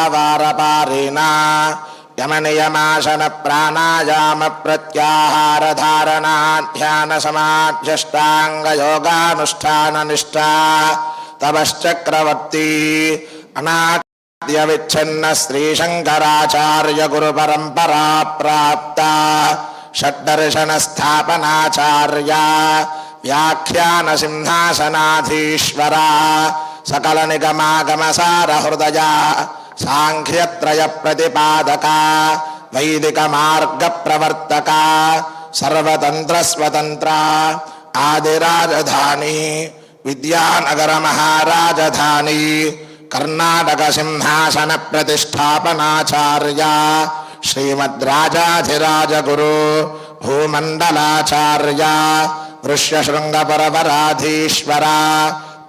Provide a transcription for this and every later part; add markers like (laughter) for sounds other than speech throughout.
वदवाक्यप्रमाणपारावारपारेणा यमनियमासनप्राणायामप्रत्याहारधारणाध्यानसमाध्यष्टाङ्गयोगानुष्ठाननिष्ठा तपश्चक्रवर्ती अनाद्यविच्छिन्न श्रीशङ्कराचार्य गुरुपरम्परा प्राप्ता षड्दर्शनस्थापनाचार्या व्याख्यानसिंहासनाधीश्वरा सकलनिगमागमसारहृदया साङ्ख्यत्रयप्रतिपादका वैदिकमार्गप्रवर्तका सर्वतन्त्रस्वतन्त्रा आदिराजधानी विद्यानगरमहाराजधानी कर्णाटकसिंहासनप्रतिष्ठापनाचार्या श्रीमद्राजाधिराजगुरु भूमण्डलाचार्या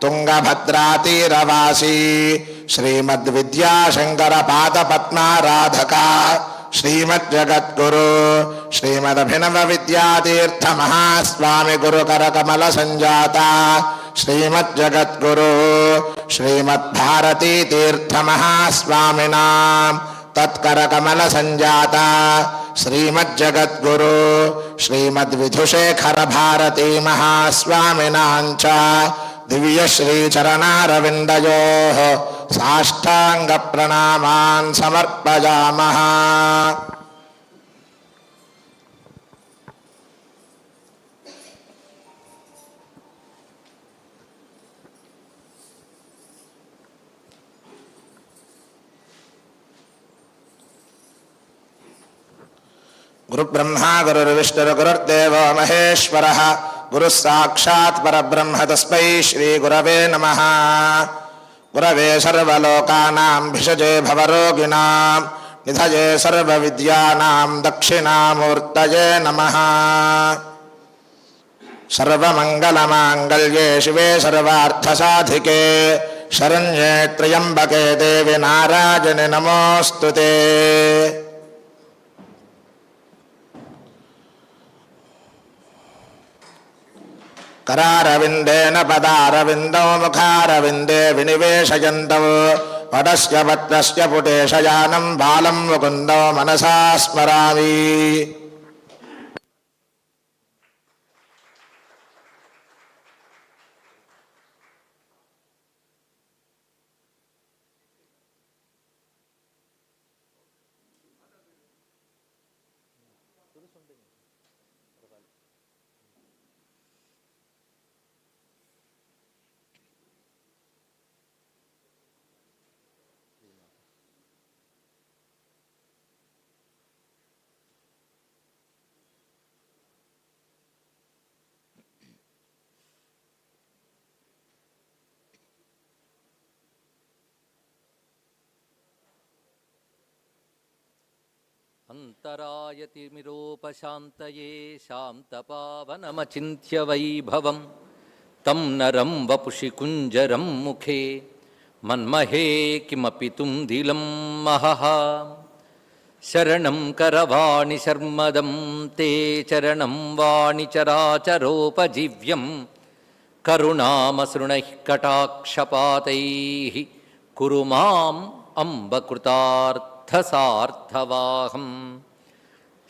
वृष्यशृङ्गपरपराधीश्वरा तुङ्गभद्रातीरवासी श्रीमद्विद्याशङ्करपादपद्माराधका श्रीमज्जगद्गुरु श्रीमदभिनवविद्यातीर्थमहास्वामि गुरुकरकमलसञ्जाता श्रीमज्जगद्गुरु श्रीमद्भारतीतीर्थमहास्वामिनां तत्करकमलसञ्जाता श्रीमज्जगद्गुरु श्रीमद्विधुशेखरभारती महास्वामिनां च दिव्यश्रीचरणारविन्दयोः साष्टाङ्गप्रणामान् समर्पयामः। गुरुब्रह्मा गुरुर्विष्णुर्गुरुर्देवो महेश्वरः। गुरुः साक्षात् परब्रह्म तस्मै श्रीगुरवे नमः। गुरवे सर्वलोकानां भिषजे भवरोगिणां निधये सर्वविद्यानां दक्षिणामूर्तये नमः। सर्वमङ्गलमाङ्गल्ये शिवे सर्वार्थसाधिके, शरण्ये त्र्यम्बके देवि नारायणि नमोऽस्तु ते। करारविन्देन पदारविन्दौ मुखारविन्दे विनिवेशयन्तौ वटस्य पत्रस्य पुटेशयानं बालं मुकुन्दौ मनसा स्मरामि अन्तरायतिमिरोपशान्तये शान्तपावनमचिन्त्य वैभवं तं नरं वपुषि कुञ्जरं मुखे मन्महे किमपि तुम्धिलं महः शरणं करवाणि शर्मदं ते चरणं वाणिचराचरोपजीव्यं करुणामसृणैः कटाक्षपातैः कुरु माम्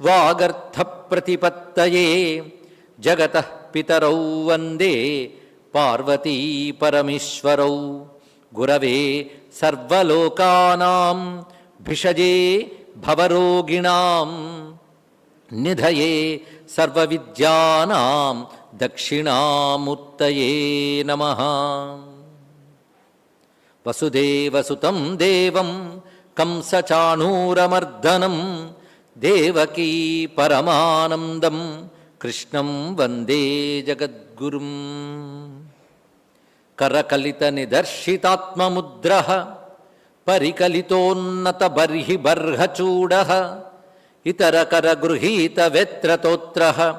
వాగర్థ ప్రతిపత్తయే జగత పితరౌ వందే పార్వతీ పరమేశ్వరౌ. గురవే సర్వలోకానాం భిషజే భవరోగిణాం. నిధయే సర్వవిద్యానాం దక్షిణామూర్తయే నమ. వసుదేవసుతం దేవం కంసచాణూరమర్దనం దేవకీ పరమానందం కృష్ణం వందే జగద్గురుం. కరకలిత నిదర్శితాత్మముద్ర పరికలితోన్నత బర్హి బర్హచూడ ఇతరకర గృహీత వేత్రతోత్ర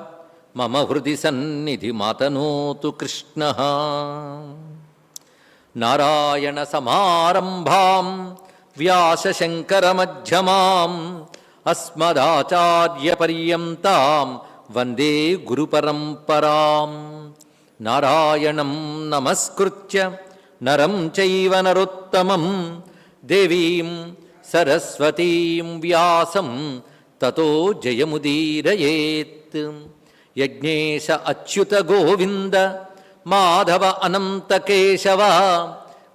మమ హృది సన్నిధి మాతనోతు కృష్ణ. నారాయణ సమారంభాం వ్యాసశంకరమధ్యమాం అస్మదాచార్యపర్యంతం వందే గురుపరంపరాం నారాయణం నమస్కృత్య నరం చైవ నరోత్తమం దేవీం సరస్వతీం వ్యాసం తతో జయముదీరయేత్ యజ్ఞేశ అచ్యుత గోవింద మాధవ అనంతకేశవ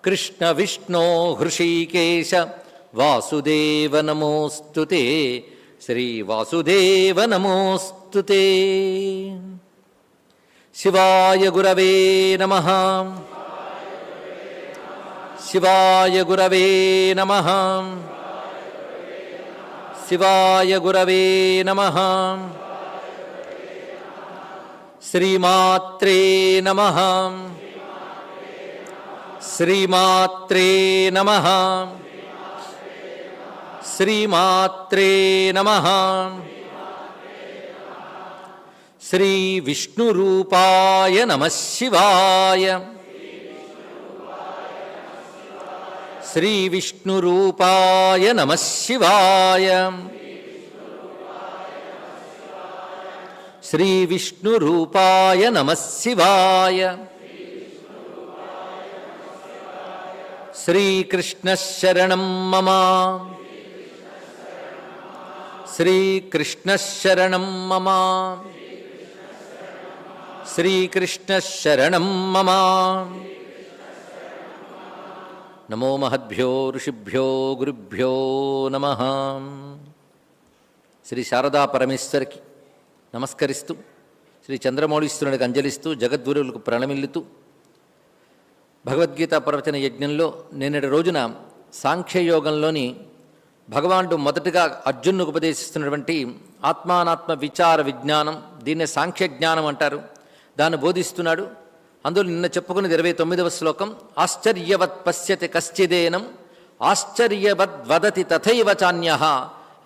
కృష్ణ విష్ణో హృషీకేశ వాసుదేవ నమోస్తు శ్రీ వాసుదేవ నమోస్తు శివాయ గురవే నమ. శివాయ గురవే నమ. శివాయ గురవే నమ. శ్రీమాత్రే నమ. శ్రీమాత్రే నమ. శ్రీమాత్రే నమ. శ్రీ విష్ణురూపాయ నమ శివాయ. శ్రీ విష్ణురూపాయ నమ శివాయ. శ్రీ విష్ణురూపాయ నమ శివాయ. శ్రీకృష్ణశరణం మమ. శ్రీకృష్ణశరణం మమ. శ్రీకృష్ణశరణం మమ. నమో మహద్భ్యో ఋషిభ్యో గురుభ్యో నమ. శ్రీ శారదా పరమేశ్వరికి నమస్కరిస్తూ శ్రీ చంద్రమౌళీశ్వరునికి అంజలిస్తూ జగద్గురువులకు ప్రణమిల్లుతూ భగవద్గీత ప్రవచన యజ్ఞంలో నిన్నటి రోజున సాంఖ్యయోగంలోని భగవానుడు మొదటగా అర్జున్ను ఉపదేశిస్తున్నటువంటి ఆత్మానాత్మ విచార విజ్ఞానం దీన్నే సాంఖ్య జ్ఞానం అంటారు. దాన్ని బోధిస్తున్నాడు. అందులో నిన్న చెప్పుకున్నది ఇరవై తొమ్మిదవ శ్లోకం ఆశ్చర్యవత్ పశ్యతి కశ్చిదేనం ఆశ్చర్యవద్ వదతి తథైవ చాన్య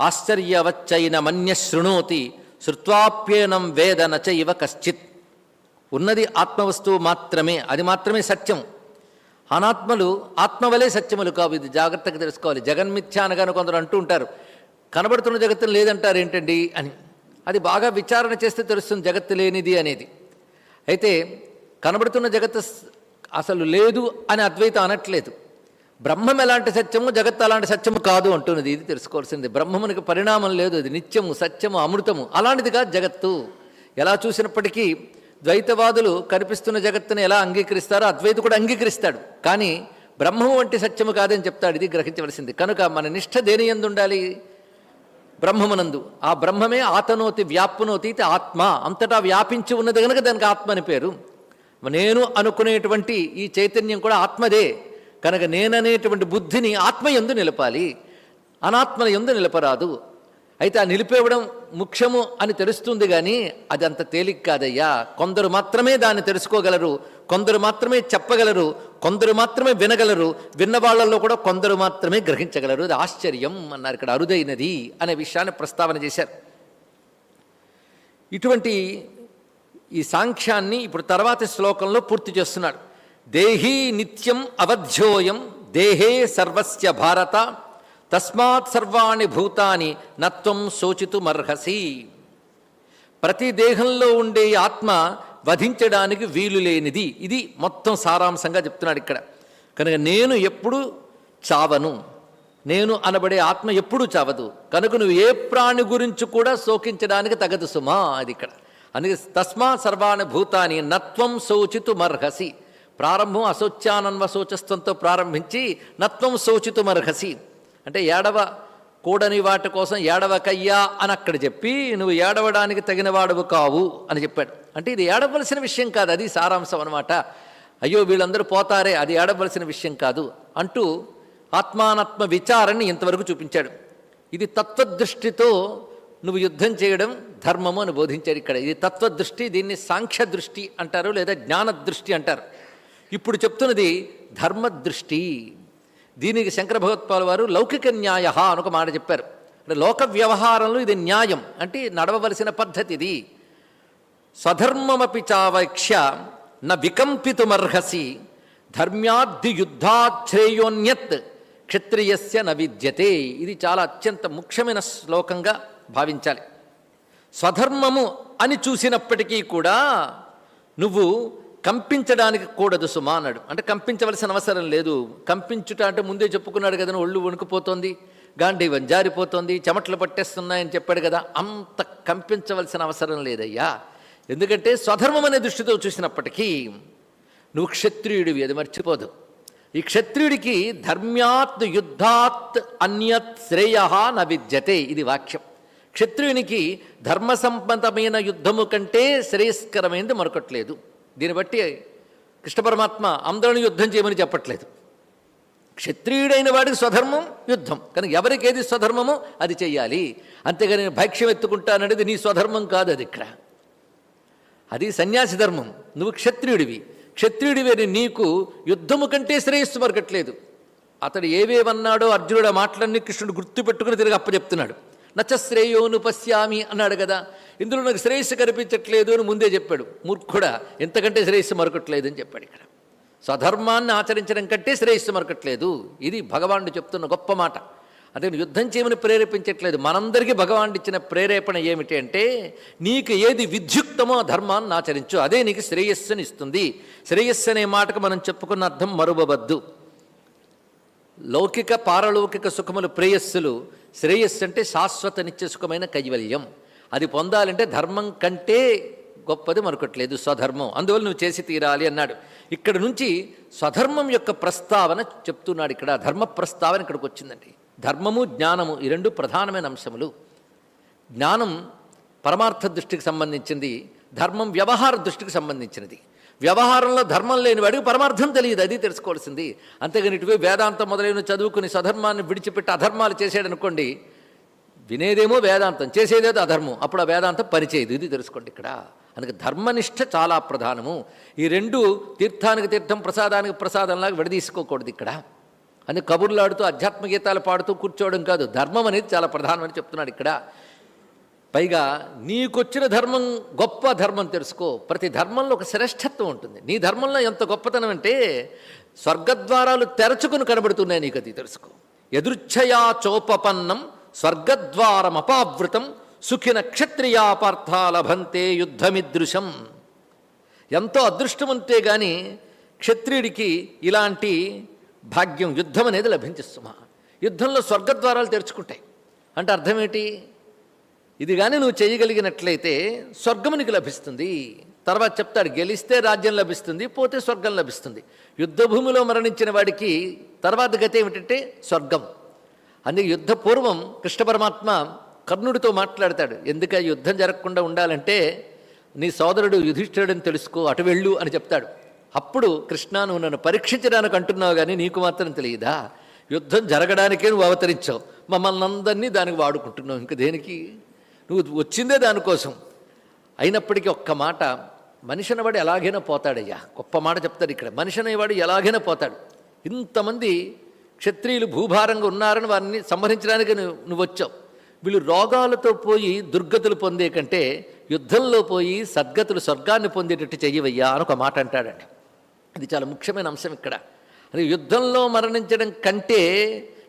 ఆశ్చర్యవచ్చైన మన్య శృణోతి శృత్వాప్యేనం వేద ఇవ కశ్చిత్. ఉన్నది ఆత్మవస్తువు మాత్రమే అది మాత్రమే సత్యం. అనాత్మలు ఆత్మవలే సత్యములు కావు. ఇది జాగ్రత్తగా తెలుసుకోవాలి. జగన్మిథ్య అనగానే కొందరు అంటూ ఉంటారు. కనబడుతున్న జగత్తు లేదంటారు ఏంటండి అని. అది బాగా విచారణ చేస్తే తెలుస్తుంది జగత్తు లేనిది అనేది. అయితే కనబడుతున్న జగత్తు అసలు లేదు అని అద్వైతం అనట్లేదు. బ్రహ్మం ఎలాంటి సత్యము జగత్తు అలాంటి సత్యము కాదు అంటున్నది. ఇది తెలుసుకోవాల్సింది. బ్రహ్మమునికి పరిణామం లేదు. అది నిత్యము సత్యము అమృతము. అలాంటిది కాదు జగత్తు. ఎలా చూసినప్పటికీ ద్వైతవాదులు కనిపిస్తున్న జగత్తుని ఎలా అంగీకరిస్తారో అద్వైతు కూడా అంగీకరిస్తాడు. కానీ బ్రహ్మం వంటి సత్యము కాదని చెప్తాడు. ఇది గ్రహించవలసింది. కనుక మన నిష్ఠ దేని ఉండాలి? బ్రహ్మమునందు. ఆ బ్రహ్మమే ఆతనోతి వ్యాప్నోతి ఇది ఆత్మ. అంతటా వ్యాపించి ఉన్నది కనుక దానికి ఆత్మ అని పేరు. నేను అనుకునేటువంటి ఈ చైతన్యం కూడా ఆత్మదే. కనుక నేననేటువంటి బుద్ధిని ఆత్మ ఎందు నిలపాలి. అనాత్మ ఎందు నిలపరాదు. అయితే ఆ నిలిపేవడం ముఖ్యము అని తెలుస్తుంది కానీ అది అంత తేలిక కాదయ్యా. కొందరు మాత్రమే దాన్ని తెలుసుకోగలరు కొందరు మాత్రమే చెప్పగలరు కొందరు మాత్రమే వినగలరు విన్న వాళ్ళల్లో కూడా కొందరు మాత్రమే గ్రహించగలరు. అది ఆశ్చర్యం అన్నారు ఇక్కడ అరుదైనది అనే విషయాన్ని ప్రస్తావన చేశారు. ఇటువంటి ఈ సాంఖ్యాన్ని ఇప్పుడు తర్వాతి శ్లోకంలో పూర్తి చేస్తున్నాడు. దేహీ నిత్యం అవధ్యోయం దేహే సర్వస్య భారత తస్మాత్ సర్వాణి భూతాని నత్వం శోచితుమర్హసి. ప్రతి దేహంలో ఉండే ఆత్మ వధించడానికి వీలు లేనిది. ఇది మొత్తం సారాంశంగా చెప్తున్నాడు ఇక్కడ. కనుక నేను ఎప్పుడు చావను. నేను అనబడే ఆత్మ ఎప్పుడూ చావదు. కనుక నువ్వు ఏ ప్రాణి గురించి కూడా శోకించడానికి తగదు సుమా అది ఇక్కడ. అందుకే తస్మా సర్వాణి భూతాని నత్వం శోచితుమర్హసి. ప్రారంభం అశోచ్యానన్వ శోచస్వంతో ప్రారంభించి నత్వం శోచితుమర్హసి. అంటే ఏడవ కూడని వాటి కోసం ఏడవకయ్యా అని అక్కడ చెప్పి నువ్వు ఏడవడానికి తగిన వాడువు కావు అని చెప్పాడు. అంటే ఇది ఏడవలసిన విషయం కాదు అది సారాంశం అనమాట అయ్యో వీళ్ళందరూ పోతారే అది ఏడవలసిన విషయం కాదు అంటూ ఆత్మానాత్మ విచారాన్ని ఇంతవరకు చూపించాడు. ఇది తత్వదృష్టితో నువ్వు యుద్ధం చేయడం ధర్మము అని బోధించాడు ఇక్కడ. ఇది తత్వదృష్టి దీన్ని సాంఖ్య దృష్టి అంటారు లేదా జ్ఞాన దృష్టి అంటారు. ఇప్పుడు చెప్తున్నది ధర్మదృష్టి. దీనికి శంకర భగవత్పాల్ వారు లౌకిక న్యాయ అని ఒక మాట చెప్పారు. అంటే లోక వ్యవహారంలో ఇది న్యాయం. అంటే నడవవలసిన పద్ధతి ఇది. స్వధర్మమపి చావక్ష్య న వికంపితుమర్హసి ధర్మ్యాద్ది యుద్ధాశ్రేయోన్యత్ క్షత్రియస్య న విద్యతే. ఇది చాలా అత్యంత ముఖ్యమైన శ్లోకంగా భావించాలి. స్వధర్మము అని చూసినప్పటికీ కూడా నువ్వు కంపించడానికి కూడదు సుమా అన్నాడు. అంటే కంపించవలసిన అవసరం లేదు. కంపించుట అంటే ముందే చెప్పుకున్నాడు కదా ఒళ్ళు వణుకుపోతోంది గాంధీవం వంజారిపోతోంది చెమటలు పట్టేస్తున్నాయని చెప్పాడు కదా అంత కంపించవలసిన అవసరం లేదయ్యా. ఎందుకంటే స్వధర్మం అనే దృష్టితో చూసినప్పటికీ నువ్వు క్షత్రియుడివి అది మర్చిపోదు. ఈ క్షత్రియుడికి ధర్మ్యాత్ యుద్ధాత్ అన్యత్ శ్రేయ న విద్యతే ఇది వాక్యం. క్షత్రియునికి ధర్మ సంబంధమైన యుద్ధము కంటే శ్రేయస్కరమైనది మరొకట్లేదు దీన్ని బట్టి కృష్ణ పరమాత్మ అందరిని యుద్ధం చేయమని చెప్పట్లేదు. క్షత్రియుడైన వాడికి స్వధర్మం యుద్ధం. కానీ ఎవరికి ఏది స్వధర్మమో అది చెయ్యాలి. అంతేగాని నేను భైక్ష్యం ఎత్తుకుంటాననేది నీ స్వధర్మం కాదు అది ఇక్కడ. అది సన్యాసి ధర్మం. నువ్వు క్షత్రియుడివి. క్షత్రియుడివి నీకు యుద్ధము కంటే శ్రేయస్సు మరగట్లేదు అతడు ఏవేవన్నాడో అర్జునుడు ఆ మాటలన్నీ కృష్ణుడు గుర్తుపెట్టుకుని తిరిగి అప్పచెప్తున్నాడు. నచ్చ శ్రేయోను పశ్యామి అన్నాడు కదా. ఇందులో నాకు శ్రేయస్సు కనిపించట్లేదు అని ముందే చెప్పాడు. మూర్ఖుడా ఎంతకంటే శ్రేయస్సు మరొకట్లేదు అని చెప్పాడు ఇక్కడ. స్వధర్మాన్ని ఆచరించడం కంటే శ్రేయస్సు మరొకట్లేదు. ఇది భగవానుడు చెప్తున్న గొప్ప మాట. అదే యుద్ధం చేయమని ప్రేరేపించట్లేదు. మనందరికీ భగవానుడు ఇచ్చిన ప్రేరేపణ ఏమిటి అంటే నీకు ఏది విద్యుక్తమో ధర్మాన్ని ఆచరించు. అదే నీకు శ్రేయస్సుని ఇస్తుంది. శ్రేయస్సు అనే మాటకు మనం చెప్పుకున్న అర్థం మరువవద్దు. లౌకిక పారలౌకిక సుఖములు ప్రేయస్సులు శ్రేయస్సు అంటే శాశ్వత నిత్యసుఖమైన కైవల్యం. అది పొందాలంటే ధర్మం కంటే గొప్పది మరొకట్లేదు స్వధర్మం. అందువల్ల నువ్వు చేసి తీరాలి అన్నాడు. ఇక్కడ నుంచి స్వధర్మం యొక్క ప్రస్తావన చెప్తున్నాడు ఇక్కడ. ధర్మ ప్రస్తావన ఇక్కడికి వచ్చిందండి. ధర్మము జ్ఞానము ఈ రెండు ప్రధానమైన అంశములు. జ్ఞానం పరమార్థ దృష్టికి సంబంధించింది ధర్మం వ్యవహార దృష్టికి సంబంధించినది. వ్యవహారంలో ధర్మం లేని వాడికి పరమార్థం తెలియదు అది తెలుసుకోవాల్సింది. అంతేగాని ఇటువే వేదాంతం మొదలైన చదువుకుని సధర్మాన్ని విడిచిపెట్టి అధర్మాలు చేసాడనుకోండి వినేదేమో వేదాంతం చేసేదేదో అధర్మం అప్పుడు ఆ వేదాంతం పనిచేయదు ఇది తెలుసుకోండి ఇక్కడ. అందుకే ధర్మనిష్ట చాలా ప్రధానము. ఈ రెండు తీర్థానికి తీర్థం ప్రసాదానికి ప్రసాదంలాగా విడదీసుకోకూడదు ఇక్కడ. అని కబుర్లాడుతూ అధ్యాత్మ గీతాలు పాడుతూ కూర్చోవడం కాదు ధర్మం అనేది చాలా ప్రధానమని చెప్తున్నాడు ఇక్కడ. పైగా నీకొచ్చిన ధర్మం గొప్ప ధర్మం తెలుసుకో. ప్రతి ధర్మంలో ఒక శ్రేష్టత్వం ఉంటుంది. నీ ధర్మంలో ఎంత గొప్పతనం అంటే స్వర్గద్వారాలు తెరచుకుని కనబడుతున్నాయి నీకు అది తెలుసుకో. ఎదుర్ఛయా చోపపన్నం స్వర్గద్వారం అపావృతం సుఖిన క్షత్రియాపార్థ లభంతే యుద్ధమిదృశం. ఎంతో అదృష్టం ఉంటే కానీ క్షత్రియుడికి ఇలాంటి భాగ్యం యుద్ధం అనేది లభించిస్తుమా యుద్ధంలో స్వర్గద్వారాలు తెరుచుకుంటాయి. అంటే అర్థం ఇది కానీ నువ్వు చేయగలిగినట్లయితే స్వర్గం నీకు లభిస్తుంది. తర్వాత చెప్తాడు గెలిస్తే రాజ్యం లభిస్తుంది పోతే స్వర్గం లభిస్తుంది. యుద్ధభూమిలో మరణించిన వాడికి తర్వాత గతి ఏమిటంటే స్వర్గం. అందుకే యుద్ధ పూర్వం కృష్ణ పరమాత్మ కర్ణుడితో మాట్లాడతాడు ఎందుక యుద్ధం జరగకుండా ఉండాలంటే నీ సోదరుడు యుధిష్ఠిరుడని తెలుసుకో అటు వెళ్ళు అని చెప్తాడు. అప్పుడు కృష్ణ నువ్వు నన్ను పరీక్షించడానికి అంటున్నావు కానీ నీకు మాత్రం తెలియదా? యుద్ధం జరగడానికే నువ్వు అవతరించావు. మమ్మల్ని అందరినీ దానికి వాడుకుంటున్నావు. ఇంక దేనికి? నువ్వు వచ్చిందే దానికోసం. అయినప్పటికీ ఒక్క మాట మనిషి అనేవాడు ఎలాగైనా పోతాడయ్యా. గొప్ప మాట చెప్తాడు ఇక్కడ. మనిషి అనేవాడు ఎలాగైనా పోతాడు. ఇంతమంది క్షత్రియులు భూభారంగా ఉన్నారని వారిని సంహరించడానికి నువ్వు నువ్వు వచ్చావు. వీళ్ళు రోగాలతో పోయి దుర్గతులు పొందే కంటే యుద్ధంలో పోయి సద్గతులు స్వర్గాన్ని పొందేటట్టు చెయ్యవయ్యా అని ఒక మాట అంటాడండి ఇది చాలా ముఖ్యమైన అంశం ఇక్కడ. అది యుద్ధంలో మరణించడం కంటే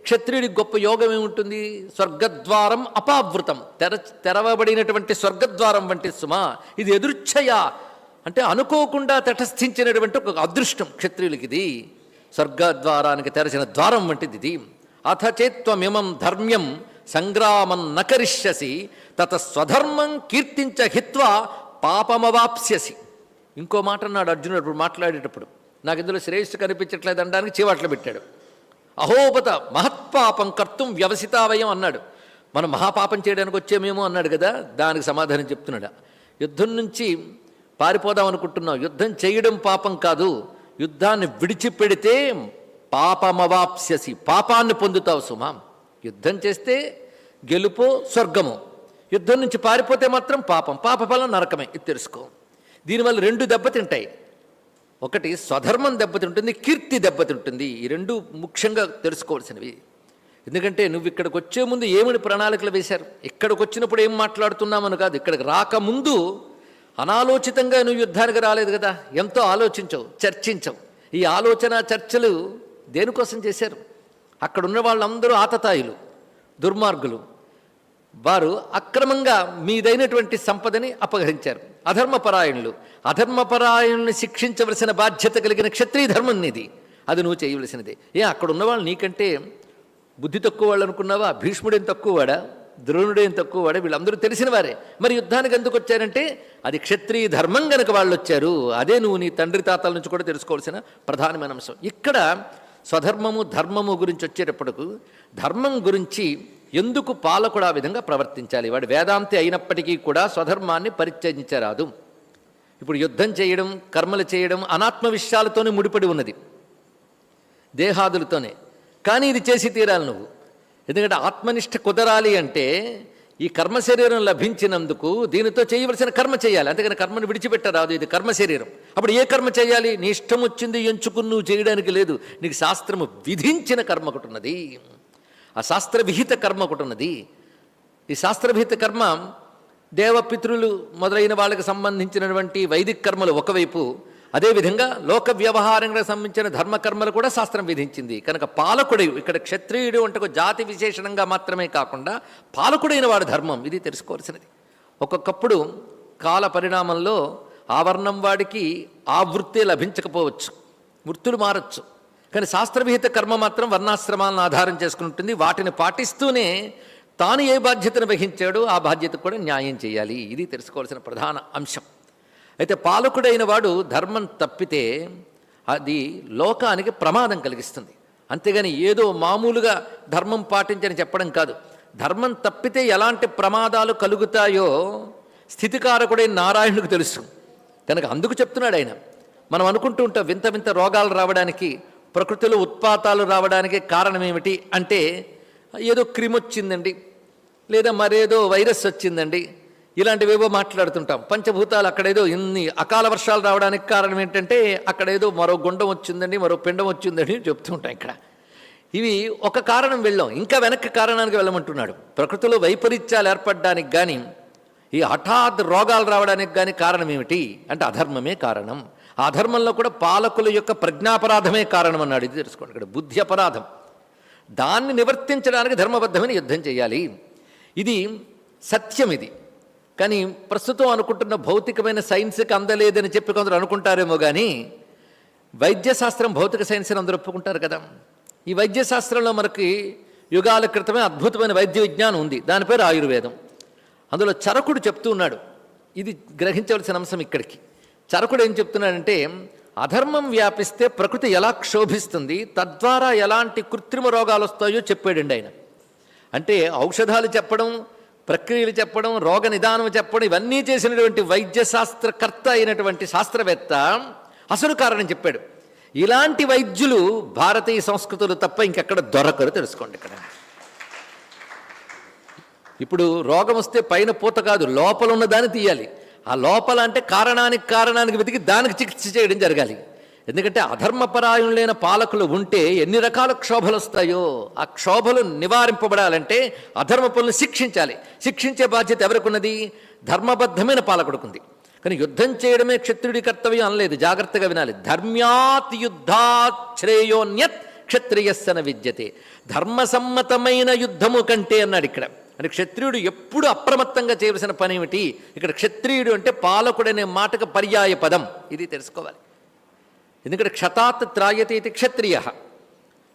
క్షత్రియుడికి గొప్ప యోగం ఏముంటుంది? స్వర్గద్వారం అపావృతం. తెర తెరవబడినటువంటి స్వర్గద్వారం వంటి సుమ ఇది ఎదుర్ఛయ అంటే అనుకోకుండా తటస్థించినటువంటి ఒక అదృష్టం క్షత్రియులకి ఇది స్వర్గద్వారానికి తెరచిన ద్వారం వంటిది ఇది. అథ చేత్వమిమం ధర్మ్యం సంగ్రామం నకరిష్యసి తత స్వధర్మం కీర్తించ హిత్వా పాపమవాప్స్యసి. ఇంకో మాట అన్నాడు అర్జునుడు ఇప్పుడు మాట్లాడేటప్పుడు. నాకు ఇందులో శ్రేయస్సు కనిపించట్లేదు అనడానికి చీవాట్లు పెట్టాడు. అహోపత మహత్పాపం కర్తం వ్యవసితావయం అన్నాడు. మనం మహాపాపం చేయడానికి వచ్చేమేమో అన్నాడు కదా దానికి సమాధానం చెప్తున్నాడు. యుద్ధం నుంచి పారిపోదాం అనుకుంటున్నావు యుద్ధం చేయడం పాపం కాదు. యుద్ధాన్ని విడిచిపెడితే పాపమవాప్స్యసి. పాపాన్ని పొందుతావు సుమా. యుద్ధం చేస్తే గెలుపో స్వర్గము. యుద్ధం నుంచి పారిపోతే మాత్రం పాపం. పాప ఫలం నరకమే. ఇది తెలుసుకో. దీనివల్ల రెండు దెబ్బతింటాయి. ఒకటి స్వధర్మం దెబ్బతింటుంది కీర్తి దెబ్బతింటుంది. ఈ రెండు ముఖ్యంగా తెలుసుకోవాల్సినవి. ఎందుకంటే నువ్వు ఇక్కడికి వచ్చే ముందు ఏమిటి ప్రణాళికలు వేశారు? ఇక్కడికి వచ్చినప్పుడు ఏం మాట్లాడుతున్నామని కాదు. ఇక్కడికి రాకముందు అనాలోచితంగా నువ్వు యుద్ధానికి రాలేదు కదా? ఎంతో ఆలోచించవు చర్చించవు. ఈ ఆలోచన చర్చలు దేనికోసం చేశారు? అక్కడ ఉన్న వాళ్ళందరూ ఆతతాయిలు దుర్మార్గులు. వారు అక్రమంగా మీదైనటువంటి సంపదని అపహరించారు. అధర్మపరాయణులు. అధర్మపరాయణుల్ని శిక్షించవలసిన బాధ్యత కలిగిన క్షత్రియ ధర్మం నీది. అది నువ్వు చేయవలసినదే. ఏ అక్కడ ఉన్నవాళ్ళు నీకంటే బుద్ధి తక్కువ వాళ్ళు అనుకున్నావా? భీష్ముడేం తక్కువవాడా? ద్రోణుడేం తక్కువవాడా? వీళ్ళందరూ తెలిసిన వారే. మరి యుద్ధానికి ఎందుకు వచ్చారంటే అది క్షత్రియ ధర్మం గనక వాళ్ళు వచ్చారు అదే నువ్వు నీ తండ్రి తాతల నుంచి కూడా తెలుసుకోవాల్సిన ప్రధానమైన అంశం. ఇక్కడ స్వధర్మము ధర్మము గురించి వచ్చేటప్పటికు ధర్మం గురించి ఎందుకు పాలకుడు ఆ విధంగా ప్రవర్తించాలి? వాడు వేదాంతి అయినప్పటికీ కూడా స్వధర్మాన్ని పరిత్యజించరాదు. ఇప్పుడు యుద్ధం చేయడం కర్మలు చేయడం అనాత్మ విషయాలతోనే ముడిపడి ఉన్నది. దేహాదులతోనే. కానీ ఇది చేసి తీరాలి నువ్వు. ఎందుకంటే ఆత్మనిష్ట కుదరాలి అంటే ఈ కర్మ శరీరం లభించినందుకు దీనితో చేయవలసిన కర్మ చేయాలి. అందుకని కర్మను విడిచిపెట్టరాదు ఇది కర్మ శరీరం. అప్పుడు ఏ కర్మ చేయాలి? నీ ఇష్టం వచ్చింది ఎంచుకుని నువ్వు చేయడానికి లేదు. నీకు శాస్త్రము విధించిన కర్మ ఒకటి ఉన్నది. ఆ శాస్త్ర విహిత కర్మ ఒకటి ఉన్నది. ఈ శాస్త్రవిహిత కర్మ దేవపితృలు మొదలైన వాళ్ళకి సంబంధించినటువంటి వైదిక కర్మలు ఒకవైపు అదేవిధంగా లోక వ్యవహారంగా సంబంధించిన ధర్మకర్మలు కూడా శాస్త్రం విధించింది. కనుక పాలకుడు ఇక్కడ క్షత్రియుడు అంటే ఒక జాతి విశేషణంగా మాత్రమే కాకుండా పాలకుడైన వాడు ధర్మం ఇది తెలుసుకోవాల్సినది. ఒక్కొక్కప్పుడు కాల పరిణామంలో ఆవర్ణం వాడికి ఆ వృత్తే లభించకపోవచ్చు వృత్తులు మారచ్చు. కానీ శాస్త్రవిహిత కర్మ మాత్రం వర్ణాశ్రమాలను ఆధారం చేసుకుని ఉంటుంది వాటిని పాటిస్తూనే తాను ఏ బాధ్యతను వహించాడో ఆ బాధ్యత కూడా న్యాయం చేయాలి. ఇది తెలుసుకోవాల్సిన ప్రధాన అంశం. అయితే పాలకుడైన వాడు ధర్మం తప్పితే అది లోకానికి ప్రమాదం కలిగిస్తుంది. అంతేగాని ఏదో మామూలుగా ధర్మం పాటించని చెప్పడం కాదు. ధర్మం తప్పితే ఎలాంటి ప్రమాదాలు కలుగుతాయో స్థితికారకుడైన నారాయణుడికి తెలుసు. కనుక అందుకు చెప్తున్నాడు ఆయన. మనం అనుకుంటూ ఉంటాం వింత వింత రోగాలు రావడానికి ప్రకృతిలో ఉత్పాతాలు రావడానికి కారణం ఏమిటి అంటే ఏదో క్రిమి వచ్చిందండి లేదా మరేదో వైరస్ వచ్చిందండి. ఇలాంటివేవో మాట్లాడుతుంటాం. పంచభూతాలు అక్కడేదో ఇన్ని అకాల వర్షాలు రావడానికి కారణం ఏంటంటే అక్కడేదో మరో గుండం వచ్చిందండి మరో పిండం వచ్చిందండి చెప్తుంటాం ఇక్కడ. ఇవి ఒక కారణం వెళ్ళాం ఇంకా వెనక్కి కారణానికి వెళ్ళమంటున్నాడు. ప్రకృతిలో వైపరీత్యాలు ఏర్పడడానికి కానీ ఈ హఠాత్ రోగాలు రావడానికి కానీ కారణం ఏమిటి? అంటే అధర్మమే కారణం. ఆ అధర్మంలో కూడా పాలకుల యొక్క ప్రజ్ఞాపరాధమే కారణం అన్నాడు ఇది తెలుసుకోండి ఇక్కడ. బుద్ధి అపరాధం దాన్ని నివర్తించడానికి ధర్మబద్ధమైన యుద్ధం చేయాలి. ఇది సత్యం ఇది. కానీ ప్రస్తుతం అనుకుంటున్న భౌతికమైన సైన్స్కి అందలేదని చెప్పి కొందరు అనుకుంటారేమో కానీ వైద్యశాస్త్రం భౌతిక సైన్స్ అని అందరూ ఒప్పుకుంటారు కదా. ఈ వైద్యశాస్త్రంలో మనకి యుగాల క్రితమే అద్భుతమైన వైద్య విజ్ఞానం ఉంది. దాని పేరు ఆయుర్వేదం. అందులో చరకుడు చెప్తూ ఉన్నాడు. ఇది గ్రహించవలసిన అంశం ఇక్కడికి. చరకుడు ఏం చెప్తున్నాడంటే అధర్మం వ్యాపిస్తే ప్రకృతి ఎలా క్షోభిస్తుంది తద్వారా ఎలాంటి కృత్రిమ రోగాలు వస్తాయో చెప్పాడండి ఆయన. అంటే ఔషధాలు చెప్పడం ప్రక్రియలు చెప్పడం రోగ నిదానం చెప్పడం ఇవన్నీ చేసినటువంటి వైద్య శాస్త్రకర్త అయినటువంటి శాస్త్రవేత్త అసలు కారణం చెప్పాడు. ఇలాంటి వైద్యులు భారతీయ సంస్కృతులు తప్ప ఇంకెక్కడ దొరకరు తెలుసుకోండి ఇక్కడ. ఇప్పుడు రోగం వస్తే పైన పూత కాదు లోపల ఉన్న దాన్ని తీయాలి. ఆ లోపల అంటే కారణానికి కారణానికి వెతికి దానికి చికిత్స చేయడం జరగాలి. ఎందుకంటే అధర్మపరాయణులైన పాలకులు ఉంటే ఎన్ని రకాల క్షోభలు వస్తాయో ఆ క్షోభలు నివారింపబడాలంటే అధర్మ పనులు శిక్షించాలి. శిక్షించే బాధ్యత ఎవరికున్నది? ధర్మబద్ధమైన పాలకుడుకుంది. కానీ యుద్ధం చేయడమే క్షత్రియుడి కర్తవ్యం అనలేదు. జాగ్రత్తగా వినాలి. ధర్మ్యాత్ యుద్ధాత్ శ్రేయోన్యత్ క్షత్రియస్సన విద్యతే. ధర్మసమ్మతమైన యుద్ధము కంటే అన్నాడు ఇక్కడ. అంటే క్షత్రియుడు ఎప్పుడు అప్రమత్తంగా చేయవలసిన పని ఏమిటి? ఇక్కడ క్షత్రియుడు అంటే పాలకుడనే మాటకు పర్యాయ పదం. ఇది తెలుసుకోవాలి. ఎందుకంటే క్షతాత్ త్రాయతే ఇది క్షత్రియ.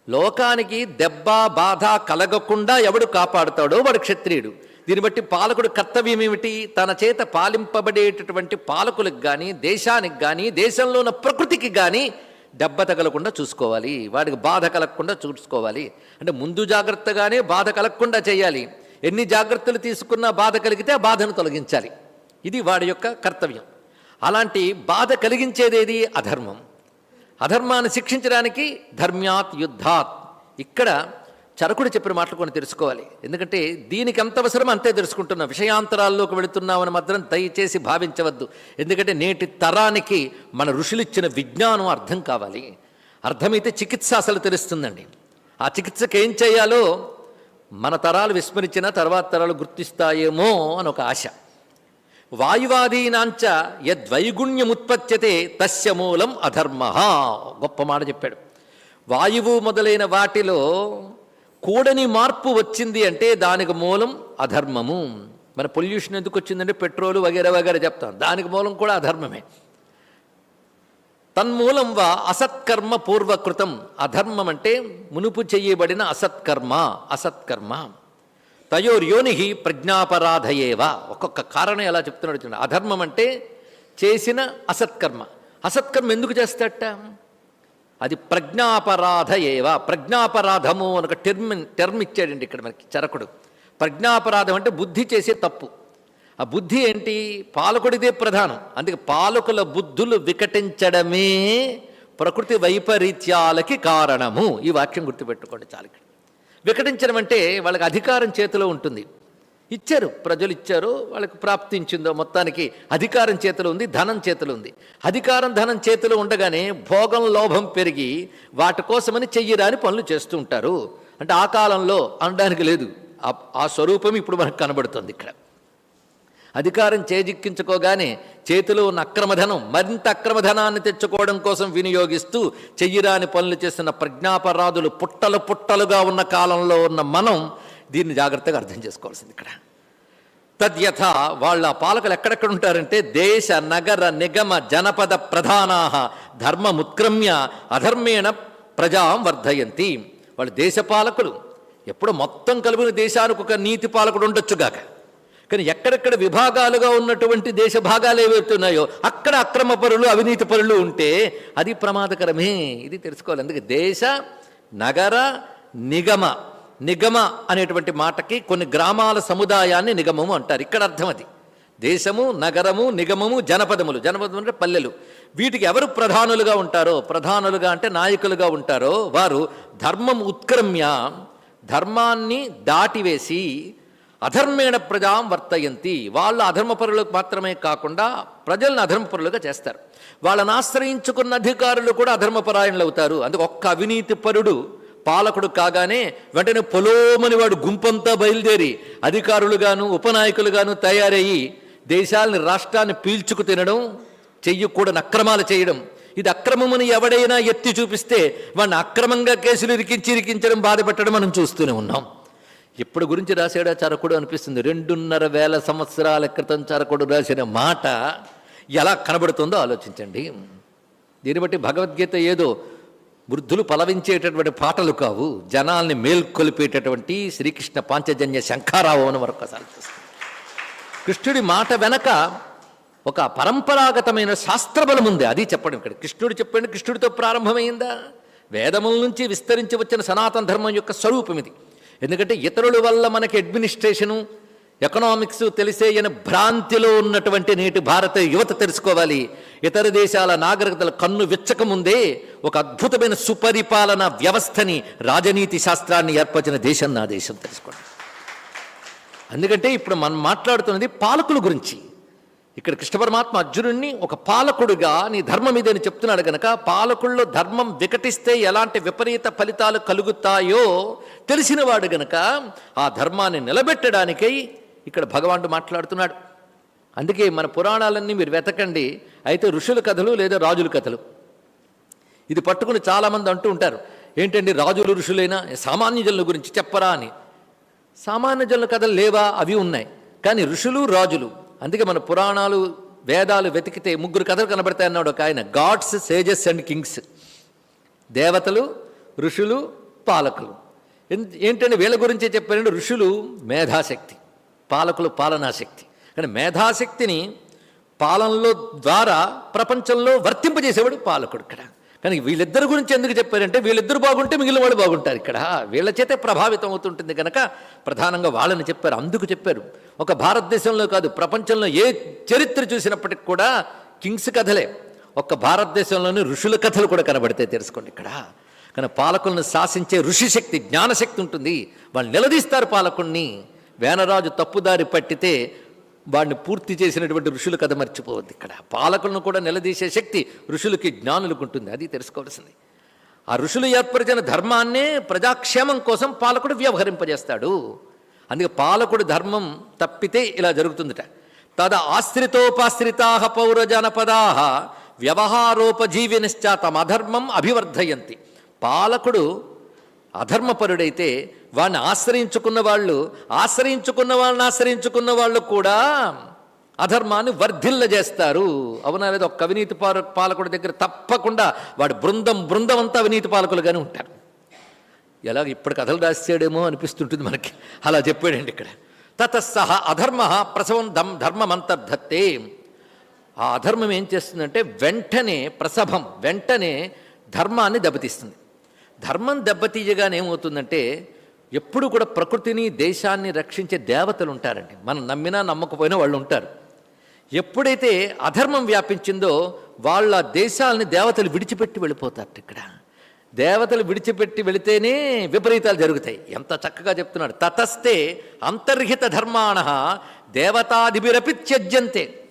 లోకానికి దెబ్బ బాధ కలగకుండా ఎవడు కాపాడుతాడో వాడు క్షత్రియుడు. దీన్ని బట్టి పాలకుడు కర్తవ్యం ఏమిటి? తన చేత పాలింపబడేటటువంటి పాలకులకు కానీ దేశానికి కానీ దేశంలో ఉన్న ప్రకృతికి కానీ దెబ్బ తగలకుండా చూసుకోవాలి. వాడికి బాధ కలగకుండా చూసుకోవాలి. అంటే ముందు జాగ్రత్తగానే బాధ కలగకుండా చేయాలి. ఎన్ని జాగ్రత్తలు తీసుకున్నా బాధ కలిగితే ఆ బాధను తొలగించాలి. ఇది వాడి యొక్క కర్తవ్యం. అలాంటి బాధ కలిగించేదేది అధర్మం. అధర్మాన్ని శిక్షించడానికి ధర్మ్యాత్ యుద్ధాత్. ఇక్కడ చరకుడు చెప్పిన మాటలు కొన్ని తెలుసుకోవాలి. ఎందుకంటే దీనికి ఎంత అవసరం అంతే తెలుసుకుంటున్నాం. విషయాంతరాల్లోకి వెళుతున్నామని మాత్రం దయచేసి భావించవద్దు. ఎందుకంటే నేటి తరానికి మన ఋషులిచ్చిన విజ్ఞానం అర్థం కావాలి. అర్థమైతే చికిత్స అసలు తెలుస్తుందండి. ఆ చికిత్సకు ఏం చేయాలో మన తరాలు విస్మరించిన తర్వాత తరాలు గుర్తిస్తాయేమో అని ఒక ఆశ. వాయువాదీనాంచ యద్వైగుణ్యముత్పత్యతే తస్య మూలం అధర్మ గొప్ప మాట చెప్పాడు. వాయువు మొదలైన వాటిలో కూడని మార్పు వచ్చింది అంటే దానికి మూలం అధర్మము. మన పొల్యూషన్ ఎందుకు వచ్చిందంటే పెట్రోలు వగేర వగేర చెప్తాం. దానికి మూలం కూడా అధర్మమే. తన్మూలం వా అసత్కర్మ పూర్వకృతం. అధర్మం అంటే మునుపు చెయ్యబడిన అసత్కర్మ అసత్కర్మ. తయోర్యోని ప్రజ్ఞాపరాధయేవా ఒక్కొక్క కారణం ఎలా చెప్తున్నాడు చూడండి. అధర్మం అంటే చేసిన అసత్కర్మ. అసత్కర్మ ఎందుకు చేస్తాట అది ప్రజ్ఞాపరాధ ఏవా ప్రజ్ఞాపరాధము అని ఒక టెర్మ్ టెర్మ్ ఇచ్చాడండి ఇక్కడ మనకి చరకుడు. ప్రజ్ఞాపరాధం అంటే బుద్ధి చేసే తప్పు. ఆ బుద్ధి ఏంటి? పాలకుడిదే ప్రధానం. అందుకే పాలకుల బుద్ధులు వికటించడమే ప్రకృతి వైపరీత్యాలకి కారణము. ఈ వాక్యం గుర్తుపెట్టుకోండి చాలు వికటించడం అంటే వాళ్ళకి అధికారం చేతిలో ఉంటుంది. ఇచ్చారు ప్రజలు ఇచ్చారు వాళ్ళకి ప్రాప్తించిందో మొత్తానికి అధికారం చేతిలో ఉంది ధనం చేతిలో ఉంది. అధికారం ధనం చేతిలో ఉండగానే భోగం లోభం పెరిగి వాటి కోసమని చెయ్యరాని పనులు చేస్తూ ఉంటారు. అంటే ఆ కాలంలో అనడానికి లేదు. ఆ- ఆ స్వరూపం ఇప్పుడు మనకు కనబడుతుంది ఇక్కడ. అధికారం చేజిక్కించుకోగానే చేతిలో ఉన్న అక్రమధనం మరింత అక్రమధనాన్ని తెచ్చుకోవడం కోసం వినియోగిస్తూ చెయ్యిరాని పనులు చేస్తున్న ప్రజ్ఞాపరాధులు పుట్టలు పుట్టలుగా ఉన్న కాలంలో ఉన్న మనం దీన్ని జాగ్రత్తగా అర్థం చేసుకోవాల్సింది ఇక్కడ. తద్యథ వాళ్ళ పాలకులు ఎక్కడెక్కడ ఉంటారంటే దేశ నగర నిగమ జనపద ప్రధానా ధర్మముత్క్రమ్య అధర్మేణ ప్రజాం వర్ధయంతి. వాళ్ళు దేశ పాలకులు. ఎప్పుడో మొత్తం కలిపిన దేశానికి ఒక నీతి పాలకుడు ఉండొచ్చుగాక కానీ ఎక్కడెక్కడ విభాగాలుగా ఉన్నటువంటి దేశ భాగాలు ఏవైతే ఉన్నాయో అక్కడ అక్రమ పరులు అవినీతి పరులు ఉంటే అది ప్రమాదకరమే. ఇది తెలుసుకోవాలి. అందుకే దేశ నగర నిగమ నిగమ అనేటువంటి మాటకి కొన్ని గ్రామాల సముదాయాన్ని నిగమము అంటారు. ఇక్కడ అర్థం అది. దేశము నగరము నిగమము జనపదములు. జనపదము అంటే పల్లెలు. వీటికి ఎవరు ప్రధానులుగా ఉంటారో ప్రధానులుగా అంటే నాయకులుగా ఉంటారో వారు ధర్మం ఉత్క్రమ్య ధర్మాన్ని దాటివేసి అధర్మేణ ప్రజాం వర్తయంతి. వాళ్ళు అధర్మపరులకు మాత్రమే కాకుండా ప్రజలను అధర్మపరులుగా చేస్తారు. వాళ్ళని ఆశ్రయించుకున్న అధికారులు కూడా అధర్మపరాయణులు అవుతారు అందుకు ఒక్క అవినీతి పరుడు పాలకుడు కాగానే వెంటనే పొలోమని వాడు గుంపంతా బయలుదేరి అధికారులుగాను ఉపనాయకులుగాను తయారయ్యి దేశాలని రాష్ట్రాన్ని పీల్చుకు తినడం చెయ్యకూడని అక్రమాలు చేయడం. ఇది అక్రమముని ఎవడైనా ఎత్తి చూపిస్తే వాడిని అక్రమంగా కేసులు ఇరికించి ఇరికించడం బాధపెట్టడం మనం చూస్తూనే ఉన్నాం. ఇప్పుడు గురించి రాశాడా చరకుడు అనిపిస్తుంది. రెండున్నర వేల సంవత్సరాల క్రితం చరకుడు రాసిన మాట ఎలా కనబడుతుందో ఆలోచించండి. దీన్ని బట్టి భగవద్గీత ఏదో వృద్ధులు పలవించేటటువంటి పాటలు కావు. జనాల్ని మేల్కొలిపేటటువంటి శ్రీకృష్ణ పాంచజన్య శంఖారావు అని మరొకసారి కృష్ణుడి మాట వెనక ఒక పరంపరాగతమైన శాస్త్రబలం ఉంది. అది చెప్పడం ఇక్కడ. కృష్ణుడు చెప్పండి కృష్ణుడితో ప్రారంభమైందా? వేదముల నుంచి విస్తరించి వచ్చిన సనాతన ధర్మం యొక్క స్వరూపం ఇది. ఎందుకంటే ఇతరుల వల్ల మనకి అడ్మినిస్ట్రేషను ఎకనామిక్స్ తెలిసేయని భ్రాంతిలో ఉన్నటువంటి నేటి భారత యువత తెలుసుకోవాలి. ఇతర దేశాల నాగరికతల కన్ను విచ్చక ముందే ఒక అద్భుతమైన సుపరిపాలన వ్యవస్థని రాజనీతి శాస్త్రాన్ని ఏర్పరిచిన దేశం నా దేశం తెలుసుకోండి. ఎందుకంటే ఇప్పుడు మనం మాట్లాడుతున్నది పాలకుల గురించి. ఇక్కడ కృష్ణ పరమాత్మ అర్జునుడిని ఒక పాలకుడుగా నీ ధర్మం ఇదని చెప్తున్నాడు గనక పాలకుల్లో ధర్మం వికటిస్తే ఎలాంటి విపరీత ఫలితాలు కలుగుతాయో తెలిసినవాడు గనక ఆ ధర్మాన్ని నిలబెట్టడానికై ఇక్కడ భగవానుడు మాట్లాడుతున్నాడు. అందుకే మన పురాణాలన్నీ మీరు వెతకండి. అయితే ఋషుల కథలు లేదా రాజుల కథలు. ఇది పట్టుకుని చాలామంది అంటూ ఉంటారు. ఏంటండి రాజులు ఋషులైనా సామాన్య జనుల గురించి చెప్పరా అని. సామాన్య జనుల కథలు లేవా? అవి ఉన్నాయి. కానీ ఋషులు రాజులు అందుకే మన పురాణాలు వేదాలు వెతికితే ముగ్గురు కథలు కనబడతాయి అన్నాడు ఒక ఆయన. Gods sages and kings. దేవతలు ఋషులు పాలకులు. ఏంటంటే వీళ్ళ గురించే చెప్పారంటే ఋషులు మేధాశక్తి పాలకులు పాలనాశక్తి. కానీ మేధాశక్తిని పాలనలో ద్వారా ప్రపంచంలో వర్తింపజేసేవాడు పాలకుడు ఇక్కడ. కానీ వీళ్ళిద్దరి గురించి ఎందుకు చెప్పారంటే వీళ్ళిద్దరు బాగుంటే మిగిలిన వాళ్ళు బాగుంటారు ఇక్కడ. వీళ్ళ చేతే ప్రభావితం అవుతుంటుంది కనుక ప్రధానంగా వాళ్ళని చెప్పారు అందుకు చెప్పారు. ఒక భారతదేశంలో కాదు ప్రపంచంలో ఏ చరిత్ర చూసినప్పటికి కూడా కింగ్స్ కథలే. ఒక్క భారతదేశంలోని ఋషుల కథలు కూడా కనబడితే తెలుసుకోండి ఇక్కడ. కానీ పాలకులను శాసించే ఋషిశక్తి జ్ఞానశక్తి ఉంటుంది. వాళ్ళు నిలదీస్తారు పాలకుణ్ణి. వేనరాజు తప్పుదారి పట్టితే వాడిని పూర్తి చేసినటువంటి ఋషులు కథ మర్చిపోవద్దు ఇక్కడ. పాలకులను కూడా నిలదీసే శక్తి ఋషులకి జ్ఞానులకు ఉంటుంది. అది తెలుసుకోవాల్సింది. ఆ ఋషులు ఏర్పరిచిన ధర్మాన్నే ప్రజాక్షేమం కోసం పాలకుడు వ్యవహరింపజేస్తాడు. అందుకే పాలకుడు ధర్మం తప్పితే ఇలా జరుగుతుందట. తద ఆశ్రితోపాశ్రితా పౌరజనపదా వ్యవహారోపజీవినిశ్చ తమ అధర్మం అభివర్ధయంతి. పాలకుడు అధర్మపరుడైతే వాడిని ఆశ్రయించుకున్న వాళ్ళు ఆశ్రయించుకున్న వాళ్ళని ఆశ్రయించుకున్న వాళ్ళు కూడా అధర్మాన్ని వర్ధిల్ల చేస్తారు అవునా లేదా? ఒక అవినీతి పాల- పాలకుడి దగ్గర తప్పకుండా వాడి బృందం బృందం అంతా అవినీతి పాలకులుగానే ఉంటారు. ఎలాగ ఇప్పుడు కథలు రాసాడేమో అనిపిస్తుంటుంది మనకి. అలా చెప్పాడండి ఇక్కడ. తతస్సహ అధర్మ ప్రసవం ధర్మం అంతర్ధత్తేం ఆ అధర్మం ఏం చేస్తుందంటే వెంటనే ప్రసభం వెంటనే ధర్మాన్ని దెబ్బతీస్తుంది. ధర్మం దెబ్బతీయగానే ఏమవుతుందంటే ఎప్పుడు కూడా ప్రకృతిని దేశాన్ని రక్షించే దేవతలు ఉంటారండి. మనం నమ్మినా నమ్మకపోయినా వాళ్ళు ఉంటారు. ఎప్పుడైతే అధర్మం వ్యాపించిందో వాళ్ళ దేశాలని దేవతలు విడిచిపెట్టి వెళ్ళిపోతారు ఇక్కడ. దేవతలు విడిచిపెట్టి వెళితేనే విపరీతాలు జరుగుతాయి. ఎంత చక్కగా చెప్తున్నాడు. తతస్తే అంతర్హిత ధర్మాణ దేవతాదిభిరపి త్యజ్యంతే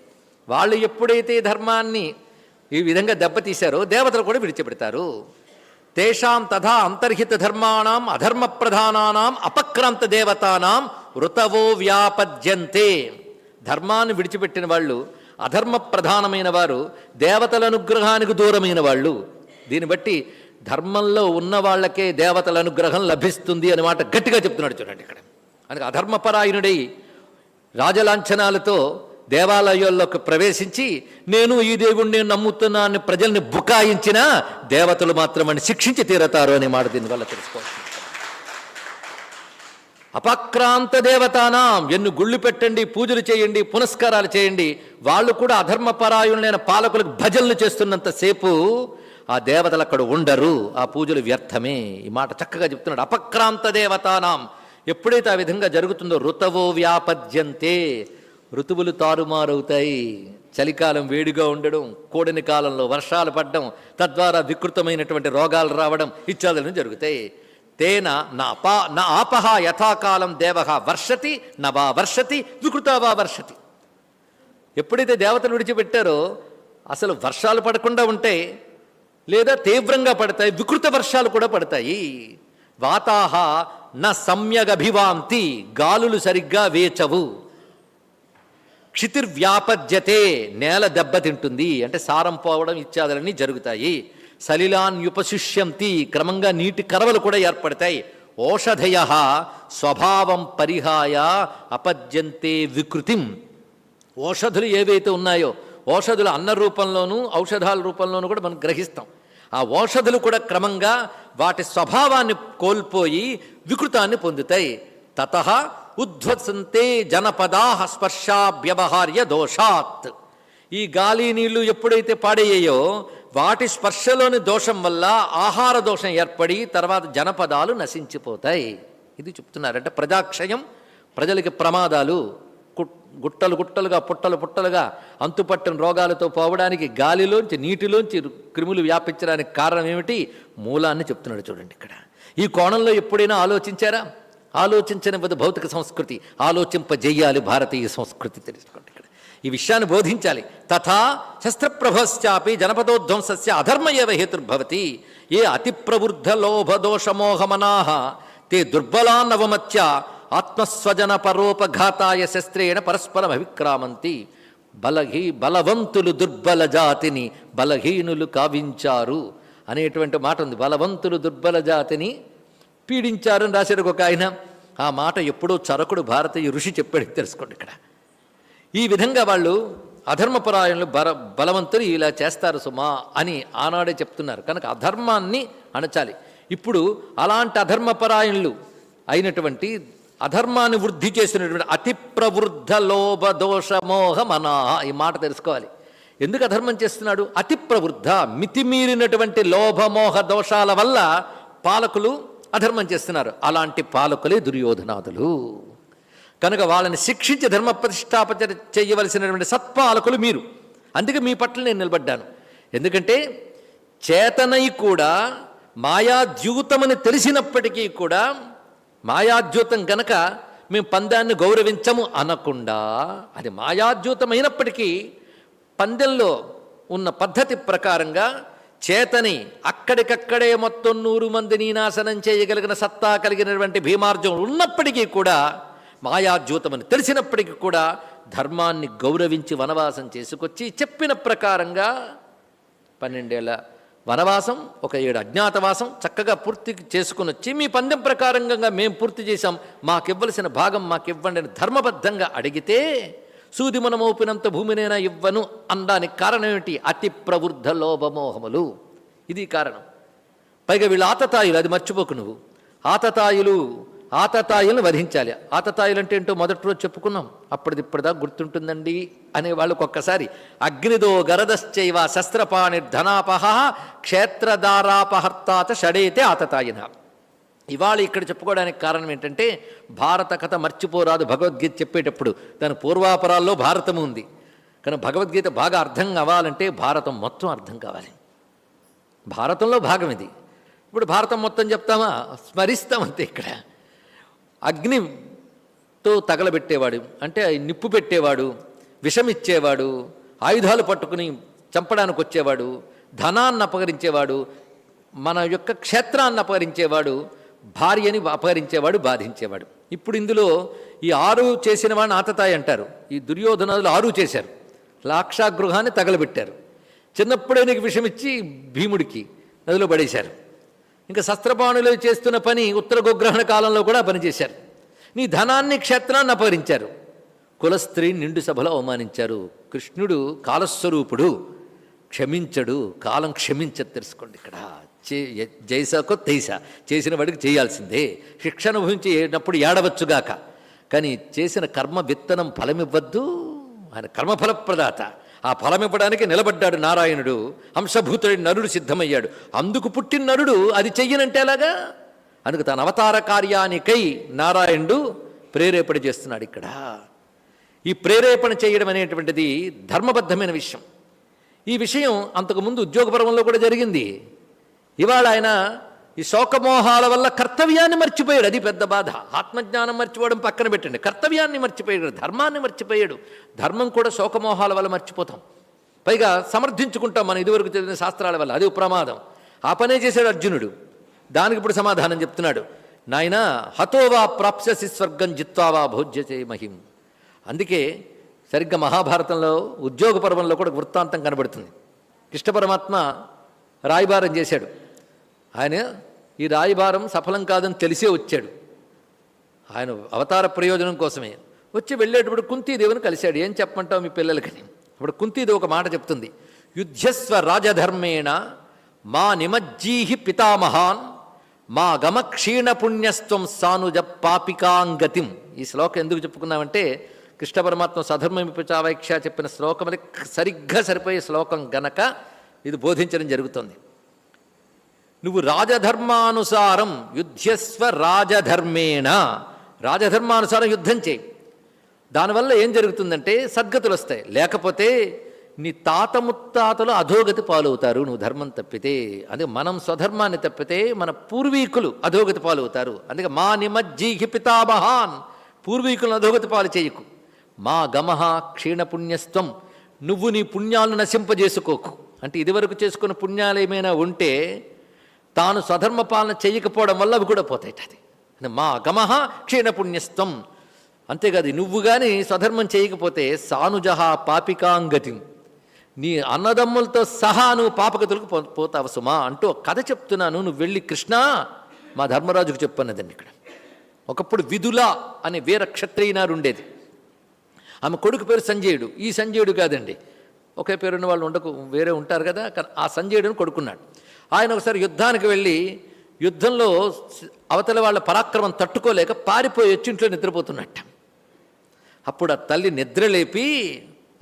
వాళ్ళు ఎప్పుడైతే ధర్మాన్ని ఈ విధంగా దెబ్బతీశారో దేవతలు కూడా విడిచిపెడతారు. తేషాం తథా అంతర్హిత ధర్మాణం అధర్మ ప్రధానానాం అపక్రాంత దేవతానాం ఋతవో వ్యాపద్యంతే ధర్మాన్ని విడిచిపెట్టిన వాళ్ళు అధర్మ ప్రధానమైన వారు దేవతల అనుగ్రహానికి దూరమైన వాళ్ళు. దీన్ని బట్టి ధర్మంలో ఉన్న వాళ్ళకే దేవతల అనుగ్రహం లభిస్తుంది అనే మాట గట్టిగా చెప్తున్నాడు చూడండి ఇక్కడ. అందుకే అధర్మపరాయణుడై రాజలాంఛనాలతో దేవాలయాల్లోకి ప్రవేశించి నేను ఈ దేవుణ్ణి నమ్ముతున్నా అని ప్రజల్ని బుకాయించినా దేవతలు మాత్రమని శిక్షించి తీరతారు అనే మాట దీనివల్ల తెలుసుకోవచ్చు. అపక్రాంత దేవతానాం ఎన్ను గుళ్ళు పెట్టండి పూజలు చేయండి పునస్కారాలు చేయండి. వాళ్ళు కూడా అధర్మపరాయణులైన పాలకులకు భజనలు చేస్తున్నంతసేపు ఆ దేవతలు అక్కడ ఉండరు ఆ పూజలు వ్యర్థమే. ఈ మాట చక్కగా చెప్తున్నాడు. అపక్రాంత దేవతానాం. ఎప్పుడైతే ఆ విధంగా జరుగుతుందో ఋతవో వ్యాపద్యంతే. ఋతువులు తారుమారవుతాయి. చలికాలం వేడిగా ఉండడం కూడని కాలంలో వర్షాలు పడడం తద్వారా వికృతమైనటువంటి రోగాలు రావడం ఇత్యాదులను జరుగుతాయి. తేన నా పా నా ఆపహ యథాకాలం దేవ వర్షతి నవా వర్షతి వికృతవా వర్షతి. ఎప్పుడైతే దేవతలు విడిచిపెట్టారో అసలు వర్షాలు పడకుండా ఉంటే లేదా తీవ్రంగా పడతాయి వికృత వర్షాలు కూడా పడతాయి. వాతాహ న సమ్యగభివాంతి గాలులు సరిగ్గా వేచవు. క్షితిర్వ్యాపద్యతే నేల దెబ్బతింటుంది అంటే సారం పోవడం ఇత్యాదులన్నీ జరుగుతాయి. సలిలాన్యుపశిష్యంతి క్రమంగా నీటి కరవలు కూడా ఏర్పడతాయి. ఓషధయ స్వభావం పరిహాయ అపద్యంతే వికృతిం. ఓషధులు ఏవైతే ఉన్నాయో ఔషధులు అన్న రూపంలోనూ ఔషధాల రూపంలోనూ కూడా మనం గ్రహిస్తాం. ఆ ఓషధులు కూడా క్రమంగా వాటి స్వభావాన్ని కోల్పోయి వికృతాన్ని పొందుతాయి. తత ఉధ్వసంతే జనపదా స్పర్శాభ్యవహార్య దోషాత్. ఈ గాలి నీళ్ళు ఎప్పుడైతే పాడయ్యాయో వాటి స్పర్శలోని దోషం వల్ల ఆహార దోషం ఏర్పడి తర్వాత జనపదాలు నశించిపోతాయి. ఇది చెప్తున్నారంటే ప్రజాక్షయం ప్రజలకి ప్రమాదాలు. గుట్టలు గుట్టలుగా పుట్టలు పుట్టలుగా అంతుపట్టిన రోగాలతో పోవడానికి గాలిలోంచి నీటిలోంచి క్రిములు వ్యాపించడానికి కారణం ఏమిటి? మూలాన్ని చెప్తున్నాడు చూడండి ఇక్కడ. ఈ కోణంలో ఎప్పుడైనా ఆలోచించారా? ఆలోచించనివ్వదు భౌతిక సంస్కృతి. ఆలోచింపజేయాలి భారతీయ సంస్కృతి తెలుసుకోండి ఇక్కడ. ఈ విషయాన్ని బోధించాలి. తథా శస్త్రప్రభశ్చాపి జనపదోధ్వంసస్య అధర్మ ఏవ హేతుర్భవతి. ఏ అతి ప్రవృద్ధ లోభ దోషమోహమనాహ తే దుర్బలా నవమత్య ఆత్మస్వజన పరోపఘాతాయ శస్త్రేణ పరస్పరం అవిక్రామంతి బలహీ బలవంతులు దుర్బల జాతిని బలహీనులు కావించారు అనేటువంటి మాట ఉంది. బలవంతులు దుర్బల జాతిని పీడించారు అని రాశాడు ఒక ఆయన. ఆ మాట ఎప్పుడో చరకుడు భారతీయ ఋషి చెప్పాడు. తెలుసుకోండి ఇక్కడ. ఈ విధంగా వాళ్ళు అధర్మపరాయణలు బల బలవంతులు ఇలా చేస్తారు సుమా అని ఆనాడే చెప్తున్నారు. కనుక అధర్మాన్ని అణచాలి. ఇప్పుడు అలాంటి అధర్మపరాయణులు అయినటువంటి అధర్మాన్ని వృద్ధి చేసినటువంటి అతి ప్రవృద్ధ లోభ దోష మోహ మనాహ ఈ మాట తెలుసుకోవాలి. ఎందుకు అధర్మం చేస్తున్నాడు? అతి ప్రవృద్ధ మితిమీరినటువంటి లోభమోహ దోషాల వల్ల పాలకులు అధర్మం చేస్తున్నారు. అలాంటి పాలకులే దుర్యోధనాదులు. కనుక వాళ్ళని శిక్షించి ధర్మ ప్రతిష్టాపన చేయవలసినటువంటి సత్పాలకులు మీరు. అందుకే మీ పట్ల నేను నిలబడ్డాను. ఎందుకంటే చేతనై కూడా మాయాద్యూతమని తెలిసినప్పటికీ కూడా మాయాద్యూతం గనక మేము పందాన్ని గౌరవించము అనకుండా అది మాయాద్యూతమైనప్పటికీ పందెంలో ఉన్న పద్ధతి ప్రకారంగా చేతని అక్కడికక్కడే మొత్తం నూరు మందిని నాశనం చేయగలిగిన సత్తా కలిగినటువంటి భీమార్జం ఉన్నప్పటికీ కూడా మాయాద్యూతమని తెలిసినప్పటికీ కూడా ధర్మాన్ని గౌరవించి వనవాసం చేసుకొచ్చి చెప్పిన ప్రకారంగా పన్నెండేళ్ళ వనవాసం ఒక ఏడు అజ్ఞాతవాసం చక్కగా పూర్తి చేసుకుని వచ్చి మీ పందెం ప్రకారంగా మేము పూర్తి చేశాం. మాకివ్వలసిన భాగం మాకివ్వండి అని ధర్మబద్ధంగా అడిగితే సూది మన మోపినంత భూమినైనా ఇవ్వను అనడానికి కారణం ఏమిటి అతి ప్రవృద్ధ లోభమోహములు. ఇది కారణం. పైగా వీళ్ళు ఆతతాయులు అది మర్చిపోకు నువ్వు. ఆతతాయులు ఆతతాయులను వధించాలి. ఆతతాయులు అంటే ఏంటో మొదటి రోజు చెప్పుకున్నాం. అప్పటిదిప్పటిదాకా గుర్తుంటుందండి అనే వాళ్ళకు ఒక్కసారి. అగ్నిదో గరదశ్చైవ శస్త్రపాణి ధనాపహ క్షేత్రదారాపహర్తాత షడేతే ఆతతాయిన. ఇవాళ ఇక్కడ చెప్పుకోవడానికి కారణం ఏంటంటే భారత కథ మర్చిపోరాదు భగవద్గీత చెప్పేటప్పుడు. దాని పూర్వాపరాల్లో భారతం ఉంది. కానీ భగవద్గీత బాగా అర్థం కావాలంటే భారతం మొత్తం అర్థం కావాలి. భారతంలో భాగం ఇది. ఇప్పుడు భారతం మొత్తం చెప్తామా? స్మరిస్తామంతే ఇక్కడ. అగ్నితో తగలబెట్టేవాడు అంటే నిప్పు పెట్టేవాడు విషమిచ్చేవాడు ఆయుధాలు పట్టుకుని చంపడానికి వచ్చేవాడు ధనాన్ని అపహరించేవాడు మన యొక్క క్షేత్రాన్ని అపహరించేవాడు భార్యని అపహరించేవాడు బాధించేవాడు. ఇప్పుడు ఇందులో ఈ ఆరు చేసిన వాడిని ఆతతాయి అంటారు. ఈ దుర్యోధనాలు ఆరు చేశారు. లాక్షాగృహాన్ని తగలబెట్టారు. చిన్నప్పుడే నీకు విషమిచ్చి భీముడికి నదిలో పడేశారు. ఇంకా శస్త్రపాణులు చేస్తున్న పని ఉత్తర గోగ్రహణ కాలంలో కూడా పనిచేశారు. నీ ధనాన్ని క్షేత్రాన్ని అపహరించారు. కులస్త్రీ నిండు సభలో అవమానించారు. కృష్ణుడు కాలస్వరూపుడు. క్షమించడు కాలం క్షమించదు తెలుసుకోండి ఇక్కడ. చే జైసాకో తైసా చేసిన వాడికి చేయాల్సిందే. శిక్ష అనుభవించేటప్పుడు ఏడవచ్చుగాక కానీ చేసిన కర్మ విత్తనం ఫలమివ్వద్దు. ఆయన కర్మఫలప్రదాత. ఆ ఫలం ఇవ్వడానికి నిలబడ్డాడు నారాయణుడు. హంసభూతుడి నరుడు సిద్ధమయ్యాడు. అందుకు పుట్టిన నరుడు అది చెయ్యనంటే ఎలాగా? అందుకు తన అవతార కార్యానికై నారాయణుడు ప్రేరేపణ చేస్తున్నాడు ఇక్కడ. ఈ ప్రేరేపణ చేయడం అనేటువంటిది ధర్మబద్ధమైన విషయం. ఈ విషయం అంతకుముందు ఉద్యోగపర్వంలో కూడా జరిగింది. ఇవాళ ఆయన ఈ శోకమోహాల వల్ల కర్తవ్యాన్ని మర్చిపోయాడు. అది పెద్ద బాధ. ఆత్మజ్ఞానం మర్చిపోవడం పక్కన పెట్టండి. కర్తవ్యాన్ని మర్చిపోయాడు. ధర్మాన్ని మర్చిపోయాడు. ధర్మం కూడా శోకమోహాల వల్ల మర్చిపోతాం. పైగా సమర్థించుకుంటాం మనం ఇదివరకు చదివిన శాస్త్రాల వల్ల. అది ప్రమాదం. ఆ పనే చేశాడు అర్జునుడు. దానికి ఇప్పుడు సమాధానం చెప్తున్నాడు. నాయన హతోవా ప్రాప్స్యసి స్వర్గం జిత్వావా భోజ్యసే మహిం. అందుకే సరిగ్గా మహాభారతంలో ఉద్యోగ పర్వంలో కూడా వృత్తాంతం కనబడుతుంది. కృష్ణ పరమాత్మ రాయబారం చేశాడు. ఆయన ఈ రాయిభారం సఫలం కాదని తెలిసే వచ్చాడు. ఆయన అవతార ప్రయోజనం కోసమే. వచ్చి వెళ్ళేటప్పుడు కుంతీదేవిని కలిశాడు. ఏం చెప్పమంటావు మీ పిల్లలకని అప్పుడు కుంతీదేవి ఒక మాట చెప్తుంది. యుద్ధస్వ రాజధర్మేణ మా నిమజ్జీహి పితామహాన్ మా గమ క్షీణ పుణ్యస్త్వం సానుజ పాపికాంగతిం. ఈ శ్లోకం ఎందుకు చెప్పుకున్నామంటే కృష్ణ పరమాత్మ సధర్మమిపచావైక్ష చెప్పిన శ్లోకం అది సరిగ్గా సరిపోయే శ్లోకం గనక ఇది బోధించడం జరుగుతుంది. నువ్వు రాజధర్మానుసారం యుద్ధస్వ రాజధర్మేణ. రాజధర్మానుసారం యుద్ధం చేయి. దానివల్ల ఏం జరుగుతుందంటే సద్గతులు వస్తాయి లేకపోతే నీ తాత ముత్తాతలు అధోగతి పాలవుతారు నువ్వు ధర్మం తప్పితే. అందుకే మనం స్వధర్మాన్ని తప్పితే మన పూర్వీకులు అధోగతి పాలవుతారు. అందుకే మా నిమజ్జీహి పితామహాన్ పూర్వీకులను అధోగతి పాలు చేయకు. మా గమహ క్షీణపుణ్యస్త్వం నువ్వు నీ పుణ్యాలను నశింపజేసుకోకు. అంటే ఇదివరకు చేసుకున్న పుణ్యాలు ఏమైనా ఉంటే తాను స్వధర్మ పాలన చేయకపోవడం వల్ల అవి కూడా పోతాయి అది. మా అగమహ క్షీణపుణ్యస్త్వం అంతేకాదు నువ్వు కానీ స్వధర్మం చేయకపోతే సానుజహ పాపికాంగతి. నీ అన్నదమ్ములతో సహా నువ్వు పాపగతులకు పో పోతావు సుమా అంటూ కథ చెప్తున్నాను. నువ్వు వెళ్ళి కృష్ణ మా ధర్మరాజుకు చెప్పన్నదండి ఇక్కడ. ఒకప్పుడు విధుల అనే వీర క్షత్రియునారు ఉండేది. ఆమె కొడుకు పేరు సంజయుడు. ఈ సంజయుడు కాదండి. ఒకే పేరున్న వాళ్ళు ఉండకు వేరే ఉంటారు కదా. ఆ సంజయుడిని కొడుకున్నాడు. ఆయన ఒకసారి యుద్ధానికి వెళ్ళి యుద్ధంలో అవతల వాళ్ళ పరాక్రమం తట్టుకోలేక పారిపోయి వచ్చి ఇంట్లో నిద్రపోతున్నట్ట. అప్పుడు ఆ తల్లి నిద్రలేపి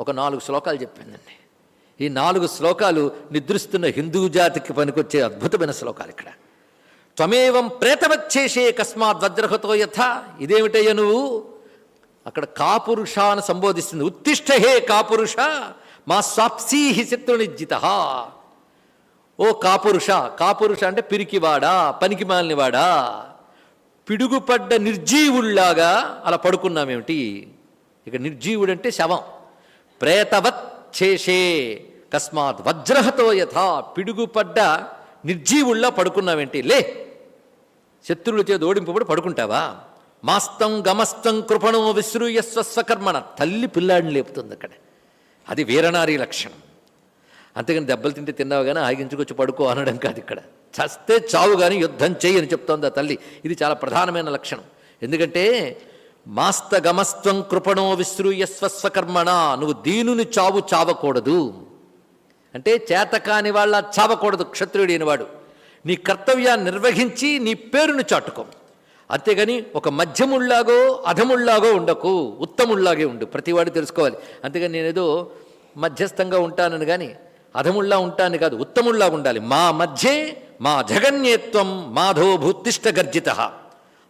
ఒక నాలుగు శ్లోకాలు చెప్పిందండి ఈ నాలుగు శ్లోకాలు నిద్రిస్తున్న హిందూ జాతికి పనికొచ్చే అద్భుతమైన శ్లోకాలు ఇక్కడ. త్వమేవం ప్రేతవచ్చేసే కస్మాత్ వజ్రహతో యథ. ఇదేమిటయ్య నువ్వు? అక్కడ కాపురుష అని సంబోధిస్తుంది. ఉత్తిష్ట హే కాపురుష మా సాప్సీహి శత్రునిజ్జిత. ఓ కాపురుష కాపురుష అంటే పిరికివాడా పనికి మాలినవాడా పిడుగుపడ్డ నిర్జీవుల్లాగా అలా పడుకున్నామేమిటి? ఇక నిర్జీవుడు అంటే శవం. ప్రేతవత్ చేసే కస్మాత్ వజ్రహతో యథా పిడుగుపడ్డ నిర్జీవుల్లా పడుకున్నావేంటి? లే! శత్రువుల చేతి ఓడింపబడి పడుకుంటావా? మాస్తం గమస్తం కృపణో విశ్రూయ స్వస్వకర్మణ. తల్లి పిల్లాడిని లేపుతుంది అక్కడ అది వీరనారీ లక్షణం. అంతేగాని దెబ్బలు తింటే తిన్నావు కానీ ఆగించుకొచ్చి పడుకో అనడం కాదు ఇక్కడ. చస్తే చావు కానీ యుద్ధం చేయని చెప్తోంది ఆ తల్లి. ఇది చాలా ప్రధానమైన లక్షణం. ఎందుకంటే మాస్తగమస్త్వం కృపణో విశ్రూయ స్వస్వకర్మణ నువ్వు దీనుని చావు చావకూడదు. అంటే చేతకాని వాళ్ళ చావకూడదు క్షత్రియుడైన వాడు నీ కర్తవ్యాన్ని నిర్వహించి నీ పేరును చాటుకో. అంతేగాని ఒక మధ్యముళ్ళాగో అధముళ్ళాగో ఉండకు. ఉత్తముళ్ళాగే ఉండు. ప్రతివాడు తెలుసుకోవాలి. అంతేగాని నేనేదో మధ్యస్థంగా ఉంటానని కానీ అధముళ్ళా ఉంటాను కాదు ఉత్తముళ్ళా ఉండాలి. మా మధ్యే మా జగన్యేత్వం మాధో భూతిష్ట గర్జిత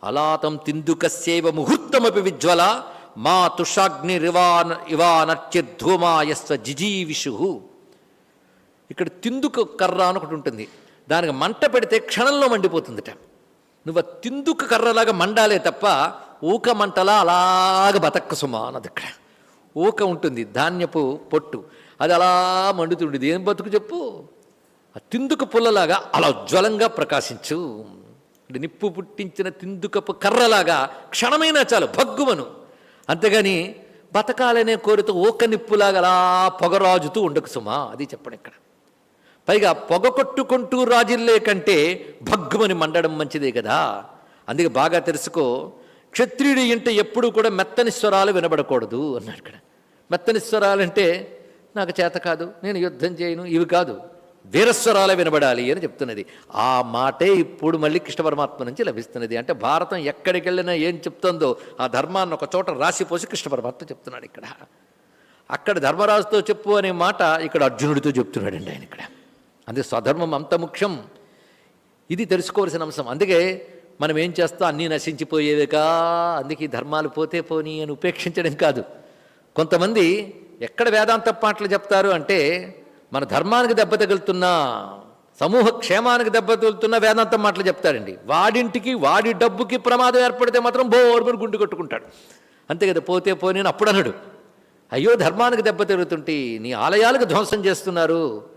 అలాతం తిందుకస్యేవ ముహూర్తమపి విజ్వల మా తుషాగ్నిరివాన ఇవానర్చిర్ధూమాయస్వ జిజీవిషు. ఇక్కడ తిందుకు కర్ర అని ఒకటి ఉంటుంది. దానికి మంట పెడితే క్షణంలో మండిపోతుందిట. నువ్వు ఆ తిందుకు కర్రలాగా మండాలే తప్ప ఊక మంటలా అలాగ బతక్క సుమా అన్నది ఇక్కడ. ఊక ఉంటుంది ధాన్యపు పొట్టు. అది అలా మండుతుండేది. ఏం బతుకు చెప్పు? ఆ తిందుక పుల్లలాగా అలా ఉజ్వలంగా ప్రకాశించు. అంటే నిప్పు పుట్టించిన తిందుకపు కర్రలాగా క్షణమైనా చాలు భగ్గుమను. అంతేగాని బతకాలనే కోరితో ఊక నిప్పులాగా అలా పొగరాజుతూ ఉండకు సుమా అది చెప్పండి ఇక్కడ. పైగా పొగ కొట్టుకుంటూ రాజిల్లే కంటే భగ్గుమని మండడం మంచిదే కదా. అందుకే బాగా తెలుసుకో క్షత్రియుడి ఇంట ఎప్పుడూ కూడా మెత్తని స్వరాలు వినబడకూడదు అన్నాడు ఇక్కడ. మెత్తని స్వరాలు అంటే నాకు చేత కాదు నేను యుద్ధం చేయను ఇవి కాదు. వీరస్వరాలే వినబడాలి అని చెప్తున్నది. ఆ మాటే ఇప్పుడు మళ్ళీ కృష్ణ పరమాత్మ నుంచి లభిస్తున్నది. అంటే భారతం ఎక్కడికి వెళ్ళినా ఏం చెప్తుందో ఆ ధర్మాన్ని ఒక చోట రాసిపోసి కృష్ణ పరమాత్మ చెప్తున్నాడు ఇక్కడ. అక్కడ ధర్మరాజుతో చెప్పు అనే మాట ఇక్కడ అర్జునుడితో చెప్తున్నాడండి ఆయన ఇక్కడ. అందుకే స్వధర్మం అంత ముఖ్యం. ఇది తెలుసుకోవాల్సిన అంశం. అందుకే మనం ఏం చేస్తాం అన్నీ నశించిపోయేవిగా అందుకే ధర్మాలు పోతే పోనీ అని ఉపేక్షించడం కాదు. కొంతమంది ఎక్కడ వేదాంత పాటలు చెప్తారు అంటే మన ధర్మానికి దెబ్బ తగులుతున్నా సమూహ క్షేమానికి దెబ్బ తగులుతున్నా వేదాంతం మాటలు చెప్తారండి. వాడింటికి వాడి డబ్బుకి ప్రమాదం ఏర్పడితే మాత్రం బోర్మని గుండు కొట్టుకుంటాడు. అంతే కదా పోతే పోనీ అప్పుడు అనడు. అయ్యో ధర్మానికి దెబ్బ తిరుగుతుంటే నీ ఆలయాలకు ధ్వంసం చేస్తున్నారు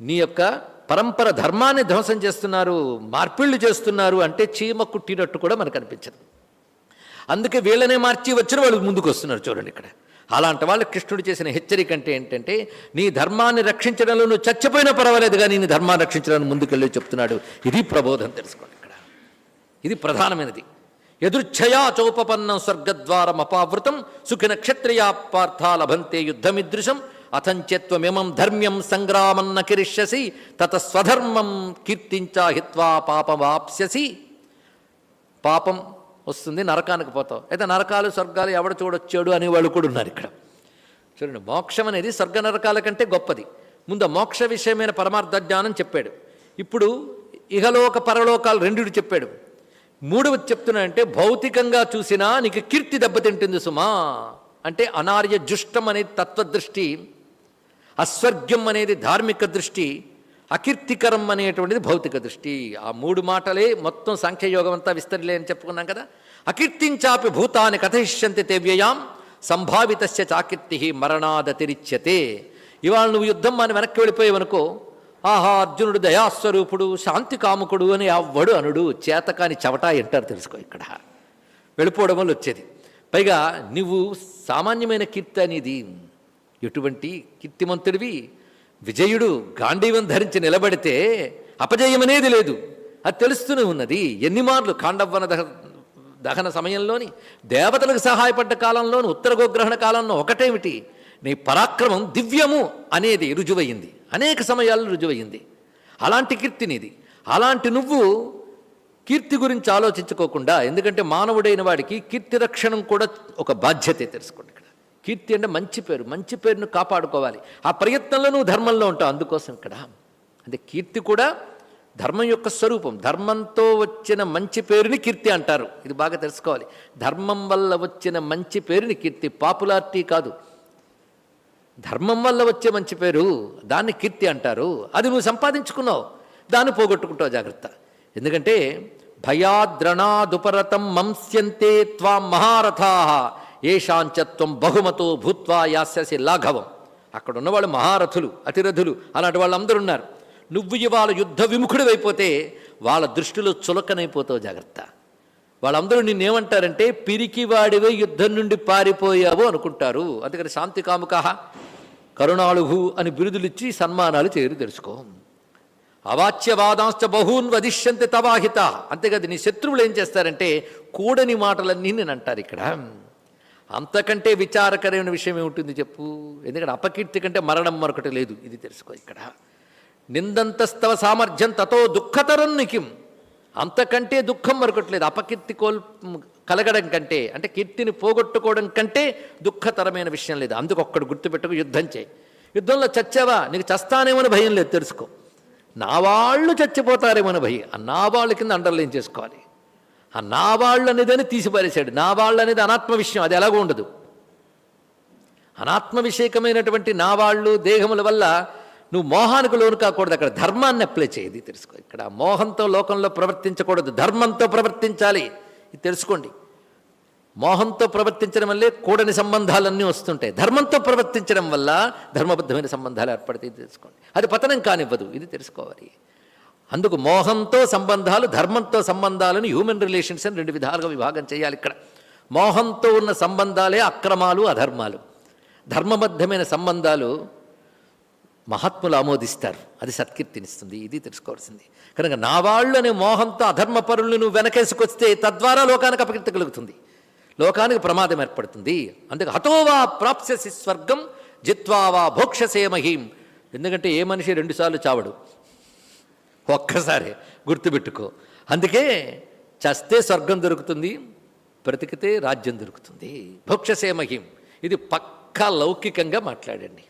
నీ యొక్క పరంపర ధర్మాన్ని ధ్వంసం చేస్తున్నారు మార్పిళ్ళు చేస్తున్నారు అంటే చీమ కుట్టినట్టు కూడా మనకు అనిపించదు. అందుకే వీళ్ళనే మార్చి వచ్చిన వాళ్ళు ముందుకు వస్తున్నారు చూడండి ఇక్కడ. అలాంటి వాళ్ళు కృష్ణుడు చేసిన హెచ్చరిక అంటే ఏంటంటే నీ ధర్మాన్ని రక్షించడంలో నువ్వు చచ్చిపోయినా పర్వాలేదు కానీ నీ ధర్మాన్ని రక్షించడానికి ముందుకెళ్ళి చెప్తున్నాడు. ఇది ప్రబోధం తెలుసుకోండి ఇక్కడ. ఇది ప్రధానమైనది. ఎదుర్ఛయా చౌపపన్నం స్వర్గద్వారం అపావృతం సుఖిన క్షత్రియా పార్థ లభంతే యుద్ధమిదృశం అథంచత్వమిమం ధర్మ్యం సంగ్రామన్న కిరిష్యసి తత స్వధర్మం కీర్తించా హిత్వా పాపమాప్స్యసి పాపం వస్తుంది నరకానికి పోతావు. అయితే నరకాలు స్వర్గాలు ఎవడ చూడొచ్చాడు అనేవాళ్ళు కూడా ఉన్నారు ఇక్కడ. చూడండి మోక్షం అనేది స్వర్గ నరకాల కంటే గొప్పది. ముందు మోక్ష విషయమైన పరమార్థ జ్ఞానం చెప్పాడు. ఇప్పుడు ఇహలోక పరలోకాలు రెండుడు చెప్పాడు. మూడవది చెప్తున్నాడంటే భౌతికంగా చూసినా నీకు కీర్తి దెబ్బతింటుంది సుమా. అంటే అనార్య జుష్టం అనేది తత్వదృష్టి అస్వర్గ్యం అనేది ధార్మిక దృష్టి అకీర్తికరం అనేటువంటిది భౌతిక దృష్టి. ఆ మూడు మాటలే మొత్తం సాంఖ్యయోగం అంతా విస్తరిలే అని చెప్పుకున్నాం కదా. అకీర్తించాపి భూతాన్ని కథయిష్యంతి తేవ్యయాం సంభావితస్య చాకీర్తి మరణాదతిరిచ్యతే. ఇవాళ నువ్వు యుద్ధం అని వెనక్కి వెళ్ళిపోయావనుకో ఆహా అర్జునుడు దయాస్వరూపుడు శాంతి కాముకుడు అని అవ్వడు అనుడు చేతకాని చవటా ఎంటారు తెలుసుకో ఇక్కడ. వెళ్ళిపోవడం వల్ల వచ్చేది. పైగా నువ్వు సామాన్యమైన కీర్తి అనేది ఎటువంటి కీర్తిమంతుడివి విజయుడు గాంధీవం ధరించి నిలబడితే అపజయమనేది లేదు. అది తెలుస్తూనే ఉన్నది. ఎన్ని మార్లు కాండవ్వన దహ దహన సమయంలోని దేవతలకు సహాయపడ్డ కాలంలోని ఉత్తర గోగ్రహణ కాలంలో ఒకటేమిటి? నీ పరాక్రమం దివ్యము అనేది రుజువయ్యింది. అనేక సమయాల్లో రుజువయింది అలాంటి కీర్తి నీది. అలాంటి నువ్వు కీర్తి గురించి ఆలోచించుకోకుండా ఎందుకంటే మానవుడైన వాడికి కీర్తి రక్షణం కూడా ఒక బాధ్యతే తెలుసుకోండి. కీర్తి అంటే మంచి పేరు మంచి పేరును కాపాడుకోవాలి. ఆ ప్రయత్నంలో నువ్వు ధర్మంలో ఉంటావు. అందుకోసం ఇక్కడ అంటే కీర్తి కూడా ధర్మం యొక్క స్వరూపం. ధర్మంతో వచ్చిన మంచి పేరుని కీర్తి అంటారు. ఇది బాగా తెలుసుకోవాలి. ధర్మం వల్ల వచ్చిన మంచి పేరుని కీర్తి పాపులారిటీ కాదు. ధర్మం వల్ల వచ్చే మంచి పేరు దాన్ని కీర్తి అంటారు. అది నువ్వు సంపాదించుకున్నావు. దాన్ని పోగొట్టుకుంటావు జాగ్రత్త. ఎందుకంటే భయాద్రణాదుపరతం మంస్యంతే త్వా మహారథా. ఏషాంచత్వం బహుమతో భూత్వా యాస్యసి లాఘవం. అక్కడ ఉన్నవాళ్ళు మహారథులు అతిరథులు అలాంటి వాళ్ళందరూ ఉన్నారు నువ్వు ఇవాళ యుద్ధ విముఖుడివైపోతే వాళ్ళ దృష్టిలో చులకనైపోతావు జాగ్రత్త. వాళ్ళందరూ నిన్నేమంటారంటే పిరికివాడివే యుద్ధం నుండి పారిపోయావు అనుకుంటారు. అందుకని శాంతి కాముక కరుణాళుహు అని బిరుదులిచ్చి సన్మానాలు చేరు తెలుసుకో. అవాచ్యవాదాంశ బహూన్ వదిష్యంతి తవాహిత. అంతేకాదు నీ శత్రువులు ఏం చేస్తారంటే కూడని మాటలన్నీ నేను అంటారు ఇక్కడ. అంతకంటే విచారకరమైన విషయం ఏముంటుంది చెప్పు? ఎందుకంటే అపకీర్తి కంటే మరణం మరొకటి లేదు. ఇది తెలుసుకో ఇక్కడ. నిందంతస్తవ సామర్థ్యం తతో దుఃఖతరం నికిం. అంతకంటే దుఃఖం మరొకటి లేదు. అపకీర్తి కోల్ కలగడం కంటే అంటే కీర్తిని పోగొట్టుకోవడం కంటే దుఃఖతరమైన విషయం లేదు. అందుకు ఒక్కడు గుర్తుపెట్టుకు యుద్ధం చేయి. యుద్ధంలో చచ్చావా? నీకు చస్తానేమని భయం లేదు తెలుసుకో. నా వాళ్ళు చచ్చిపోతారేమని భయం. నా వాళ్ళ కింద అండర్లైన్ చేసుకోవాలి. ఆ నావాళ్ళు అనేదని తీసిపారేశాడు. నావాళ్ళు అనేది అనాత్మ విషయం అది ఎలాగో ఉండదు. అనాత్మ విషయకమైనటువంటి నావాళ్ళు దేహముల వల్ల నువ్వు మోహానికి లోను కాకూడదు. అక్కడ ధర్మాన్ని అప్లై చేయది తెలుసుకో. ఇక్కడ మోహంతో లోకంలో ప్రవర్తించకూడదు. ధర్మంతో ప్రవర్తించాలి. ఇది తెలుసుకోండి. మోహంతో ప్రవర్తించడం వల్లే కూడని సంబంధాలన్నీ వస్తుంటాయి. ధర్మంతో ప్రవర్తించడం వల్ల ధర్మబద్ధమైన సంబంధాలు ఏర్పడతాయి. తెలుసుకోండి. అది పతనం కానివ్వదు. ఇది తెలుసుకోవాలి. అందుకు మోహంతో సంబంధాలు ధర్మంతో సంబంధాలను హ్యూమన్ రిలేషన్స్ అని రెండు విధాలుగా విభాగం చేయాలి ఇక్కడ. మోహంతో ఉన్న సంబంధాలే అక్రమాలు అధర్మాలు. ధర్మబద్ధమైన సంబంధాలు మహాత్ములు ఆమోదిస్తారు. అది సత్కీర్తినిస్తుంది ఇది తెలుసుకోవాల్సింది. కనుక నా వాళ్ళు అనే మోహంతో అధర్మ పరులను నువ్వు వెనకేసుకొస్తే తద్వారా లోకానికి అపకీర్తి కలుగుతుంది. లోకానికి ప్రమాదం ఏర్పడుతుంది. అందుకే హతోవా ప్రాప్స్యసి స్వర్గం జిత్వావా భోక్షసే మహీం. ఎందుకంటే ఏ మనిషి రెండుసార్లు చావడు. ఒక్కసారి గుర్తుపెట్టుకో. అందుకే చస్తే స్వర్గం దొరుకుతుంది బ్రతికితే రాజ్యం దొరుకుతుంది. భోక్షసే మహిం. ఇది పక్కా లౌకికంగా మాట్లాడండి.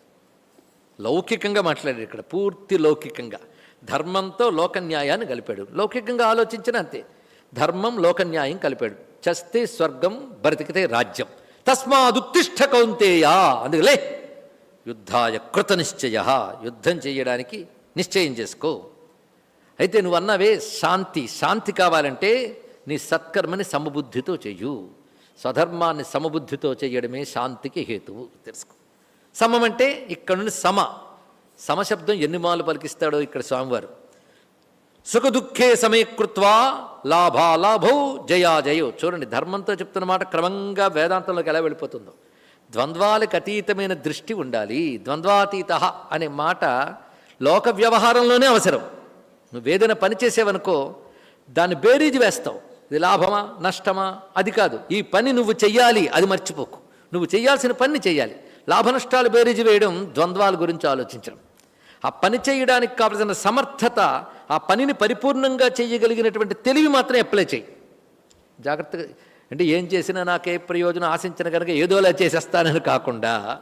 లౌకికంగా మాట్లాడాడు ఇక్కడ పూర్తి లౌకికంగా. ధర్మంతో లోకన్యాయాన్ని కలిపాడు. లౌకికంగా ఆలోచించిన అంతే. ధర్మం లోకన్యాయం కలిపాడు. చస్తే స్వర్గం బ్రతికితే రాజ్యం. తస్మాదుత్తిష్ట కౌంతేయా. అందుకలే యుద్ధాయ కృత నిశ్చయ. యుద్ధం చేయడానికి నిశ్చయం చేసుకో. అయితే నువ్వు అన్నావే శాంతి శాంతి కావాలంటే నీ సత్కర్మని సమబుద్ధితో చెయ్యు. స్వధర్మాన్ని సమబుద్ధితో చేయడమే శాంతికి హేతువు. తెలుసుకో. సమం అంటే ఇక్కడ నుండి సమ. సమశబ్దం ఎన్ని మాలు పలికిస్తాడో ఇక్కడ స్వామివారు. సుఖ దుఃఖే సమయకృత్వా లాభాలాభౌ జయాజయో జయా జయో. చూడండి ధర్మంతో చెప్తున్న మాట క్రమంగా వేదాంతంలోకి ఎలా వెళ్ళిపోతుందో. ద్వంద్వాలకు అతీతమైన దృష్టి ఉండాలి. ద్వంద్వాతీత అనే మాట లోక వ్యవహారంలోనే అవసరం. నువ్వు ఏదైనా పని చేసేవనుకో దాన్ని బేరీజు వేస్తావు. ఇది లాభమా నష్టమా? అది కాదు. ఈ పని నువ్వు చెయ్యాలి అది మర్చిపోకు. నువ్వు చేయాల్సిన పని చేయాలి లాభ నష్టాలు బేరీజు వేయడం ద్వంద్వాల గురించి ఆలోచించడం. ఆ పని చేయడానికి కావలసిన సమర్థత ఆ పనిని పరిపూర్ణంగా చేయగలిగినటువంటి తెలివి మాత్రం అప్లై చేయి. జాగ్రత్తగా అంటే ఏం చేసినా నాకే ప్రయోజనం ఆశించిన కనుక ఏదోలా చేసేస్తానని కాకుండా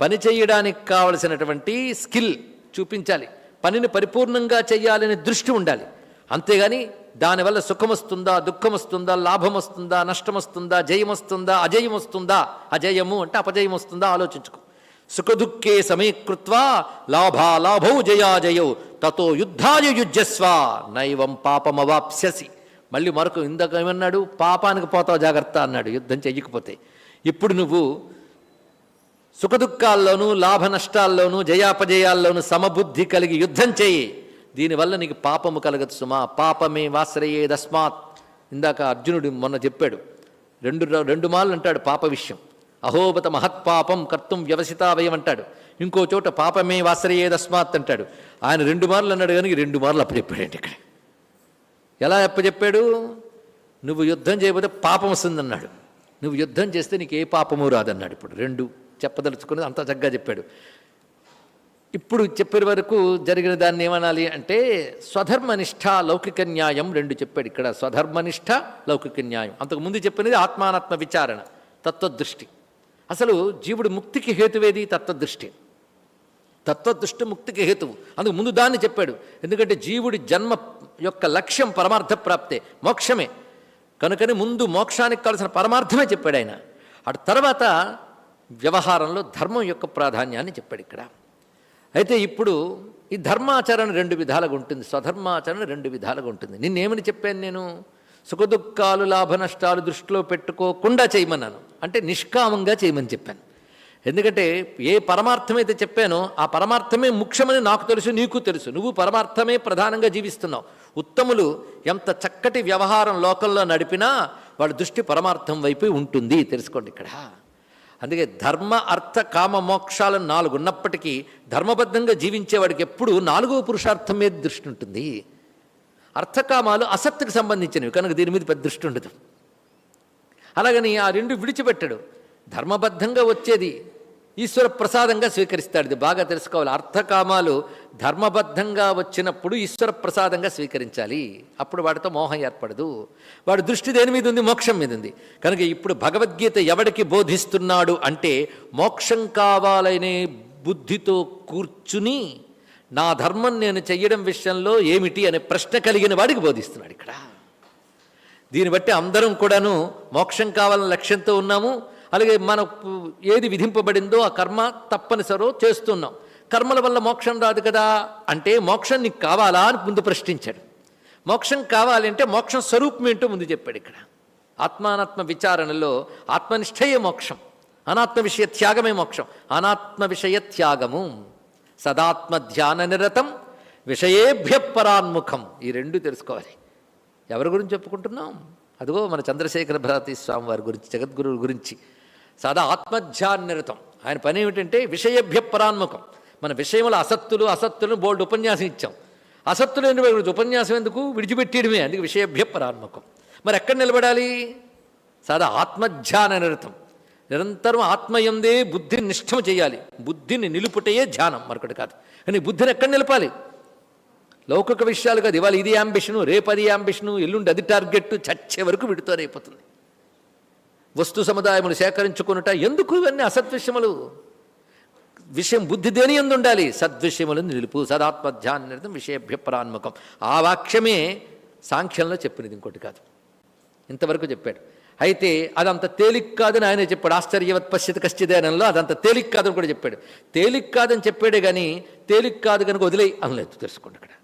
పని చేయడానికి కావలసినటువంటి స్కిల్ చూపించాలి. పనిని పరిపూర్ణంగా చేయాలనే దృష్టి ఉండాలి. అంతేగాని దానివల్ల సుఖం వస్తుందా దుఃఖం వస్తుందా లాభం వస్తుందా నష్టం వస్తుందా జయం వస్తుందా అజయం వస్తుందా అజయము అంటే అపజయం వస్తుందా ఆలోచించుకో. సుఖదుఃఖే సమీకృత్వ లాభాలాభౌ జయాజయౌ తతో యుద్ధాయ యుజ్యస్వ నైవం పాపమవాప్స్యసి. మళ్ళీ మరొక ఇందాక ఏమన్నాడు పాపానికి పోతావు జాగ్రత్త అన్నాడు యుద్ధం చెయ్యకపోతే. ఇప్పుడు నువ్వు సుఖదుఖాల్లోనూ లాభ నష్టాల్లోనూ జయాపజయాల్లోనూ సమబుద్ధి కలిగి యుద్ధం చేయి. దీనివల్ల నీకు పాపము కలగదు సుమా. పాపమే వాశ్రయేదస్మాత్ ఇందాక అర్జునుడు మొన్న చెప్పాడు. రెండు రెండు మాలు అంటాడు పాప విషయం. అహోబత మహత్పాపం కర్తం వ్యవసితావయం అంటాడు. ఇంకో చోట పాపమే వాశ్రయేదస్మాత్ అంటాడు. ఆయన రెండు మార్లు అన్నాడు కానీ రెండు మార్లు అప్పచెప్పాడండి ఇక్కడ? ఎలా అప్పచెప్పాడు నువ్వు యుద్ధం చేయకపోతే పాపం వస్తుందన్నాడు. నువ్వు యుద్ధం చేస్తే నీకు ఏ పాపము రాదన్నాడు ఇప్పుడు. రెండు చెప్పదలుచుకుని అంత చక్కగా చెప్పాడు. ఇప్పుడు చెప్పే వరకు జరిగిన దాన్ని ఏమనాలి అంటే స్వధర్మనిష్ట లౌకిక న్యాయం రెండు చెప్పాడు ఇక్కడ. స్వధర్మనిష్ట లౌకిక న్యాయం. అంతకు ముందు చెప్పినది ఆత్మానాత్మ విచారణ తత్వదృష్టి. అసలు జీవుడు ముక్తికి హేతువేది? తత్వదృష్టి. తత్వదృష్టి ముక్తికి హేతువు. అందుకు ముందు దాన్ని చెప్పాడు. ఎందుకంటే జీవుడి జన్మ యొక్క లక్ష్యం పరమార్థ ప్రాప్తే మోక్షమే. కనుకని ముందు మోక్షానికి కావాల్సిన పరమార్థమే చెప్పాడు ఆయన. అటు తర్వాత వ్యవహారంలో ధర్మం యొక్క ప్రాధాన్యాన్ని చెప్పాడు ఇక్కడ. అయితే ఇప్పుడు ఈ ధర్మాచరణ రెండు విధాలుగా ఉంటుంది స్వధర్మాచరణ రెండు విధాలుగా ఉంటుంది. నిన్నేమని చెప్పాను నేను? సుఖదుఖాలు లాభ నష్టాలు దృష్టిలో పెట్టుకోకుండా చేయమన్నాను. అంటే నిష్కామంగా చేయమని చెప్పాను. ఎందుకంటే ఏ పరమార్థమైతే చెప్పానో ఆ పరమార్థమే ముఖ్యమని నాకు తెలుసు నీకు తెలుసు. నువ్వు పరమార్థమే ప్రధానంగా జీవిస్తున్నావు. ఉత్తములు ఎంత చక్కటి వ్యవహారం లోకంలో నడిపినా వాళ్ళ దృష్టి పరమార్థం వైపు ఉంటుంది. తెలుసుకోండి ఇక్కడ. అందుకే ధర్మ అర్థ కామ మోక్షాలు నాలుగు ఉన్నప్పటికీ ధర్మబద్ధంగా జీవించేవాడికి ఎప్పుడు నాలుగో పురుషార్థం మీద దృష్టి ఉంటుంది. అర్థకామాలు అసత్తుకు సంబంధించినవి కనుక దీని మీద పెద్ద దృష్టి ఉండదు. అలాగని ఆ రెండు విడిచిపెట్టడు. ధర్మబద్ధంగా వచ్చేది ఈశ్వర ప్రసాదంగా స్వీకరిస్తాడు. ఇది బాగా తెలుసుకోవాలి. అర్థకామాలు ధర్మబద్ధంగా వచ్చినప్పుడు ఈశ్వర ప్రసాదంగా స్వీకరించాలి. అప్పుడు వాడితో మోహం ఏర్పడదు. వాడి దృష్టి దేని మీద ఉంది? మోక్షం మీద ఉంది. కనుక ఇప్పుడు భగవద్గీత ఎవడికి బోధిస్తున్నాడు అంటే మోక్షం కావాలనే బుద్ధితో కూర్చుని నా ధర్మం నేను చెయ్యడం విషయంలో ఏమిటి అనే ప్రశ్న కలిగిన వాడికి బోధిస్తున్నాడు ఇక్కడ. దీన్ని బట్టి అందరం కూడాను మోక్షం కావాలని లక్ష్యంతో ఉన్నాము. అలాగే మనకు ఏది విధింపబడిందో ఆ కర్మ తప్పనిసరో చేస్తున్నాం. కర్మల వల్ల మోక్షం రాదు కదా అంటే మోక్షం నీకు కావాలా అని ముందు ప్రశ్నించాడు. మోక్షం కావాలంటే మోక్షం స్వరూపం ఏంటో ముందు చెప్పాడు ఇక్కడ. ఆత్మానాత్మ విచారణలో ఆత్మనిష్టయే మోక్షం అనాత్మ విషయ త్యాగమే మోక్షం అనాత్మ విషయ త్యాగము. సదాత్మ ధ్యాన నిరతం విషయేభ్య పరాన్ముఖం. ఈ రెండు తెలుసుకోవాలి. ఎవరి గురించి చెప్పుకుంటున్నాం? అదిగో మన చంద్రశేఖర భారతీ స్వామి వారి గురించి జగద్గురు గురించి. సదా ఆత్మధ్యాన్నిరతం ఆయన పని ఏమిటంటే విషయభ్య పరాన్ముఖం. మన విషయముల అసత్తులు అసత్తులను బోల్డ్ ఉపన్యాసం ఇచ్చాం. అసత్తులు ఎందుకు ఉపన్యాసం ఎందుకు? విడిచిపెట్టేయడమే. అందుకే విషయభ్య పరాన్ముఖం మరి ఎక్కడ నిలబడాలి? సదా ఆత్మధ్యాన నిరతం. నిరంతరం ఆత్మయందే బుద్ధిని నిష్ఠం చేయాలి. బుద్ధిని నిలుపుటయే ధ్యానం. మరొకటి కాదు. కానీ బుద్ధిని ఎక్కడ నిలపాలి? లౌకిక విషయాలు కాదు. ఇవాళ ఇది యాంబిషను రేపు అది యాంబిషను ఎల్లుండి అది టార్గెట్ చచ్చే వరకు విడుతూనే అయిపోతుంది. వస్తు సముదాయములు సేకరించుకున్నట ఎందుకు ఇవన్నీ అసత్విషములు విషయం బుద్ధి దేని ఎందు ఉండాలి సద్విషయములను నిలుపు సదాత్మధ్యానం విషయభ్యపరాన్ముఖం ఆ వాక్యమే సాంఖ్యంలో చెప్పినది ఇంకోటి కాదు. ఇంతవరకు చెప్పాడు. అయితే అదంత తేలిక్ కాదని ఆయన చెప్పాడు. ఆశ్చర్యవత్ పశ్చిత కశ్చిదేనంలో అదంత తేలిక్ కాదని కూడా చెప్పాడు. తేలిక్ కాదని చెప్పాడే కానీ తేలిక్ కాదు కనుక వదిలేయి అనలేదు. తెలుసుకోండి ఇక్కడ.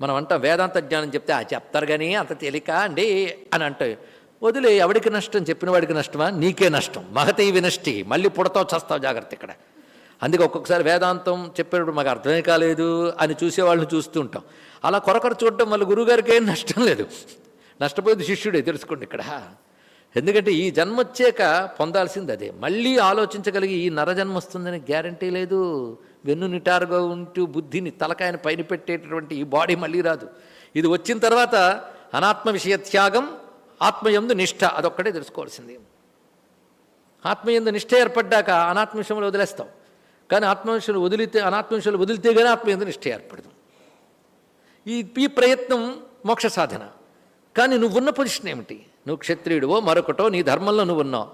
మనం అంటాం వేదాంత జ్ఞానం చెప్తే ఆ చెప్తారు కానీ అంత తేలిక అండి అని అంటే వదిలే ఎవడికి నష్టం? చెప్పిన వాడికి నష్టమా? నీకే నష్టం. మహతీ వినష్టి మళ్ళీ పుడతావు చస్తావు జాగ్రత్త ఇక్కడ. అందుకే ఒక్కొక్కసారి వేదాంతం చెప్పేటప్పుడు మాకు అర్థమే కాలేదు అని చూసేవాళ్ళని చూస్తూ ఉంటాం అలా కొరకొర చూడటం వల్ల గురువుగారికి ఏం నష్టం లేదు. నష్టపోయింది శిష్యుడే తెలుసుకోండి ఇక్కడ. ఎందుకంటే ఈ జన్మ వచ్చాక పొందాల్సింది అదే. మళ్ళీ ఆలోచించగలిగి ఈ నరజన్మ వస్తుందని గ్యారంటీ లేదు. వెన్ను నిటారుగా ఉంటూ బుద్ధిని తలకాయన పైన పెట్టేటటువంటి ఈ బాడీ మళ్ళీ రాదు. ఇది వచ్చిన తర్వాత అనాత్మ విషయ త్యాగం ఆత్మయందు నిష్ఠ అదొక్కటే తెలుసుకోవాల్సింది. ఆత్మయందు నిష్ఠ ఏర్పడ్డాక అనాత్మ విషయంలో వదిలేస్తాం. కానీ ఆత్మవిషయాలు వదిలితే అనాత్మవిషయాలు వదిలితే కానీ ఆత్మయందు నిష్ట ఏర్పడదు. ఈ ఈ ప్రయత్నం మోక్ష సాధన. కానీ నువ్వున్న పొజిషన్ ఏమిటి? నువ్వు క్షత్రియుడివో మరొకటో నీ ధర్మంలో నువ్వు ఉన్నావు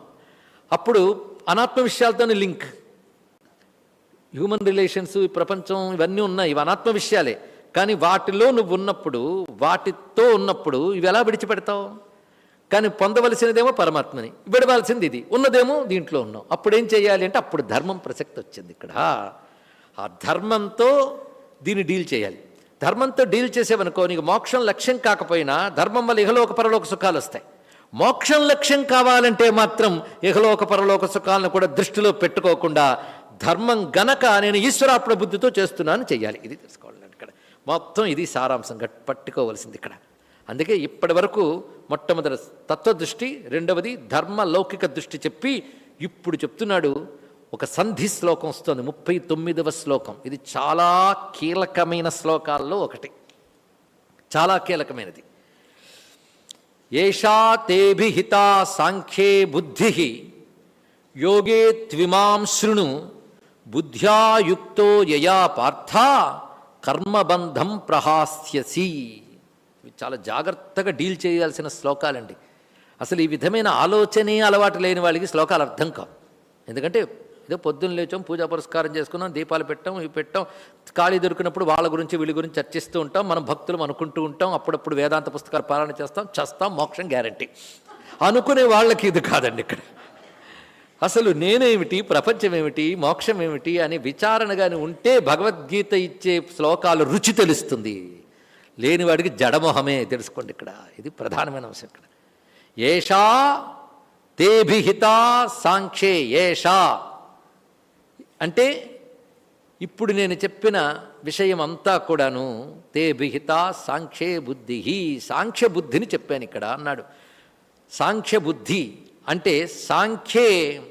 అప్పుడు అనాత్మ విషయాలతోనే లింక్. హ్యూమన్ రిలేషన్స్ ఈ ప్రపంచం ఇవన్నీ ఉన్నాయి. ఇవి అనాత్మ విషయాలే కానీ వాటిలో నువ్వు ఉన్నప్పుడు వాటితో ఉన్నప్పుడు ఇవి ఎలా విడిచిపెడతావు? కానీ పొందవలసినదేమో పరమాత్మని. విడవలసింది ఇది ఉన్నదేమో దీంట్లో ఉన్నాం. అప్పుడు ఏం చేయాలి అంటే అప్పుడు ధర్మం ప్రసక్తి వచ్చింది ఇక్కడ. ఆ ధర్మంతో దీన్ని డీల్ చేయాలి. ధర్మంతో డీల్ చేసేవనుకో నీకు మోక్షం లక్ష్యం కాకపోయినా ధర్మం వల్ల ఇహలోక పరలోక సుఖాలు వస్తాయి. మోక్షం లక్ష్యం కావాలంటే మాత్రం ఇహలోక పరలోక సుఖాలను కూడా దృష్టిలో పెట్టుకోకుండా ధర్మం గనక నేను ఈశ్వరాత్మ బుద్ధితో చేస్తున్నాను చేయాలి ఇది తెలుసుకోవాలి ఇక్కడ. మొత్తం ఇది సారాంశం. పట్టుకోవలసింది ఇక్కడ. అందుకే ఇప్పటి వరకు మొట్టమొదటి తత్వదృష్టి రెండవది ధర్మ లౌకిక దృష్టి చెప్పి ఇప్పుడు చెప్తున్నాడు ఒక సంధి శ్లోకం వస్తుంది ముప్పై తొమ్మిదవ శ్లోకం. ఇది చాలా కీలకమైన శ్లోకాల్లో ఒకటి. చాలా కీలకమైనది. ఏషా తేభిహిత సాంఖ్యే బుద్ధి యోగే త్విమాం శృణు బుద్ధ్యాయుక్తో యయా పార్థ కర్మబంధం ప్రహాస్యసి. చాలా జాగ్రత్తగా డీల్ చేయాల్సిన శ్లోకాలండి. అసలు ఈ విధమైన ఆలోచనే అలవాటు లేని వాళ్ళకి శ్లోకాలు అర్థం కావు. ఎందుకంటే ఏదో పొద్దున్న లేచాం పూజా పురస్కారం చేసుకున్నాం దీపాలు పెట్టాం ఇవి పెట్టాం ఖాళీ దొరికినప్పుడు వాళ్ళ గురించి వీళ్ళ గురించి చర్చిస్తూ ఉంటాం మనం భక్తులు అనుకుంటూ ఉంటాం అప్పుడప్పుడు వేదాంత పుస్తకాలు పాలన చేస్తాం చేస్తాం మోక్షం గ్యారంటీ. అనుకునే వాళ్ళకి ఇది కాదండి ఇక్కడ. అసలు నేనేమిటి ప్రపంచం ఏమిటి మోక్షం ఏమిటి అని విచారణ కానీ ఉంటే భగవద్గీత ఇచ్చే శ్లోకాలు రుచి తెలుస్తుంది. లేనివాడికి జడమొహమే తెలుసుకోండి ఇక్కడ. ఇది ప్రధానమైన అంశం ఇక్కడ. ఏషా తేభిహిత సాంక్షే ఏషా. అంటే ఇప్పుడు నేను చెప్పిన విషయం అంతా కూడాను తేభిహిత సాంక్షే సాంఖ్యే బుద్ధి. సాంఖ్య బుద్ధిని చెప్పాను ఇక్కడ అన్నాడు. సాంఖ్య బుద్ధి అంటే సాంఖ్యే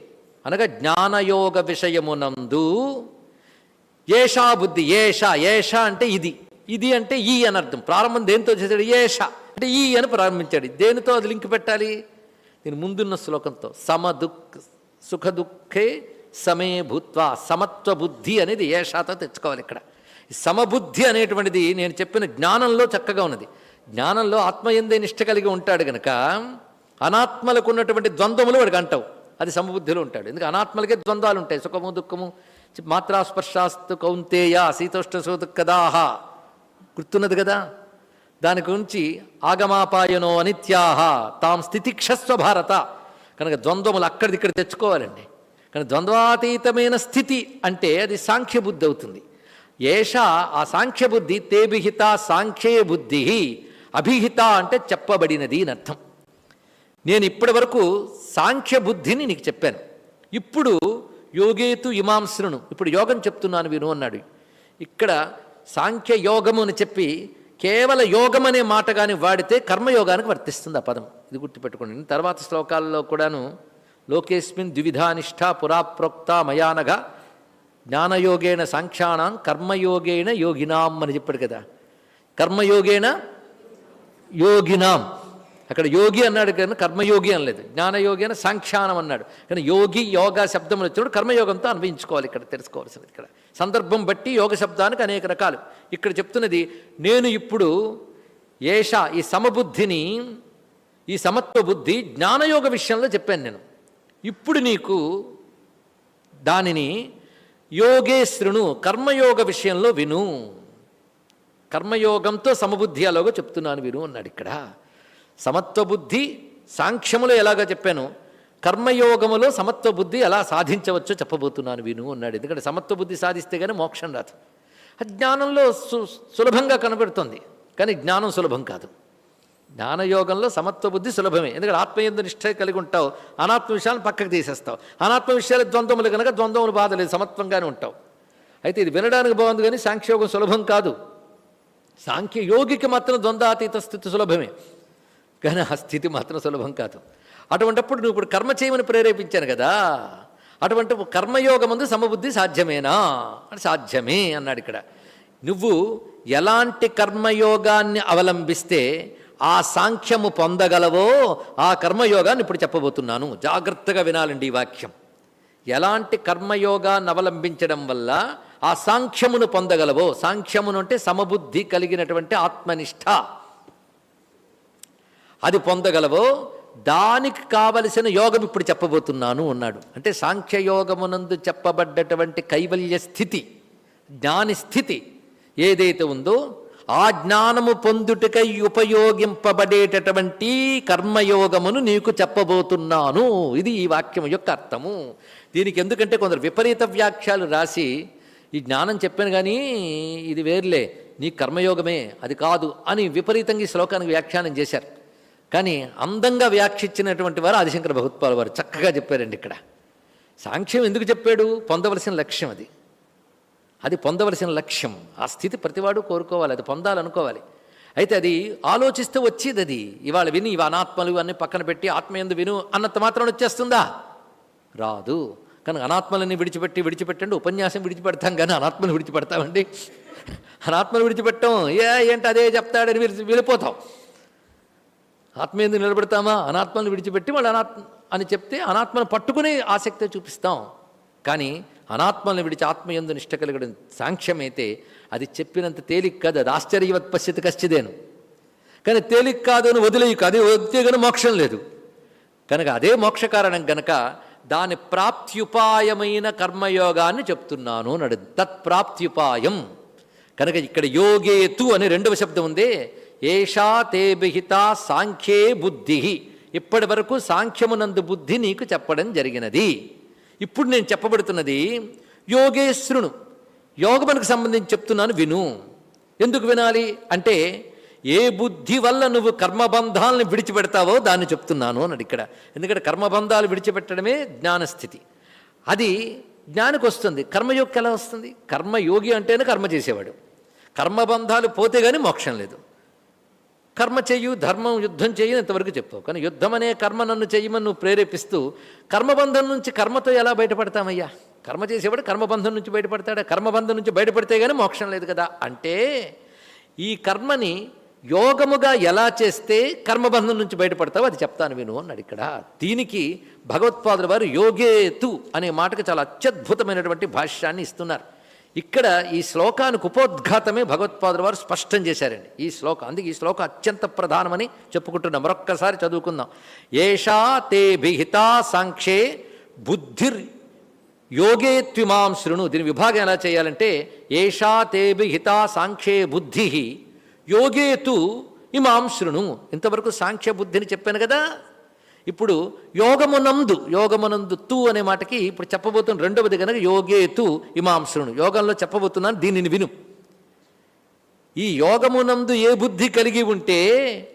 అనగా జ్ఞానయోగ విషయమునందు ఏషా బుద్ధి. ఏష ఏష అంటే ఇది. ఇది అంటే ఈ అని అర్థం. ప్రారంభం దేనితో చేశాడు? ఏష. అంటే ఈ అని ప్రారంభించాడు. దేనితో అది లింక్ పెట్టాలి? దీని ముందున్న శ్లోకంతో. సమదుఃఖ సుఖ దుఃఖే సమే భూత్వా సమత్వ బుద్ధి అనేది ఏషాతో తెచ్చుకోవాలి ఇక్కడ. సమబుద్ధి అనేటువంటిది నేను చెప్పిన జ్ఞానంలో చక్కగా ఉన్నది. జ్ఞానంలో ఆత్మ ఎందే నిష్ట కలిగి ఉంటాడు గనక అనాత్మలకు ఉన్నటువంటి ద్వంద్వములు వాడికి అంటావు. అది సమబుద్ధిలో ఉంటాడు. ఎందుకంటే అనాత్మలకే ద్వంద్వాలు ఉంటాయి. సుఖము దుఃఖము మాత్రాస్పర్శాస్తు కౌంతేయ శీతోష్ణ సోదుక్కదాహ గుర్తున్నది కదా? దాని గురించి ఆగమాపాయనో అనిత్యాహ తాం స్థితిక్షస్వ భారత. కనుక ద్వంద్వములు అక్కడిది ఇక్కడ తెచ్చుకోవాలండి. కానీ ద్వంద్వాతీతమైన స్థితి అంటే అది సాంఖ్యబుద్ధి అవుతుంది. ఏష ఆ సాంఖ్యబుద్ధి తేభిహిత సాంఖ్యే బుద్ధి అభిహిత అంటే చెప్పబడినది అని అర్థం. నేను ఇప్పటి వరకు సాంఖ్య బుద్ధిని నీకు చెప్పాను. ఇప్పుడు యోగేతు ఇమాంశ్రును ఇప్పుడు యోగం చెప్తున్నాను విను అన్నాడు. ఇక్కడ సాంఖ్య యోగము అని చెప్పి కేవల యోగం అనే మాట కానీ వాడితే కర్మయోగానికి వర్తిస్తుంది ఆ పదం. ఇది గుర్తుపెట్టుకోండి. తర్వాత శ్లోకాల్లో కూడాను లోకేస్మిన్ ద్విధానిష్ట పురాప్రోక్త మయానగా జ్ఞానయోగేణ సాంఖ్యానాం కర్మయోగేణ యోగినాం అని చెప్పాడు కదా. కర్మయోగేణ యోగినాం. అక్కడ యోగి అన్నాడు కానీ కర్మయోగి అనలేదు. జ్ఞానయోగి అని సాంఖ్యానం అన్నాడు. కానీ యోగి యోగా శబ్దం వచ్చినప్పుడు కర్మయోగంతో అనుభవించుకోవాలి ఇక్కడ తెలుసుకోవాల్సినది ఇక్కడ. సందర్భం బట్టి యోగ శబ్దానికి అనేక రకాలు. ఇక్కడ చెప్తున్నది నేను ఇప్పుడు ఏష ఈ సమబుద్ధిని ఈ సమత్వ బుద్ధి జ్ఞానయోగ విషయంలో చెప్పాను నేను. ఇప్పుడు నీకు దానిని యోగేశ్రును కర్మయోగ విషయంలో విను. కర్మయోగంతో సమబుద్ధి అలాగో చెప్తున్నాను విను అన్నాడు ఇక్కడ. సమత్వ బుద్ధి సాంఖ్యములో ఎలాగో చెప్పాను? కర్మయోగములో సమత్వ బుద్ధి ఎలా సాధించవచ్చో చెప్పబోతున్నాను విను అన్నాడు. ఎందుకంటే సమత్వ బుద్ధి సాధిస్తే కానీ మోక్షం రాదు. జ్ఞానంలో సు సులభంగా కనబడుతుంది. కానీ జ్ఞానం సులభం కాదు. జ్ఞానయోగంలో సమత్వ బుద్ధి సులభమే. ఎందుకంటే ఆత్మయందు నిష్ట కలిగి ఉంటావు. అనాత్మ విషయాలను పక్కకు తీసేస్తావు. అనాత్మ విషయాలు ద్వంద్వములు కనుక ద్వంద్వములు బాధలేదు సమత్వంగానే ఉంటావు. అయితే ఇది వినడానికి బాగుంది కానీ సాంఖ్యయోగం సులభం కాదు. సాంఖ్య యోగికి మాత్రం ద్వంద్వాతీత స్థితి సులభమే. కానీ ఆ స్థితి మాత్రం సులభం కాదు. అటువంటప్పుడు నువ్వు ఇప్పుడు కర్మ చేయమని ప్రేరేపించాను కదా అటువంటి కర్మయోగమందు సమబుద్ధి సాధ్యమేనా? అని సాధ్యమే అన్నాడు ఇక్కడ. నువ్వు ఎలాంటి కర్మయోగాన్ని అవలంబిస్తే ఆ సాంఖ్యము పొందగలవో ఆ కర్మయోగాన్ని ఇప్పుడు చెప్పబోతున్నాను. జాగ్రత్తగా వినాలండి ఈ వాక్యం. ఎలాంటి కర్మయోగాన్ని అవలంబించడం వల్ల ఆ సాంఖ్యమును పొందగలవో సాంఖ్యమును అంటే సమబుద్ధి కలిగినటువంటి ఆత్మనిష్ట. అది పొందగలవో? దానికి కావలసిన యోగం ఇప్పుడు చెప్పబోతున్నాను అన్నాడు. అంటే సాంఖ్యయోగమునందు చెప్పబడ్డటువంటి కైవల్య స్థితి జ్ఞాని స్థితి ఏదైతే ఉందో ఆ జ్ఞానము పొందుటకై ఉపయోగింపబడేటటువంటి కర్మయోగమును నీకు చెప్పబోతున్నాను. ఇది ఈ వాక్యం యొక్క అర్థము. దీనికి ఎందుకంటే కొందరు విపరీత వ్యాఖ్యలు రాసి ఈ జ్ఞానం చెప్పాను కానీ ఇది వేర్లే నీ కర్మయోగమే అది కాదు అని విపరీతంగా ఈ శ్లోకానికి వ్యాఖ్యానం చేశారు. కానీ అందంగా వ్యాఖ్యించినటువంటి వారు ఆదిశంకర భగవత్పాల వారు చక్కగా చెప్పారండి ఇక్కడ. సాంఖ్యం ఎందుకు చెప్పాడు? పొందవలసిన లక్ష్యం అది. అది పొందవలసిన లక్ష్యం. ఆ స్థితి ప్రతివాడు కోరుకోవాలి అది పొందాలనుకోవాలి. అయితే అది ఆలోచిస్తే వచ్చేది అది. ఇవాళ విని ఇవి అనాత్మలు అన్నీ పక్కన పెట్టి ఆత్మయందు విను అన్నంత మాత్రం వచ్చేస్తుందా? రాదు. కనుక అనాత్మలని విడిచిపెట్టి విడిచిపెట్టండి. ఉపన్యాసం విడిచిపెడతాం కానీ అనాత్మలు విడిచిపెడతామండి. అనాత్మలు విడిచిపెట్టాం. ఏ ఏంటి అదే చెప్తాడని వెళ్ళిపోతాం. ఆత్మ ఎందుకు నిలబెడతామా? అనాత్మను విడిచిపెట్టి వాళ్ళు అనాత్మ అని చెప్తే అనాత్మను పట్టుకునే ఆసక్తి చూపిస్తాం. కానీ అనాత్మల్ని విడిచి ఆత్మ ఎందు నిష్ట కలగడం సాంక్ష్యమైతే అది చెప్పినంత తేలిక కాదు అది ఆశ్చర్యవత్ పశ్చిత కశ్చిదేను. కానీ తేలిక కాదు అని వదిలేయక అది వదిలే కానీ మోక్షం లేదు. కనుక అదే మోక్ష కారణం గనక దాని ప్రాప్త్యుపాయమైన కర్మయోగాన్ని చెప్తున్నాను నడు తత్ప్రాప్త్యుపాయం కనుక ఇక్కడ యోగేతు అనే రెండవ శబ్దం ఉందే ఏషా తే విహిత సాంఖ్యే బుద్ధి. ఇప్పటి వరకు సాంఖ్యమునందు బుద్ధి నీకు చెప్పడం జరిగినది. ఇప్పుడు నేను చెప్పబడుతున్నది యోగేశ్వరును. యోగమునకు సంబంధించి చెప్తున్నాను విను. ఎందుకు వినాలి? అంటే ఏ బుద్ధి వల్ల నువ్వు కర్మబంధాలను విడిచిపెడతావో దాన్ని చెప్తున్నాను అన్నాడు ఇక్కడ. ఎందుకంటే కర్మబంధాలు విడిచిపెట్టడమే జ్ఞానస్థితి. అది జ్ఞానికి వస్తుంది. కర్మయోగికి ఎలా వస్తుంది? కర్మయోగి అంటేనే కర్మ చేసేవాడు. కర్మబంధాలు పోతే కానీ మోక్షం లేదు. కర్మ చెయ్యు ధర్మం యుద్ధం చేయు ఇంతవరకు చెప్పావు కానీ యుద్ధం అనే కర్మ నన్ను చెయ్యమని నువ్వు ప్రేరేపిస్తూ కర్మబంధం నుంచి కర్మతో ఎలా బయటపడతామయ్యా? కర్మ చేసేవాడు కర్మబంధం నుంచి బయటపడతాడా? కర్మబంధం నుంచి బయటపడితే కానీ మోక్షం లేదు కదా? అంటే ఈ కర్మని యోగముగా ఎలా చేస్తే కర్మబంధం నుంచి బయటపడతావు అది చెప్తాను విను అన్నాడు ఇక్కడ. దీనికి భగవత్పాదుల వారు యోగేతు అనే మాటకు చాలా అత్యద్భుతమైనటువంటి భాష్యాన్ని ఇస్తున్నారు. ఇక్కడ ఈ శ్లోకానికి ఉపోద్ఘాతమే భగవత్పాదుల వారు స్పష్టం చేశారండి. ఈ శ్లోకం అందుకే ఈ శ్లోకం అత్యంత ప్రధానమని చెప్పుకుంటున్నాం. మరొక్కసారి చదువుకుందాం. ఏషా తే విహితా సాంక్షే బుద్ధిర్ యోగే త్విమాం శృణు. దీని విభాగం ఎలా చేయాలంటే ఏషా తే విహితా సాంఖ్యే బుద్ధి యోగే తు ఇమాం శృణు. ఇంతవరకు సాంఖ్య బుద్ధిని చెప్పాను కదా. ఇప్పుడు యోగమునందు యోగమునందు తు అనే మాటకి ఇప్పుడు చెప్పబోతున్న రెండవది కనుక యోగే తు ఇమాం యోగంలో చెప్పబోతున్నాను దీనిని విను. ఈ యోగమునందు ఏ బుద్ధి కలిగి ఉంటే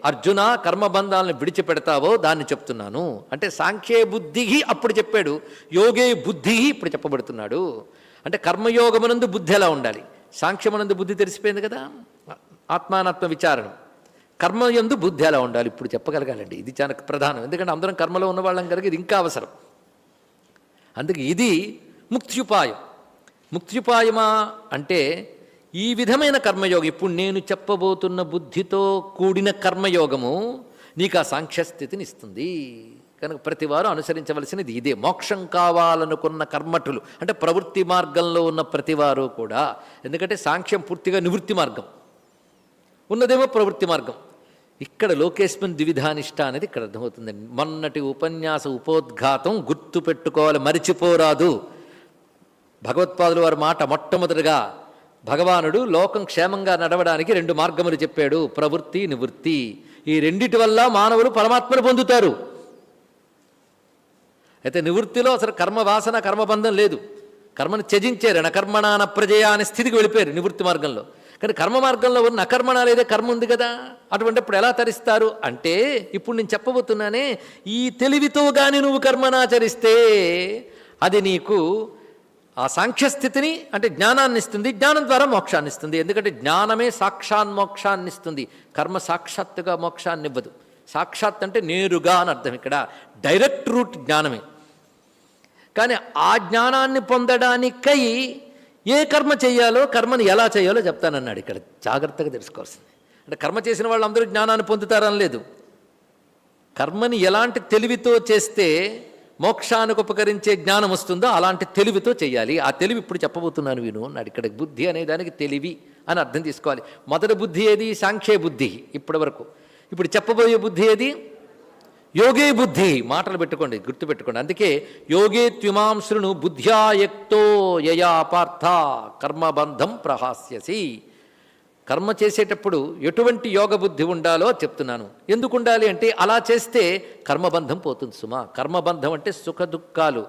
అర్జున కర్మబంధాలను విడిచిపెడతావో దాన్ని చెప్తున్నాను. అంటే సాంఖ్యే బుద్ధి అప్పుడు చెప్పాడు యోగే బుద్ధి ఇప్పుడు చెప్పబడుతున్నాడు. అంటే కర్మయోగమునందు బుద్ధి ఎలా ఉండాలి? సాంఖ్యమునందు బుద్ధి తెలిసిపోయింది కదా? ఆత్మానాత్మ విచారణ. కర్మయందు బుద్ధి ఎలా ఉండాలి. ఇప్పుడు చెప్పగలగాలండి. ఇది చాలా ప్రధానం. ఎందుకంటే అందరం కర్మలో ఉన్న వాళ్ళం కనుక ఇది ఇంకా అవసరం. అందుకే ఇది ముక్త్యుపాయం. ముక్త్యుపాయమా అంటే ఈ విధమైన కర్మయోగం. ఇప్పుడు నేను చెప్పబోతున్న బుద్ధితో కూడిన కర్మయోగము నీకు ఆ సాంఖ్యస్థితిని ఇస్తుంది. కనుక ప్రతివారు అనుసరించవలసినది ఇదే. మోక్షం కావాలనుకున్న కర్మఠులు అంటే ప్రవృత్తి మార్గంలో ఉన్న ప్రతివారు కూడా. ఎందుకంటే సాంఖ్యం పూర్తిగా నివృత్తి మార్గం. ఉన్నదేమో ప్రవృత్తి మార్గం. ఇక్కడ లోకేశ్వన్ ద్విధానిష్ట అనేది ఇక్కడ అర్థమవుతుందండి. మొన్నటి ఉపన్యాస ఉపోద్ఘాతం గుర్తు పెట్టుకోవాలి మరిచిపోరాదు. భగవత్పాదుల వారి మాట మొట్టమొదటిగా భగవానుడు లోకం క్షేమంగా నడవడానికి రెండు మార్గములు చెప్పాడు. ప్రవృత్తి నివృత్తి. ఈ రెండిటి వల్ల మానవులు పరమాత్మను పొందుతారు. అయితే నివృత్తిలో అసలు కర్మ వాసన కర్మబంధం లేదు. కర్మను త్యజించారు. నకర్మణాన ప్రజయా అనే స్థితికి వెళ్ళిపోయారు నివృత్తి మార్గంలో. కానీ కర్మ మార్గంలో ఉన్న అకర్మణ లేదే కర్మ ఉంది కదా అటువంటి ఇప్పుడు ఎలా తరిస్తారు? అంటే ఇప్పుడు నేను చెప్పబోతున్నానే ఈ తెలివితో కానీ నువ్వు కర్మనాచరిస్తే అది నీకు ఆ సాంఖ్యస్థితిని అంటే జ్ఞానాన్ని ఇస్తుంది జ్ఞానం ద్వారా మోక్షాన్ని ఇస్తుంది. ఎందుకంటే జ్ఞానమే సాక్షాన్ మోక్షాన్ని ఇస్తుంది. కర్మ సాక్షాత్తుగా మోక్షాన్ని ఇవ్వదు. సాక్షాత్ అంటే నేరుగా అని అర్థం ఇక్కడ. డైరెక్ట్ రూట్ జ్ఞానమే. కానీ ఆ జ్ఞానాన్ని పొందడానికై ఏ కర్మ చేయాలో కర్మని ఎలా చేయాలో చెప్తానన్నాడు ఇక్కడ. జాగ్రత్తగా తెలుసుకోవాల్సింది. అంటే కర్మ చేసిన వాళ్ళందరూ జ్ఞానాన్ని పొందుతారని లేదు. కర్మని ఎలాంటి తెలివితో చేస్తే మోక్షానికి ఉపకరించే జ్ఞానం వస్తుందో అలాంటి తెలివితో చేయాలి ఆ తెలివి ఇప్పుడు చెప్పబోతున్నాను విను అన్నాడు. ఇక్కడ బుద్ధి అనే దానికి తెలివి అని అర్థం తీసుకోవాలి. మొదటి బుద్ధి ఏది? సాంఖ్య బుద్ధి ఇప్పటి వరకు ఇప్పుడు చెప్పబోయే బుద్ధి ఏది? యోగే బుద్ధి మాటలు పెట్టుకోండి గుర్తు పెట్టుకోండి. అందుకే యోగే త్యుమాంశృను బుద్ధ్యాయక్తో యయా పార్థ కర్మబంధం ప్రహాస్యసి. కర్మ చేసేటప్పుడు ఎటువంటి యోగ బుద్ధి ఉండాలో చెప్తున్నాను. ఎందుకు ఉండాలి అంటే అలా చేస్తే కర్మబంధం పోతుంది సుమా. కర్మబంధం అంటే సుఖ దుఃఖాలు.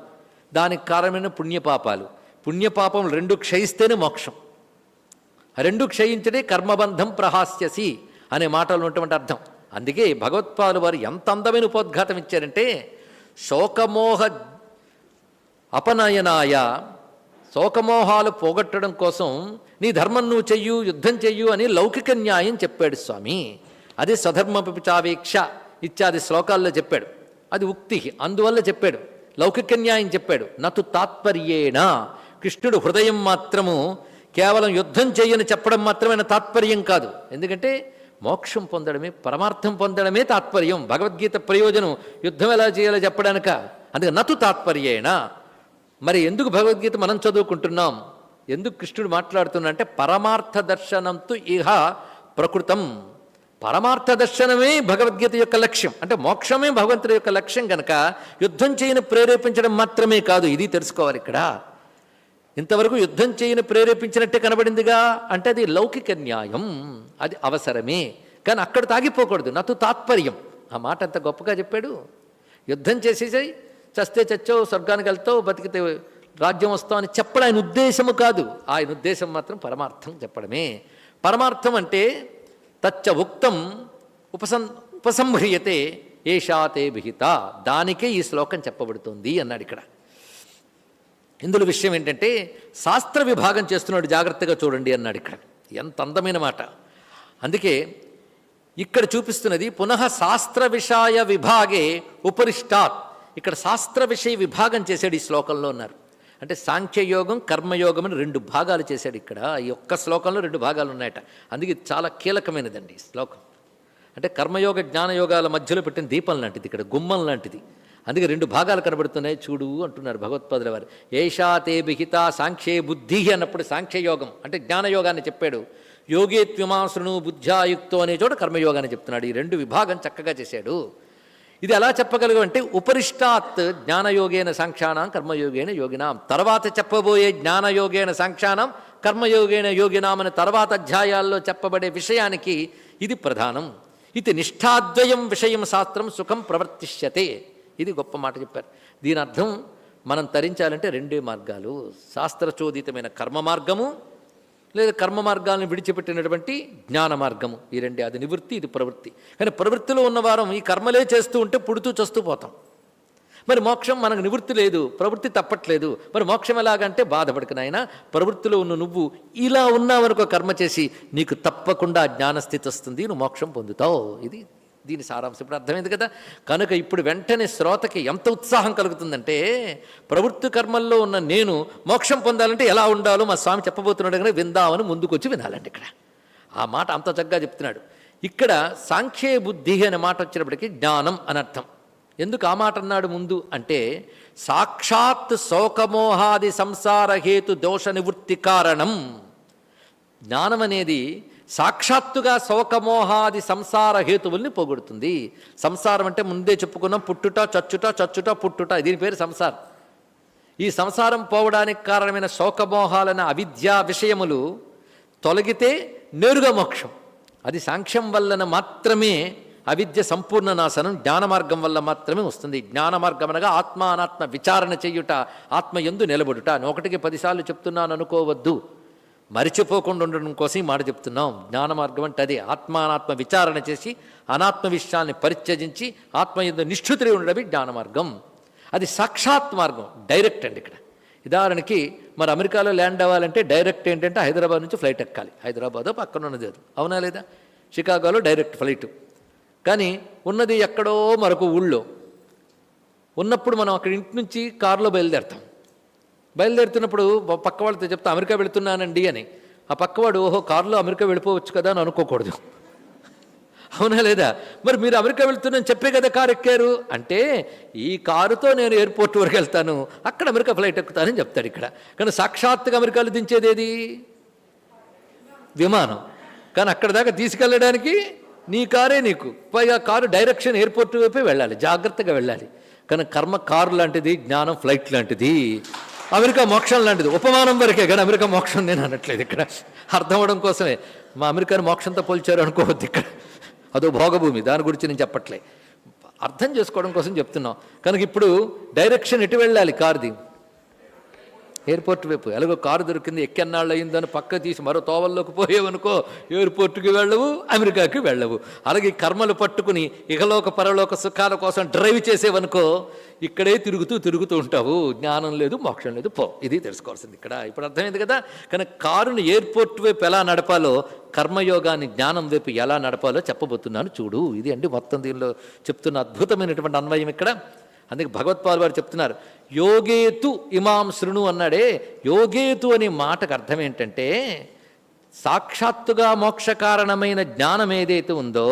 దానికి కారణమైన పుణ్యపాపాలు పుణ్యపాపం రెండు క్షయిస్తేనే మోక్షం. రెండు క్షయించడే కర్మబంధం ప్రహాస్యసి అనే మాటలు ఉన్నటువంటి అర్థం. అందుకే భగవత్పాలు వారు ఎంత అందమైన ఉపోద్ఘాతం ఇచ్చారంటే శోకమోహ అపనయనాయ శోకమోహాలు పోగొట్టడం కోసం నీ ధర్మం నువ్వు చెయ్యు యుద్ధం చెయ్యు అని లౌకిక న్యాయం చెప్పాడు స్వామి. అది స్వధర్మపిచావేక్ష ఇత్యాది శ్లోకాల్లో చెప్పాడు. అది ఉక్తి అందువల్ల చెప్పాడు. లౌకిక న్యాయం చెప్పాడు. నతు తాత్పర్యేణ. కృష్ణుడు హృదయం మాత్రము కేవలం యుద్ధం చెయ్యని చెప్పడం మాత్రమే నా తాత్పర్యం కాదు. ఎందుకంటే మోక్షం పొందడమే పరమార్థం పొందడమే తాత్పర్యం. భగవద్గీత ప్రయోజనం. యుద్ధం ఎలా చేయాలో చెప్పడానిక? అందుకే నతు తాత్పర్యేణ. మరి ఎందుకు భగవద్గీత మనం చదువుకుంటున్నాం? ఎందుకు కృష్ణుడు మాట్లాడుతున్నా అంటే పరమార్థ దర్శనంతో ఇహ ప్రకృతం. పరమార్థ దర్శనమే భగవద్గీత యొక్క లక్ష్యం. అంటే మోక్షమే భగవంతుడి యొక్క లక్ష్యం కనుక యుద్ధం చేయని ప్రేరేపించడం మాత్రమే కాదు. ఇది తెలుసుకోవాలి ఇక్కడ. ఇంతవరకు యుద్ధం చేయని ప్రేరేపించినట్టే కనబడిందిగా? అంటే అది లౌకిక న్యాయం. అది అవసరమే. కానీ అక్కడ తాగిపోకూడదు. నాతో తాత్పర్యం. ఆ మాట అంత గొప్పగా చెప్పాడు. యుద్ధం చేసేసాయి చస్తే చచ్చావు స్వర్గానికి వెళ్తావు బతికితే రాజ్యం వస్తావు అని చెప్పడం ఆయన ఉద్దేశము కాదు. ఆయన ఉద్దేశం మాత్రం పరమార్థం చెప్పడమే. పరమార్థం అంటే తచ్చ ఉక్తం ఉపసం ఉపసంహ్రియతే ఏషాతే విహిత. దానికే ఈ శ్లోకం చెప్పబడుతుంది అన్నాడు ఇక్కడ. ఇందులో విషయం ఏంటంటే శాస్త్ర విభాగం చేస్తున్నాడు జాగ్రత్తగా చూడండి అన్నాడు ఇక్కడ. ఎంత అందమైన మాట. అందుకే ఇక్కడ చూపిస్తున్నది పునః శాస్త్ర విషయ విభాగే ఉపరిష్టాత్. ఇక్కడ శాస్త్ర విషయ విభాగం చేశాడు ఈ శ్లోకంలో ఉన్నారు అంటే సాంఖ్యయోగం కర్మయోగం అని రెండు భాగాలు చేశాడు ఇక్కడ. ఈ ఒక్క శ్లోకంలో రెండు భాగాలు ఉన్నాయట. అందుకే చాలా కీలకమైనదండి ఈ శ్లోకం. అంటే కర్మయోగ జ్ఞానయోగాల మధ్యలో పెట్టిన దీపం లాంటిది ఇక్కడ గుమ్మం లాంటిది. అందుకే రెండు భాగాలు కనబడుతున్నాయి. చూడు అంటున్నారు భగవత్పాదుల వారు. ఏషా తే బిహిత సాంఖ్యే బుద్ధి అన్నప్పుడు సాంఖ్యయోగం అంటే జ్ఞానయోగాన్ని చెప్పాడు. యోగేత్విమాసృణు బుద్ధ్యాయుక్తో అనే చోట కర్మయోగాన్ని చెప్తున్నాడు. ఈ రెండు విభాగం చక్కగా చేశాడు. ఇది ఎలా చెప్పగలగు అంటే ఉపరిష్టాత్ జ్ఞానయోగేన సాంఖ్యానం కర్మయోగేన యోగినాం. తర్వాత చెప్పబోయే జ్ఞానయోగేన సాంఖ్యానం కర్మయోగేన యోగినామని తర్వాత అధ్యాయాల్లో చెప్పబడే విషయానికి ఇది ప్రధానం. ఇది నిష్ఠాద్వయం విషయం శాస్త్రం సుఖం ప్రవర్తిష్యతే. ఇది గొప్ప మాట చెప్పారు. దీని అర్థం మనం తరించాలంటే రెండే మార్గాలు. శాస్త్రచోదితమైన కర్మ మార్గము లేదా కర్మ మార్గాలను విడిచిపెట్టినటువంటి జ్ఞాన మార్గము. ఈ రెండే అది నివృత్తి ఇది ప్రవృత్తి. కానీ ప్రవృత్తిలో ఉన్నవారం ఈ కర్మలే చేస్తూ ఉంటే పుడుతూ చస్తూ పోతాం. మరి మోక్షం మనకు నివృత్తి లేదు ప్రవృత్తి తప్పట్లేదు. మరి మోక్షం ఎలాగంటే బాధపడక నాయన ప్రవృత్తిలో ఉన్న నువ్వు ఇలా ఉన్నావనుకో కర్మ చేసి నీకు తప్పకుండా జ్ఞానస్థితి వస్తుంది నువ్వు మోక్షం పొందుతావు. ఇది దీని సారాంశం. ఇప్పుడు అర్థమైంది కదా? కనుక ఇప్పుడు వెంటనే శ్రోతకి ఎంత ఉత్సాహం కలుగుతుందంటే ప్రవృత్తి కర్మల్లో ఉన్న నేను మోక్షం పొందాలంటే ఎలా ఉండాలో మా స్వామి చెప్పబోతున్నాడు కనుక విందామని ముందుకొచ్చి వినాలండి ఇక్కడ. ఆ మాట అంత చక్కగా చెప్తున్నాడు. ఇక్కడ సాంఖ్యే బుద్ధి అనే మాట వచ్చినప్పటికీ జ్ఞానం అనర్థం ఎందుకు ఆ మాట అన్నాడు ముందు? అంటే సాక్షాత్ శోకమోహాది సంసారహేతు దోష నివృత్తి కారణం. జ్ఞానం అనేది సాక్షాత్తుగా శోకమోహాది సంసార హేతువుల్ని పోగొడుతుంది. సంసారం అంటే ముందే చెప్పుకున్నాం పుట్టుట చచ్చుట చచ్చుట పుట్టుట. దీని పేరు సంసారం. ఈ సంసారం పోవడానికి కారణమైన శోకమోహాలైన అవిద్యా విషయములు తొలగితే నేరుగా మోక్షం. అది సాంఖ్యం వలన మాత్రమే అవిద్య సంపూర్ణ నాశనం జ్ఞాన మార్గం వల్ల మాత్రమే వస్తుంది. జ్ఞాన మార్గం అనగా ఆత్మ అనాత్మ విచారణ చెయ్యుట ఆత్మ ఎందు నిలబడుట. నేను ఒకటికి పదిసార్లు చెప్తున్నాను అనుకోవద్దు. మరిచిపోకుండా ఉండడం కోసం ఈ మాట చెప్తున్నాం. జ్ఞాన మార్గం అంటే అదే. ఆత్మానాత్మ విచారణ చేసి అనాత్మ విషయాన్ని పరిత్యజించి ఆత్మ యొక్క నిష్ఠుతులై ఉండడమే జ్ఞాన మార్గం. అది సాక్షాత్ మార్గం. డైరెక్ట్ అండి ఇక్కడ. ఉదాహరణకి మరి అమెరికాలో ల్యాండ్ అవ్వాలంటే డైరెక్ట్ ఏంటంటే హైదరాబాద్ నుంచి ఫ్లైట్ ఎక్కాలి. హైదరాబాద్ పక్కన ఉన్నది అది. అవునా లేదా? షికాగోలో డైరెక్ట్ ఫ్లైట్. కానీ ఉన్నది ఎక్కడో మరొక ఊళ్ళో. ఉన్నప్పుడు మనం అక్కడ ఇంటి నుంచి కారులో బయలుదేరతాం. బయలుదేరుతున్నప్పుడు పక్క వాళ్ళతో చెప్తా అమెరికా వెళుతున్నానండి అని. ఆ పక్కవాడు ఓహో కారులో అమెరికా వెళ్ళిపోవచ్చు కదా అని అనుకోకూడదు. (laughs) అవునా లేదా? మరి మీరు అమెరికా వెళ్తున్నాను చెప్పే కదా కారు ఎక్కారు? అంటే ఈ కారుతో నేను ఎయిర్పోర్ట్ వరకు వెళ్తాను. అక్కడ అమెరికా ఫ్లైట్ ఎక్కుతానని చెప్తాడు ఇక్కడ. కానీ సాక్షాత్తుగా అమెరికాలో దించేది ఏది? విమానం. కానీ అక్కడ దాకా తీసుకెళ్ళడానికి నీ కారే నీకు. పైగా కారు డైరెక్షన్ ఎయిర్పోర్ట్ వైపే వెళ్ళాలి. జాగ్రత్తగా వెళ్ళాలి. కానీ కర్మ కారు లాంటిది జ్ఞానం ఫ్లైట్ లాంటిది. అమెరికా మోక్షం లాంటిది. ఉపమానం వరకే కానీ అమెరికా మోక్షం నేను అనట్లేదు ఇక్కడ. అర్థం అవడం కోసమే. మా అమెరికాని మోక్షంతో పోల్చారు అనుకోవద్దు ఇక్కడ. అదో భోగభూమి. దాని గురించి నేను చెప్పట్లే. అర్థం చేసుకోవడం కోసం చెప్తున్నాం. కనుక ఇప్పుడు డైరెక్షన్ ఎటు వెళ్ళాలి? కార్ది. ఎయిర్పోర్ట్ వైపు. ఎలాగో కారు దొరికింది ఎక్కెన్నాళ్ళు అయిందని పక్క తీసి మరో తోవల్లోకి పోయేవనుకో ఎయిర్పోర్ట్కి వెళ్ళవు అమెరికాకి వెళ్ళవు. అలాగే ఈ కర్మలు పట్టుకుని ఇహలోక పరలోక సుఖాల కోసం డ్రైవ్ చేసేవనుకో ఇక్కడే తిరుగుతూ తిరుగుతూ ఉంటావు. జ్ఞానం లేదు మోక్షం లేదు పో. ఇది తెలుసుకోవాల్సింది ఇక్కడ. ఇప్పుడు అర్థమైంది కదా? కానీ కారుని ఎయిర్పోర్ట్ వైపు ఎలా నడపాలో కర్మయోగాన్ని జ్ఞానం వైపు ఎలా నడపాలో చెప్పబోతున్నాను చూడు. ఇది అండి మొత్తం దీనిలో చెప్తున్న అద్భుతమైనటువంటి అన్వయం ఇక్కడ. అందుకే భగవత్పాల్ వారు చెప్తున్నారు యోగేతు ఇమాం శృణు అన్నాడే. యోగేతు అనే మాటకు అర్థం ఏంటంటే సాక్షాత్తుగా మోక్ష కారణమైన జ్ఞానం ఏదైతే ఉందో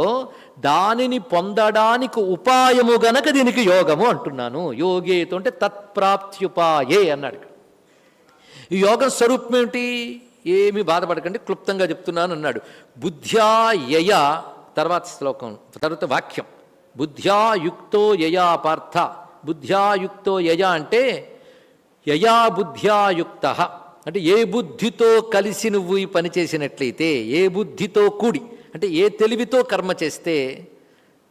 దానిని పొందడానికి ఉపాయము గనక దీనికి యోగము అంటున్నాను. యోగేతు అంటే తత్ప్రాప్త్యుపాయే అన్నాడు ఈ యోగం స్వరూపం ఏమిటి? ఏమీ బాధపడకండి క్లుప్తంగా చెప్తున్నాను అన్నాడు. బుద్ధ్యాయయ తర్వాత శ్లోకం తర్వాత వాక్యం. బుద్ధ్యాయుక్తో యయా పార్థ. బుద్ధ్యాయుక్తో యయ అంటే యయా బుద్ధ్యాయుక్త. అంటే ఏ బుద్ధితో కలిసి నువ్వు ఈ పని చేసినట్లయితే ఏ బుద్ధితో కూడి అంటే ఏ తెలివితో కర్మ చేస్తే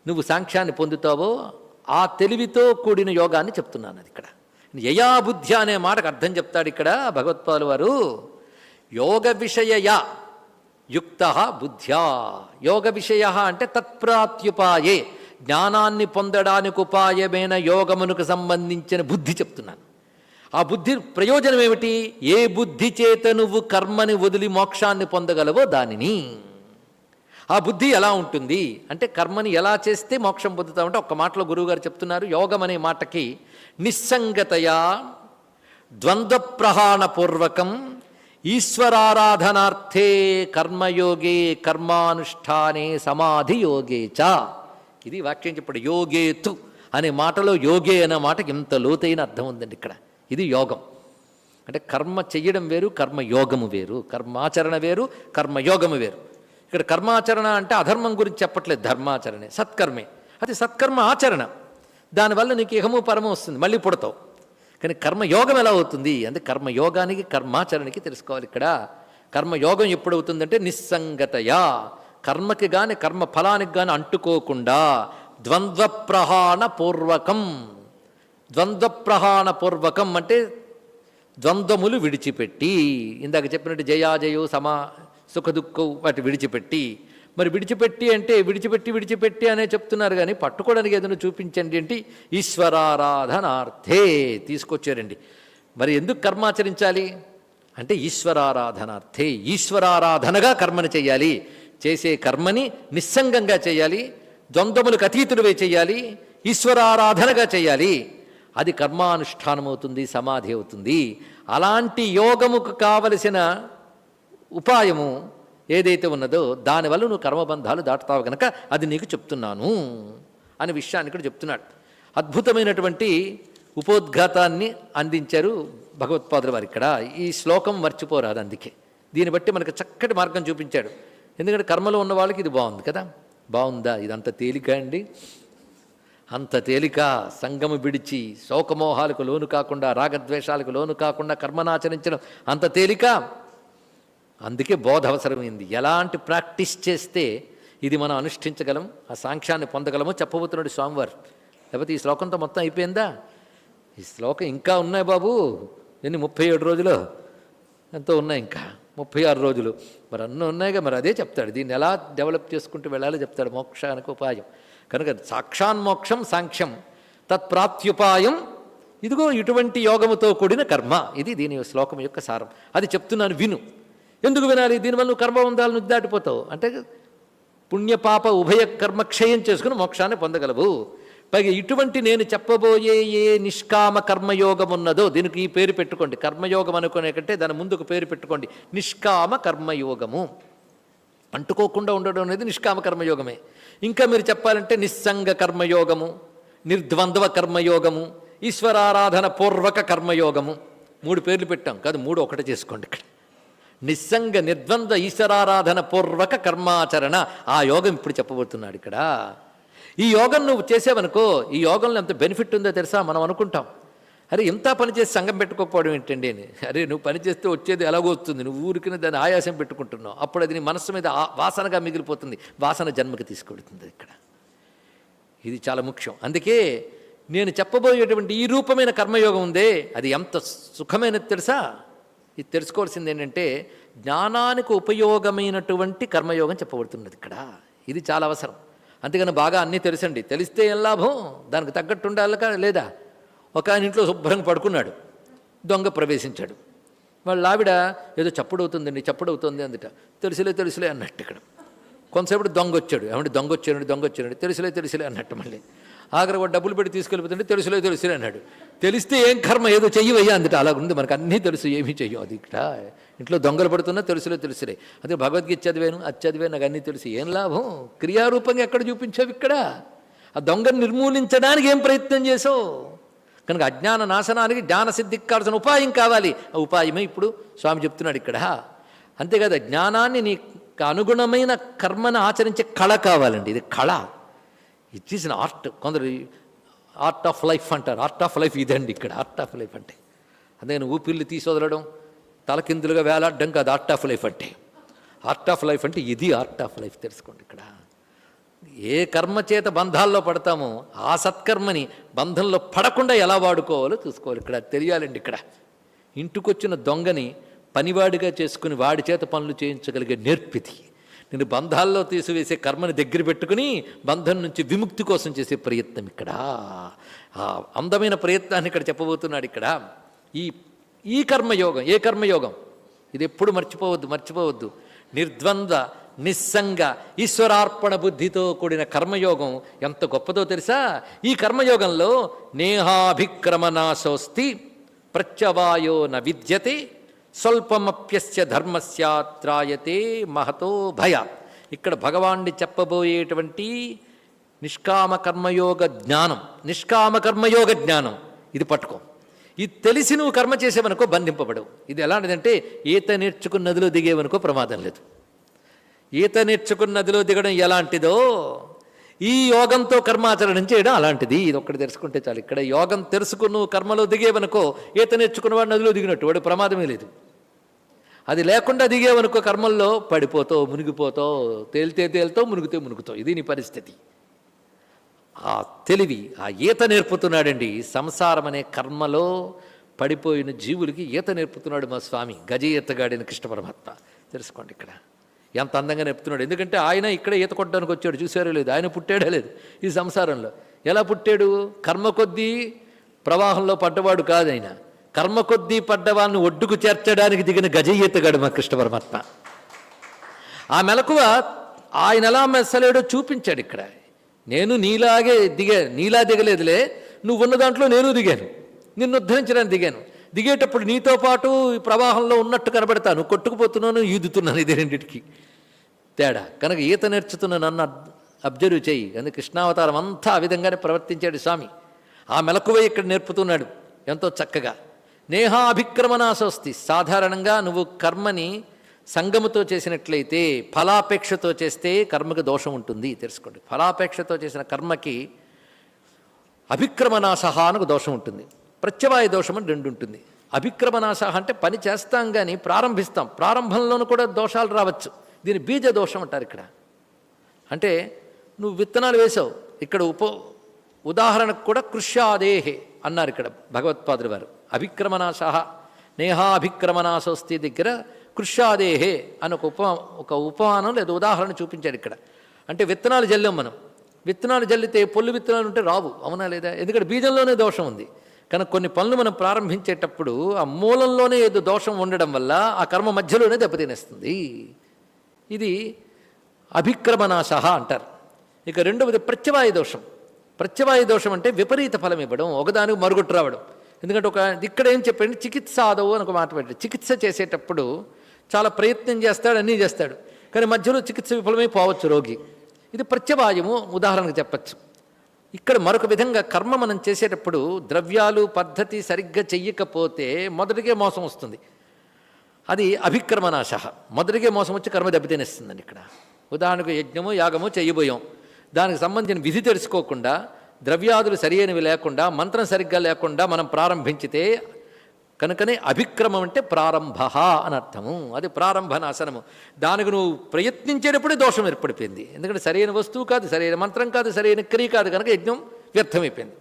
నువ్వు సాంక్ష్యాన్ని పొందుతావో ఆ తెలివితో కూడిన యోగాన్ని చెప్తున్నాను అది ఇక్కడ. యయా బుద్ధి అనే మాటకు అర్థం చెప్తాడు ఇక్కడ భగవత్పాలు వారు. యోగ విషయయ యుక్త బుద్ధ్యా. యోగ విషయ అంటే తత్ప్రాత్యుపాయే జ్ఞానాన్ని పొందడానికి ఉపాయమైన యోగమునకు సంబంధించిన బుద్ధి చెప్తున్నాను. ఆ బుద్ధి ప్రయోజనం ఏమిటి? ఏ బుద్ధి చేత నువ్వు కర్మని వదిలి మోక్షాన్ని పొందగలవో దానిని. ఆ బుద్ధి ఎలా ఉంటుంది? అంటే కర్మని ఎలా చేస్తే మోక్షం పొందుతామంటే ఒక్క మాటలో గురువుగారు చెప్తున్నారు యోగం అనే మాటకి నిస్సంగతయా ద్వంద్వప్రహాణపూర్వకం ఈశ్వరారాధనార్థే కర్మయోగే కర్మానుష్ఠానే సమాధి యోగే చ. ఇది వాక్యం చెప్పాడు యోగేతు అనే మాటలో యోగే అనే మాటకి ఇంత లోతైన అర్థం ఉందండి ఇక్కడ. ఇది యోగం. అంటే కర్మ చెయ్యడం వేరు కర్మయోగము వేరు. కర్మాచరణ వేరు కర్మయోగము వేరు. ఇక్కడ కర్మాచరణ అంటే అధర్మం గురించి చెప్పట్లేదు ధర్మాచరణే సత్కర్మే. అది సత్కర్మ ఆచరణ. దానివల్ల నీకు ఇహము పరము వస్తుంది మళ్ళీ పుడతావు. కానీ కర్మయోగం ఎలా అవుతుంది? అంటే కర్మయోగానికి కర్మాచరణకి తెలుసుకోవాలి ఇక్కడ. కర్మయోగం ఎప్పుడవుతుందంటే నిస్సంగతయా. కర్మకి గాని కర్మ ఫలానికి గాని అంటుకోకుండా ద్వంద్వప్రహాణ పూర్వకం ద్వంద్వప్రహాణ పూర్వకం అంటే ద్వంద్వములు విడిచిపెట్టి ఇందాక చెప్పినట్టు జయాజయు సమా సుఖదుఖం వాటి విడిచిపెట్టి. మరి విడిచిపెట్టి అంటే విడిచిపెట్టి విడిచిపెట్టి అనే చెప్తున్నారు కానీ పట్టుకోవడానికి ఏదైనా చూపించండి ఏంటి ఈశ్వరారాధనార్థే తీసుకొచ్చారండి. మరి ఎందుకు కర్మాచరించాలి అంటే ఈశ్వరారాధనార్థే ఈశ్వరారాధనగా కర్మను చేయాలి. చేసే కర్మని నిస్సంగంగా చేయాలి ద్వంద్వములకు అతీతుడివే చేయాలి ఈశ్వరారాధనగా చేయాలి. అది కర్మానుష్ఠానం అవుతుంది సమాధి అవుతుంది. అలాంటి యోగముకు కావలసిన ఉపాయము ఏదైతే ఉన్నదో దానివల్ల నువ్వు కర్మబంధాలు దాటుతావు గనక అది నీకు చెప్తున్నాను అనే విషయాన్ని ఇక్కడ చెప్తున్నాడు. అద్భుతమైనటువంటి ఉపోద్ఘాతాన్ని అందించారు భగవత్పాదుల వారు ఇక్కడ. ఈ శ్లోకం మర్చిపోరాదు అందుకే. దీన్ని బట్టి మనకు చక్కటి మార్గం చూపించాడు. ఎందుకంటే కర్మలో ఉన్న వాళ్ళకి ఇది బాగుంది కదా? బాగుందా? ఇదంత తేలిక అండి. అంత తేలిక. సంగము విడిచి శోకమోహాలకు లోను కాకుండా రాగద్వేషాలకు లోను కాకుండా కర్మనాచరించడం అంత తేలిక? అందుకే బోధ అవసరమైంది ఎలాంటి ప్రాక్టీస్ చేస్తే ఇది మనం అనుష్ఠించగలం ఆ సాంఖ్యాన్ని పొందగలమో చెప్పబోతున్నాడు స్వామివారు. లేకపోతే ఈ శ్లోకంతో మొత్తం అయిపోయిందా? ఈ శ్లోకం ఇంకా ఉన్నాయి బాబు. ఎన్ని? ముప్పై ఏడు రోజులు. ఎంతో ఉన్నాయి ఇంకా. ముప్పై ఆరు రోజులు. మరి అన్నీ ఉన్నాయిగా మరి అదే చెప్తాడు. దీన్ని ఎలా డెవలప్ చేసుకుంటూ వెళ్ళాలో చెప్తాడు మోక్షానికి ఉపాయం. కనుక సాక్షాన్మోక్షం సాంఖ్యం తత్ప్రాప్త్యుపాయం ఇదిగో ఇటువంటి యోగముతో కూడిన కర్మ. ఇది దీని శ్లోకం యొక్క సారం. అది చెప్తున్నాను విను. ఎందుకు వినాలి? దీనివల్ల నువ్వు కర్మ పొందాలని దాటిపోతావు. అంటే పుణ్యపాప ఉభయ కర్మ క్షయం చేసుకుని మోక్షాన్ని పొందగలవు. పైగా ఇటువంటి నేను చెప్పబోయే ఏ నిష్కామ కర్మయోగం ఉన్నదో దీనికి ఈ పేరు పెట్టుకోండి. కర్మయోగం అనుకునే కంటే దాని ముందుకు పేరు పెట్టుకోండి. నిష్కామ కర్మయోగము. అంటుకోకుండా ఉండడం అనేది నిష్కామ కర్మయోగమే. ఇంకా మీరు చెప్పాలంటే నిస్సంగ కర్మయోగము నిర్ద్వంద్వ కర్మయోగము ఈశ్వరారాధన పూర్వక కర్మయోగము. మూడు పేర్లు పెట్టాం కాదు మూడు ఒకటి చేసుకోండి ఇక్కడ. నిస్సంగ నిర్ద్వంద్వ ఈశ్వరారాధన పూర్వక కర్మాచరణ. ఆ యోగం ఇప్పుడు చెప్పబోతున్నాడు ఇక్కడ. ఈ యోగం నువ్వు చేసావనుకో ఈ యోగంలో ఎంత బెనిఫిట్ ఉందో తెలుసా? మనం అనుకుంటాం. అరే ఇంత పని చేసి సంఘం పెట్టుకోకపోవడం ఏంటండి అని. అరే నువ్వు పని చేస్తే వచ్చేది ఎలాగో వస్తుంది. నువ్వు ఊరికి దాన్ని ఆయాసం పెట్టుకుంటున్నావు. అప్పుడు అది నీ మనస్సు మీద వాసనగా మిగిలిపోతుంది. వాసన జన్మకి తీసుకెడుతుంది ఇక్కడ. ఇది చాలా ముఖ్యం. అందుకే నేను చెప్పబోయేటువంటి ఈ రూపమైన కర్మయోగం ఉందే అది ఎంత సుఖమైనది తెలుసా? ఇది తెలుసుకోవాల్సింది ఏంటంటే జ్ఞానానికి ఉపయోగమైనటువంటి కర్మయోగం చెప్పబడుతున్నది ఇక్కడ. ఇది చాలా అవసరం. అందుకని బాగా అన్నీ తెలుసండి. తెలిస్తే ఏం లాభం? దానికి తగ్గట్టు ఉండాలి కా- లేదా? ఒక ఆయన ఇంట్లో శుభ్రంగా పడుకున్నాడు. దొంగ ప్రవేశించాడు. వాళ్ళ ఆవిడ ఏదో చప్పుడు అవుతుందండి చప్పుడు అవుతుంది అందుట. తెలుసులే తెలుసులే అన్నట్టు ఇక్కడ. కొంతసేపటి దొంగ వచ్చాడు. ఏమంటే దొంగ వచ్చాడు దొంగ వచ్చాడు తెలుసులే తెలుసులే అన్నట్టు మళ్ళీ. ఆఖరి వాడు డబ్బులు పెట్టి తీసుకెళ్ళిపోతుంటే తెలుసులే తెలుసులే అన్నాడు. తెలిస్తే ఏం కర్మ ఏదో చెయ్యవయ్యా అందుట. అలాగుంది. మనకు అన్నీ తెలుసు ఏమీ చెయ్యం అది ఇక్కడ. ఇంట్లో దొంగలు పడుతున్నా తెలుసులే తెలుసులే. అదే భగవద్గీత చదివాను అది చదివాను నాకు అన్నీ తెలుసు. ఏం లాభం? క్రియారూపంగా ఎక్కడ చూపించావు ఇక్కడ? ఆ దొంగను నిర్మూలించడానికి ఏం ప్రయత్నం చేసావు కనుక అజ్ఞాన నాశనానికి జ్ఞాన సిద్ధికి కావాల్సిన ఉపాయం కావాలి. ఆ ఉపాయమే ఇప్పుడు స్వామి చెప్తున్నాడు ఇక్కడ. అంతేకాదు జ్ఞానాన్ని నీకు అనుగుణమైన కర్మను ఆచరించే కళ కావాలండి. ఇది కళ. ఇట్ ఈస్ ఆర్ట్ కొందరు ఆర్ట్ ఆఫ్ లైఫ్ అంటారు. ఆర్ట్ ఆఫ్ లైఫ్ ఇదండి ఇక్కడ. ఆర్ట్ ఆఫ్ లైఫ్ అంటే. అందుకని ఊపిళ్ళు తీసి వదలడం తలకిందులుగా వేలాడడం కాదు ఆర్ట్ ఆఫ్ లైఫ్ అంటే. ఆర్ట్ ఆఫ్ లైఫ్ అంటే ఇది ఆర్ట్ ఆఫ్ లైఫ్ తెలుసుకోండి ఇక్కడ. ఏ కర్మ చేత బంధాల్లో పడతామో ఆ సత్కర్మని బంధంలో పడకుండా ఎలా వాడుకోవాలో చూసుకోవాలి ఇక్కడ తెలియాలండి ఇక్కడ. ఇంటికొచ్చిన దొంగని పనివాడిగా చేసుకుని వాడి చేత పనులు చేయించగలిగే నేర్పిది నేను బంధాల్లో తీసివేసే కర్మని దగ్గర పెట్టుకుని బంధం నుంచి విముక్తి కోసం చేసే ప్రయత్నం ఇక్కడ. అందమైన ప్రయత్నాన్ని ఇక్కడ చెప్పబోతున్నాడు ఇక్కడ. ఈ ఈ కర్మయోగం ఏ కర్మయోగం? ఇది ఎప్పుడు మర్చిపోవద్దు మర్చిపోవద్దు. నిర్ద్వంద్వ నిస్సంగ ఈశ్వరార్పణ బుద్ధితో కూడిన కర్మయోగం ఎంత గొప్పదో తెలుసా? ఈ కర్మయోగంలో నేహాభిక్రమనాశోస్తి ప్రత్యవాయో న విద్యతే స్వల్పమప్యస్య ధర్మస్యాత్రాయతే మహతో భయ. ఇక్కడ భగవాన్ని చెప్పబోయేటువంటి నిష్కామ కర్మయోగ జ్ఞానం నిష్కామ కర్మయోగ జ్ఞానం. ఇది పట్టుకో. ఇది తెలిసి నువ్వు కర్మ చేసేవనుకో బంధింపబడవు. ఇది ఎలాంటిదంటే ఈత నేర్చుకున్న నదిలో దిగేవనుకో ప్రమాదం లేదు. ఈత నేర్చుకున్న నదిలో దిగడం ఎలాంటిదో ఈ యోగంతో కర్మాచరణం చేయడం అలాంటిది. ఇది ఒక్కటి తెలుసుకుంటే చాలు. ఇక్కడ యోగం తెలుసుకుని కర్మలో దిగేవనుకో ఈత నేర్చుకున్నవాడు నదిలో దిగినట్టు వాడు ప్రమాదమే లేదు. అది లేకుండా దిగేవనుకో కర్మల్లో పడిపోతావు మునిగిపోతావు తేలితే తేలుతావు మునిగితే మునుగుతావు ఇది నీ పరిస్థితి. ఆ తెలివి ఆ ఈత నేర్పుతున్నాడండి. సంసారం అనే కర్మలో పడిపోయిన జీవులకి ఈత నేర్పుతున్నాడు మా స్వామి. గజ ఈతగాడిన కృష్ణ పరమాత్మ. తెలుసుకోండి ఇక్కడ. ఎంత అందంగా నేర్పుతున్నాడు. ఎందుకంటే ఆయన ఇక్కడ ఈత కొట్టడానికి వచ్చాడు. చూసారో లేదు. ఆయన పుట్టాడే లేదు ఈ సంసారంలో. ఎలా పుట్టాడు? కర్మ కొద్దీ ప్రవాహంలో పడ్డవాడు కాదు ఆయన. కర్మ కొద్దీ పడ్డవాడిని ఒడ్డుకు చేర్చడానికి దిగిన గజ ఈతగాడు మా కృష్ణ పరమాత్మ. ఆ మెలకువ ఆయన ఎలా మెసలేడో చూపించాడు ఇక్కడ. నేను నీలాగే దిగా నీలా దిగలేదులే. నువ్వు ఉన్న దాంట్లో నేను దిగాను. నిన్ను ఉద్ధరించడానికి దిగాను. దిగేటప్పుడు నీతో పాటు ప్రవాహంలో ఉన్నట్టు కనబడతాను. కొట్టుకుపోతున్నాను ఈదుతున్నాను ఇది రెండింటికి. తేడా. కనుక ఈత నేర్చుతున్న నన్ను అబ్జర్వ్ చేయి. అందుకే కృష్ణావతారం అంతా ఆ విధంగానే ప్రవర్తించాడు స్వామి. ఆ మెలకువే ఇక్కడ నేర్పుతున్నాడు. ఎంతో చక్కగా. నేహాభిక్రమణాసోస్తి సాధారణంగా నువ్వు కర్మని సంగముతో చేసినట్లయితే ఫలాపేక్షతో చేస్తే కర్మకి దోషం ఉంటుంది తెలుసుకోండి. ఫలాపేక్షతో చేసిన కర్మకి అభిక్రమనాశ అని దోషం ఉంటుంది. ప్రత్యవాయ దోషం అని రెండు ఉంటుంది. అభిక్రమనాశ అంటే పని చేస్తాం కానీ ప్రారంభిస్తాం. ప్రారంభంలోనూ కూడా దోషాలు రావచ్చు. దీని బీజ దోషం అంటారు ఇక్కడ. అంటే నువ్వు విత్తనాలు వేసావు ఇక్కడ ఉప ఉదాహరణకు కూడా కృష్యాదేహే అన్నారు ఇక్కడ భగవత్పాదులు వారు. అభిక్రమనాశ నేహాభిక్రమనాశోస్తి దగ్గర కృష్యాదేహే అని ఒక ఉప ఒక ఉపమానం లేదా ఉదాహరణ చూపించాడు ఇక్కడ. అంటే విత్తనాలు జల్లాం మనం. విత్తనాలు జల్లితే పొల్లు విత్తనాలు ఉంటే రావు. అవునా లేదా? ఎందుకంటే బీజంలోనే దోషం ఉంది. కనుక కొన్ని పనులు మనం ప్రారంభించేటప్పుడు ఆ మూలంలోనే ఏదో దోషం ఉండడం వల్ల ఆ కర్మ మధ్యలోనే దెబ్బతినేస్తుంది. ఇది అభిక్రమనాశ అంటారు. ఇక రెండవది ప్రత్యవాయ దోషం. ప్రత్యవాయ దోషం అంటే విపరీత ఫలం ఇవ్వడం ఒకదానికి మరుగుట్టు రావడం. ఎందుకంటే ఒక ఇక్కడ ఏం చెప్పండి చికిత్స ఆదవు అని ఒక మాట పెట్టాడు. చికిత్స చేసేటప్పుడు చాలా ప్రయత్నం చేస్తాడు అన్నీ చేస్తాడు. కానీ మధ్యలో చికిత్స విఫలమై పోవచ్చు రోగి. ఇది ప్రత్యవాయము ఉదాహరణకు చెప్పచ్చు. ఇక్కడ మరొక విధంగా కర్మ మనం చేసేటప్పుడు ద్రవ్యాలు పద్ధతి సరిగ్గా చెయ్యకపోతే మొదటికే మోసం వస్తుంది. అది అభిక్రమనాశ. మొదటికే మోసం వచ్చి కర్మ దెబ్బతినేస్తుందండి ఇక్కడ. ఉదాహరణకు యజ్ఞము యాగము చేయబోయాం. దానికి సంబంధించిన విధి తెలుసుకోకుండా ద్రవ్యాదులు సరియైనవి లేకుండా మంత్రం సరిగ్గా లేకుండా మనం ప్రారంభించితే కనుకనే అభిక్రమం అంటే ప్రారంభ అని అర్థము. అది ప్రారంభ నాశనము. దానికి నువ్వు ప్రయత్నించేటప్పుడే దోషం ఏర్పడిపోయింది. ఎందుకంటే సరైన వస్తువు కాదు సరైన మంత్రం కాదు సరైన క్రియ కాదు కనుక యజ్ఞం వ్యర్థమైపోయింది.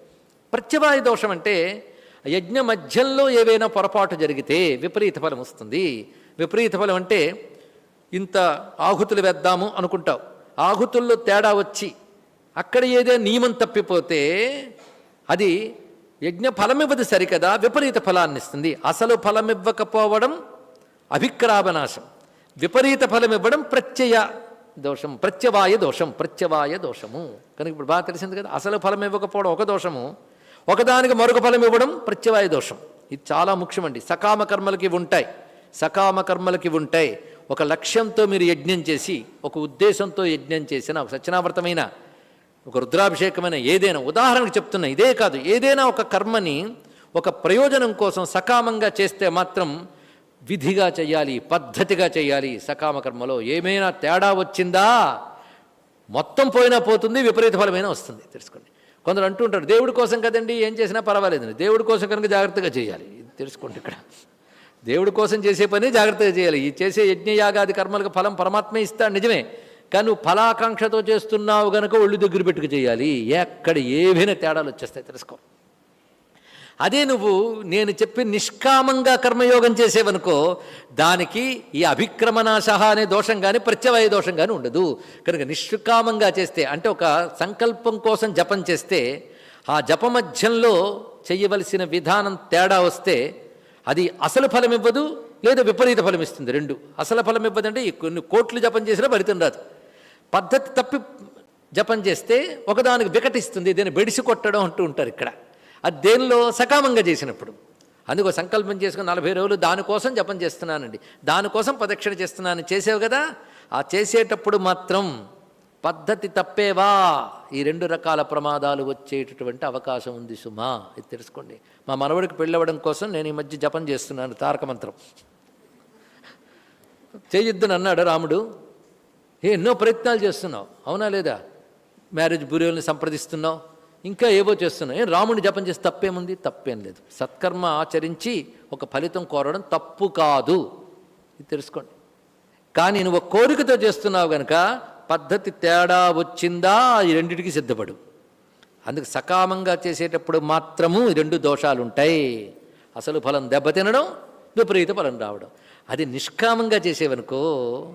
ప్రత్యవాయ దోషం అంటే యజ్ఞ మధ్యంలో ఏవైనా పొరపాటు జరిగితే విపరీత ఫలం వస్తుంది. విపరీత ఫలం అంటే ఇంత ఆహుతులు వేద్దాము అనుకుంటావు. ఆహుతుల్లో తేడా వచ్చి అక్కడ ఏదో నియమం తప్పిపోతే అది యజ్ఞ ఫలమివ్వదు సరికదా విపరీత ఫలాన్ని ఇస్తుంది అసలు ఫలమివ్వకపోవడం అభిక్రామనాశం. విపరీత ఫలమివ్వడం ప్రత్యయ దోషం ప్రత్యవాయ దోషం ప్రత్యవాయ దోషము. కనుక ఇప్పుడు బాగా తెలిసింది కదా అసలు ఫలం ఇవ్వకపోవడం ఒక దోషము ఒకదానికి మరొక ఫలం ఇవ్వడం ప్రత్యవాయ దోషం. ఇది చాలా ముఖ్యమండి. సకామ కర్మలకి ఉంటాయి. సకామ కర్మలకి ఉంటాయి. ఒక లక్ష్యంతో మీరు యజ్ఞం చేసి ఒక ఉద్దేశంతో యజ్ఞం చేసిన ఒక సత్యనావర్తమైన ఒక రుద్రాభిషేకమైన ఏదైనా ఉదాహరణకు చెప్తున్నా ఇదే కాదు ఏదైనా ఒక కర్మని ఒక ప్రయోజనం కోసం సకామంగా చేస్తే మాత్రం విధిగా చేయాలి పద్ధతిగా చేయాలి సకామ కర్మలో ఏమైనా తేడా వచ్చిందా? మొత్తం పోయినా పోతుంది విపరీత ఫలమైనా వస్తుంది తెలుసుకోండి. కొందరు అంటూ ఉంటారు దేవుడి కోసం కదండి ఏం చేసినా పర్వాలేదండి దేవుడి కోసం కనుక జాగ్రత్తగా చేయాలి. ఇది తెలుసుకోండి ఇక్కడ. దేవుడి కోసం చేసే పని జాగ్రత్తగా చేయాలి. ఈ చేసే యజ్ఞయాగాది కర్మలకు ఫలం పరమాత్మే ఇస్తాడు నిజమే. కానీ నువ్వు ఫలాకాంక్షతో చేస్తున్నావు గనక ఒళ్ళు దగ్గర పెట్టుకు చేయాలి. ఎక్కడ ఏవైనా తేడాలు వచ్చేస్తాయి తెలుసుకో. అదే నువ్వు నేను చెప్పి నిష్కామంగా కర్మయోగం చేసేవనుకో దానికి ఈ అభిక్రమనాశ అనే దోషం కానీ ప్రత్యవయ దోషం కానీ ఉండదు. కనుక నిష్కామంగా చేస్తే అంటే ఒక సంకల్పం కోసం జపం చేస్తే ఆ జప మధ్యంలో చేయవలసిన విధానం తేడా వస్తే అది అసలు ఫలం ఇవ్వదు లేదా విపరీత ఫలం ఇస్తుంది రెండు. అసలు ఫలం ఇవ్వదంటే ఈ కొన్ని కోట్లు జపం చేసినా ఫలితం రాదు. పద్ధతి తప్పి జపం చేస్తే ఒకదానికి వికటిస్తుంది దీన్ని బెడిసి కొట్టడం అంటూ ఉంటారు ఇక్కడ. అది దేనిలో? సకామంగా చేసినప్పుడు. అందుకో సంకల్పం చేసుకుని నలభై రోజులు దానికోసం జపం చేస్తున్నానండి. దానికోసం ప్రదక్షిణ చేస్తున్నాను. చేసావు కదా? ఆ చేసేటప్పుడు మాత్రం పద్ధతి తప్పేవా? ఈ రెండు రకాల ప్రమాదాలు వచ్చేటటువంటి అవకాశం ఉంది సుమా. ఇది తెలుసుకోండి. మా మనవడికి పెళ్ళవడం కోసం నేను ఈ మధ్య జపం చేస్తున్నాను తారక మంత్రం. చేయొద్దని అన్నాడు రాముడు. ఎన్నో ప్రయత్నాలు చేస్తున్నావు. అవునా లేదా? మ్యారేజ్ బ్యూరోల్ని సంప్రదిస్తున్నావు. ఇంకా ఏవో చేస్తున్నావు. ఏం రాముడిని జపం చేసి తప్పేముంది? తప్పేం లేదు. సత్కర్మ ఆచరించి ఒక ఫలితం కోరడం తప్పు కాదు. ఇది తెలుసుకోండి. కానీ నువ్వు కోరికతో చేస్తున్నావు గనక పద్ధతి తేడా వచ్చిందా? ఈ రెండింటికి సిద్ధపడు. అందుకు సకామంగా చేసేటప్పుడు మాత్రము ఈ రెండు దోషాలు ఉంటాయి అసలు ఫలం దెబ్బతినడం విపరీత ఫలం రావడం. అది నిష్కామంగా చేసేవనుకో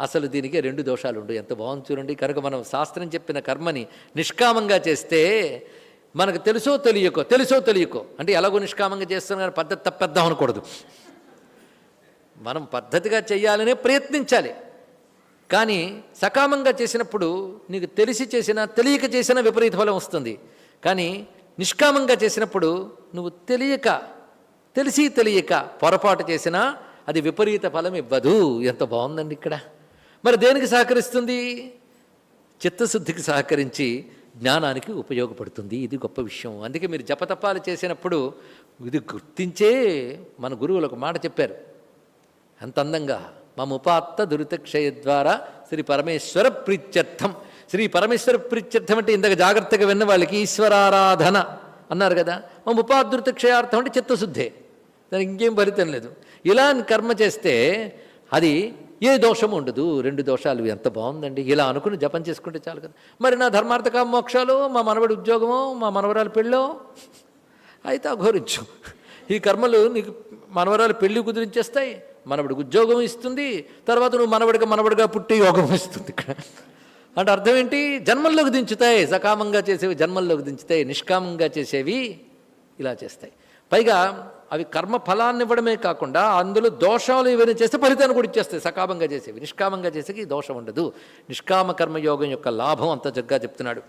అసలు దీనికి రెండు దోషాలు ఉండు ఎంత బాగుంది చూడండి. కనుక మనం శాస్త్రం చెప్పిన కర్మని నిష్కామంగా చేస్తే మనకు తెలుసో తెలియకో తెలుసో తెలియకో. అంటే ఎలాగో నిష్కామంగా చేస్తున్నాం కానీ పద్ధతి తప్పేద్దాం అనకూడదు. మనం పద్ధతిగా చేయాలనే ప్రయత్నించాలి. కానీ సకామంగా చేసినప్పుడు నీకు తెలిసి చేసినా తెలియక చేసినా విపరీత ఫలం వస్తుంది. కానీ నిష్కామంగా చేసినప్పుడు నువ్వు తెలియక తెలిసి తెలియక పొరపాటు చేసినా అది విపరీత ఫలం ఇవ్వదు. ఎంత బాగుందండి ఇక్కడ. మరి దేనికి సహకరిస్తుంది? చిత్తశుద్ధికి సహకరించి జ్ఞానానికి ఉపయోగపడుతుంది. ఇది గొప్ప విషయం. అందుకే మీరు జపతపాలు చేసినప్పుడు ఇది గుర్తించే మన గురువులు ఒక మాట చెప్పారు. అంత అందంగా మముపాత్త దురితక్షయ ద్వారా శ్రీ పరమేశ్వర ప్రీత్యర్థం. శ్రీ పరమేశ్వర ప్రీత్యర్థం అంటే ఇందాక జాగ్రత్తగా విన్న వాళ్ళకి ఈశ్వరారాధన అన్నారు కదా. మముపాదృత క్షయార్థం అంటే చిత్తశుద్ధే. దానికి ఇంకేం ఫలితం లేదు. ఇలా కర్మ చేస్తే అది ఏ దోషం ఉండదు రెండు దోషాలు ఎంత బాగుందండి. ఇలా అనుకుని జపం చేసుకుంటే చాలు కదా. మరి నా ధర్మార్థక మోక్షాలు మా మనవడి ఉద్యోగమో మా మనవరాలు పెళ్ళో? అయితే అఘోరించు. ఈ కర్మలు నీకు మనవరాలు పెళ్ళి కుదిరించేస్తాయి మనవడికి ఉద్యోగం ఇస్తుంది తర్వాత నువ్వు మనవడిగా మనవడిగా పుట్టి యోగం ఇస్తుంది ఇక్కడ. అంటే అర్థం ఏంటి? జన్మల్లోకి దించుతాయి సకామంగా చేసేవి జన్మల్లోకి దించుతాయి నిష్కామంగా చేసేవి ఇలా చేస్తాయి. పైగా అవి కర్మ ఫలాన్ని ఇవ్వడమే కాకుండా అందులో దోషాలు ఏవైనా చేస్తే ఫలితాన్ని కూడా ఇచ్చేస్తాయి. సకామంగా చేసేవి. నిష్కామంగా చేసేకి దోషం ఉండదు. నిష్కామ కర్మయోగం యొక్క లాభం అంత జగ్గా చెప్తున్నాడు.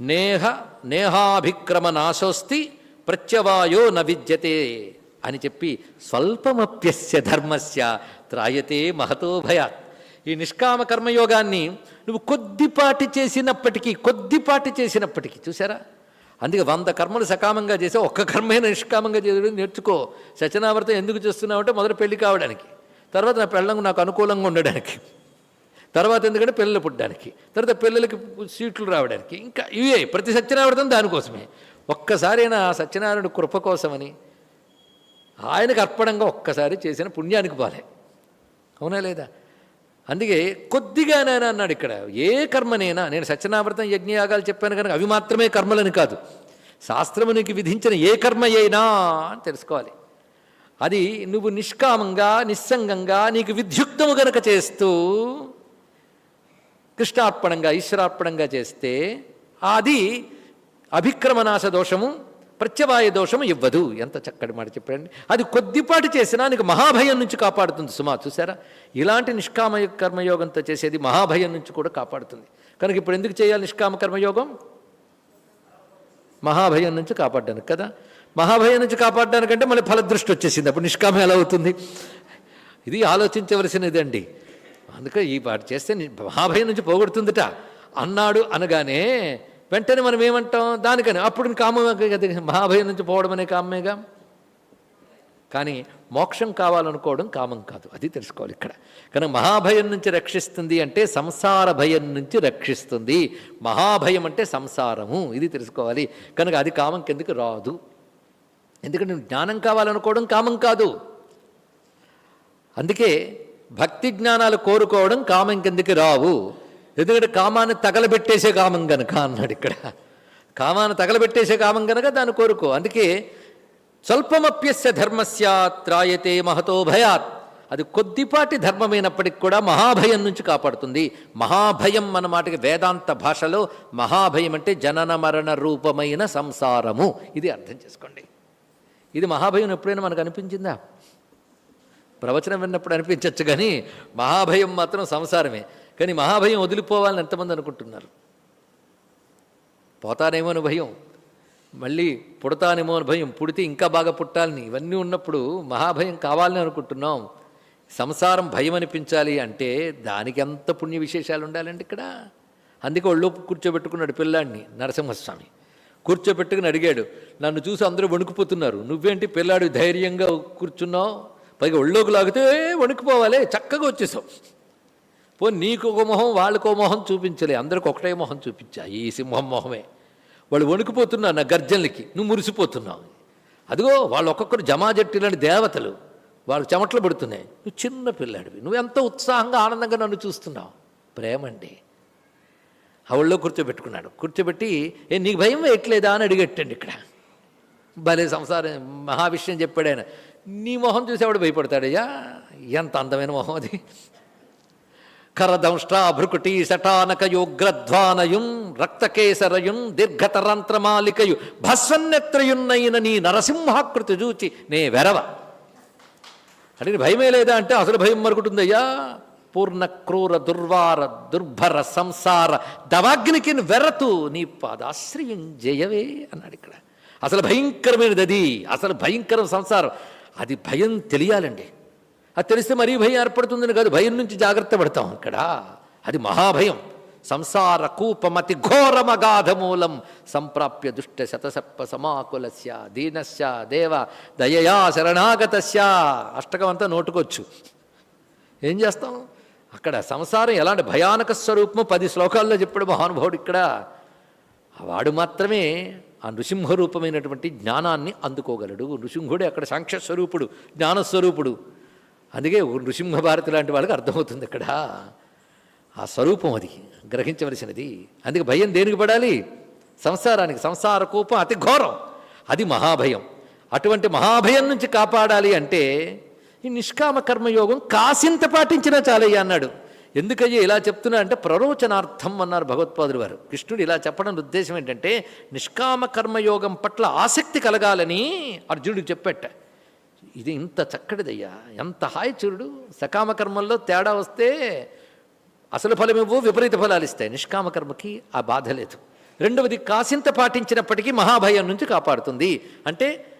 నేహ నేహాభిక్రమ నాశోస్తి ప్రత్యవాయో న విద్యతే అని చెప్పి స్వల్పమప్యస్య ధర్మస్య త్రాయతే మహతో భయాత్. ఈ నిష్కామ కర్మయోగాన్ని నువ్వు కొద్దిపాటి చేసినప్పటికీ కొద్దిపాటి చేసినప్పటికీ చూసారా అందుకే వంద కర్మలు సకామంగా చేసే ఒక్క కర్మైన నిష్కామంగా చేయడం నేర్చుకో. సత్యనావర్తం ఎందుకు చేస్తున్నావంటే మొదట పెళ్ళి కావడానికి. తర్వాత నా పెళ్ళంగా నాకు అనుకూలంగా ఉండడానికి. తర్వాత ఎందుకంటే పిల్లలు పుట్టడానికి. తర్వాత పిల్లలకి సీట్లు రావడానికి. ఇంకా ఇవే ప్రతి సత్యనారాయణ దానికోసమే. ఒక్కసారైనా సత్యనారాయణ కృప కోసమని ఆయనకు అర్పణంగా ఒక్కసారి చేసిన పుణ్యానికి పాలే. అవునా లేదా? అందుకే కొద్దిగానైనా అన్నాడు ఇక్కడ ఏ కర్మనైనా నేను సత్యనావ్రతం యజ్ఞయాగాలు చెప్పాను కనుక అవి మాత్రమే కర్మలని కాదు. శాస్త్రము నీకు విధించిన ఏ కర్మ అయినా అని తెలుసుకోవాలి. అది నువ్వు నిష్కామంగా నిస్సంగంగా నీకు విద్యుక్తము గనక చేస్తూ కృష్ణార్పణంగా ఈశ్వరార్పణంగా చేస్తే అది అభిక్రమనాశ దోషము ప్రత్యవాయ దోషము ఇవ్వదు. ఎంత చక్కటి మాట చెప్పండి అది కొద్దిపాటి చేసినా నీకు మహాభయం నుంచి కాపాడుతుంది సుమా. చూసారా ఇలాంటి నిష్కామ కర్మయోగంతో చేసేది మహాభయం నుంచి కూడా కాపాడుతుంది. కనుక ఇప్పుడు ఎందుకు చేయాలి నిష్కామ కర్మయోగం? మహాభయం నుంచి కాపాడడానికి కదా. మహాభయం నుంచి కాపాడడానికంటే మళ్ళీ ఫలదృష్టి వచ్చేసింది. అప్పుడు నిష్కామం ఎలా అవుతుంది? ఇది ఆలోచించవలసినదండి. అండి అందుకే ఈ పాట చేస్తే మహాభయం నుంచి పోగొడుతుందిట. అన్నాడు అనగానే వెంటనే మనం ఏమంటాం? దానికని. అప్పుడు కామ మహాభయం నుంచి పోవడం అనే కామేగా కానీ మోక్షం కావాలనుకోవడం కామం కాదు. అది తెలుసుకోవాలి ఇక్కడ. కనుక మహాభయం నుంచి రక్షిస్తుంది అంటే సంసార భయం నుంచి రక్షిస్తుంది. మహాభయం అంటే సంసారము. ఇది తెలుసుకోవాలి. కనుక అది కామం కిందకి రాదు. ఎందుకంటే జ్ఞానం కావాలనుకోవడం కామం కాదు. అందుకే భక్తి జ్ఞానాలు కోరుకోవడం కామం కిందకి రావు. ఎందుకంటే కామాన్ని తగలబెట్టేసే కామం గనక అన్నాడు ఇక్కడ. కామాన్ని తగలబెట్టేసే కామం గనక దాన్ని కోరుకో. అందుకే స్వల్పమప్యస్య ధర్మస్య త్రాయతే మహతో భయాత్. అది కొద్దిపాటి ధర్మమైనప్పటికి కూడా మహాభయం నుంచి కాపాడుతుంది. మహాభయం మన మాటకి వేదాంత భాషలో మహాభయం అంటే జనన మరణ రూపమైన సంసారము. ఇది అర్థం చేసుకోండి. ఇది మహాభయం ఎప్పుడైనా మనకు అనిపించిందా? ప్రవచనం విన్నప్పుడు అనిపించవచ్చు కానీ మహాభయం మాత్రం సంసారమే. కానీ మహాభయం వదిలిపోవాలని ఎంతమంది అనుకుంటున్నారు? పోతానేమో అని భయం. మళ్ళీ పుడతానేమో అని భయం. పుడితే ఇంకా బాగా పుట్టాలని. ఇవన్నీ ఉన్నప్పుడు మహాభయం కావాలని అనుకుంటున్నాం. సంసారం భయం అనిపించాలి అంటే దానికి ఎంత పుణ్య విశేషాలు ఉండాలండి ఇక్కడ? అందుకే ఒళ్ళు కూర్చోబెట్టుకున్నాడు పిల్లాడిని నరసింహస్వామి. కూర్చోబెట్టుకుని అడిగాడు నన్ను చూసి అందరూ వణుకుపోతున్నారు. నువ్వేంటి పిల్లాడు ధైర్యంగా కూర్చున్నావు? పైగా ఒళ్ళోకి లాగితే వణుకుపోవాలి చక్కగా వచ్చేసావు. పో నీకు ఒక మొహం వాళ్ళకో మొహం చూపించలే. అందరికి ఒకటే మొహం చూపించా. ఈ సింహం మొహమే. వాళ్ళు వణుకుపోతున్నారు నా గర్జనలకి. నువ్వు మురిసిపోతున్నావు. అదిగో వాళ్ళు ఒక్కొక్కరు జమాజట్టిలని దేవతలు. వాళ్ళు చెమట్లు పడుతున్నాయి. నువ్వు చిన్న పిల్లాడివి. నువ్వు ఎంత ఉత్సాహంగా ఆనందంగా నన్ను చూస్తున్నావు. ప్రేమండి. ఆవిడలో కూర్చోబెట్టుకున్నాడు. కూర్చోబెట్టి ఏ నీకు భయం వేయట్లేదా అని అడిగెట్టండి ఇక్కడ. భలే సంసారం మహావిషయం చెప్పాడు ఆయన. నీ మొహం చూసి ఆవిడ భయపడతాడయ్యా? ఎంత అందమైన మొహం అది. కరదంష్ట్రా భృకుటి శటానకయోగ్రధ్వానయుం రక్తకేసరయుం దీర్ఘతరంత్రమాలికయు భస్వన్నెత్రయున్నైన నీ నరసింహాకృతి చూచి నే వెరవ. అంటే భయమే లేదా అంటే అసలు భయం మరుగుటుందయ్యా పూర్ణ క్రూర దుర్వార దుర్భర సంసార దవాగ్నికి వెరతు నీ పాదాశ్రయం జయవే అన్నాడు ఇక్కడ. అసలు భయంకరమైనది అది. అసలు భయంకరం సంసారం. అది భయం తెలియాలండి. అది తెలిస్తే మరీ భయం ఏర్పడుతుందని కాదు భయం నుంచి జాగ్రత్త పడతాం ఇక్కడ అది మహాభయం. సంసార కూపమతి ఘోరమగాధ మూలం సంప్రాప్య దుష్ట శతసప్ప సమాకులస్య దీనస్య దేవ దయయా శరణాగతస్య. అష్టకం అంతా నోటుకొచ్చు. ఏం చేస్తాం? అక్కడ సంసారం ఎలాంటి భయానక స్వరూపము పది శ్లోకాల్లో చెప్పాడు మహానుభావుడు ఇక్కడ. వాడు మాత్రమే ఆ నృసింహ రూపమైనటువంటి జ్ఞానాన్ని అందుకోగలడు. నృసింహుడే అక్కడ సాంఖ్యస్వరూపుడు జ్ఞానస్వరూపుడు. అందుకే నృసింహభారతి లాంటి వాళ్ళకి అర్థమవుతుంది ఇక్కడ ఆ స్వరూపం అది గ్రహించవలసినది. అందుకే భయం దేనికి పడాలి? సంసారానికి. సంసార కోపం అతి ఘోరం. అది మహాభయం. అటువంటి మహాభయం నుంచి కాపాడాలి అంటే ఈ నిష్కామ కర్మయోగం కాసింత పాటించినా చాలయ్యా అన్నాడు. ఎందుకయ్యా ఇలా చెప్తున్నా అంటే ప్రరోచనార్థం అన్నారు భగవత్పాదులు వారు. కృష్ణుడు ఇలా చెప్పడం ఉద్దేశం ఏంటంటే నిష్కామ కర్మయోగం పట్ల ఆసక్తి కలగాలని అర్జునుడు చెప్పట్ట ఇది ఇంత చక్కటిదయ్యా. ఎంత హాయి చూడు. సకామకర్మల్లో తేడా వస్తే అసలు ఫలమివ్వు విపరీత ఫలాలు ఇస్తాయి. నిష్కామకర్మకి ఆ బాధ లేదు. రెండవది కాసింత పాటించినప్పటికీ మహాభయం నుంచి కాపాడుతుంది. అంటే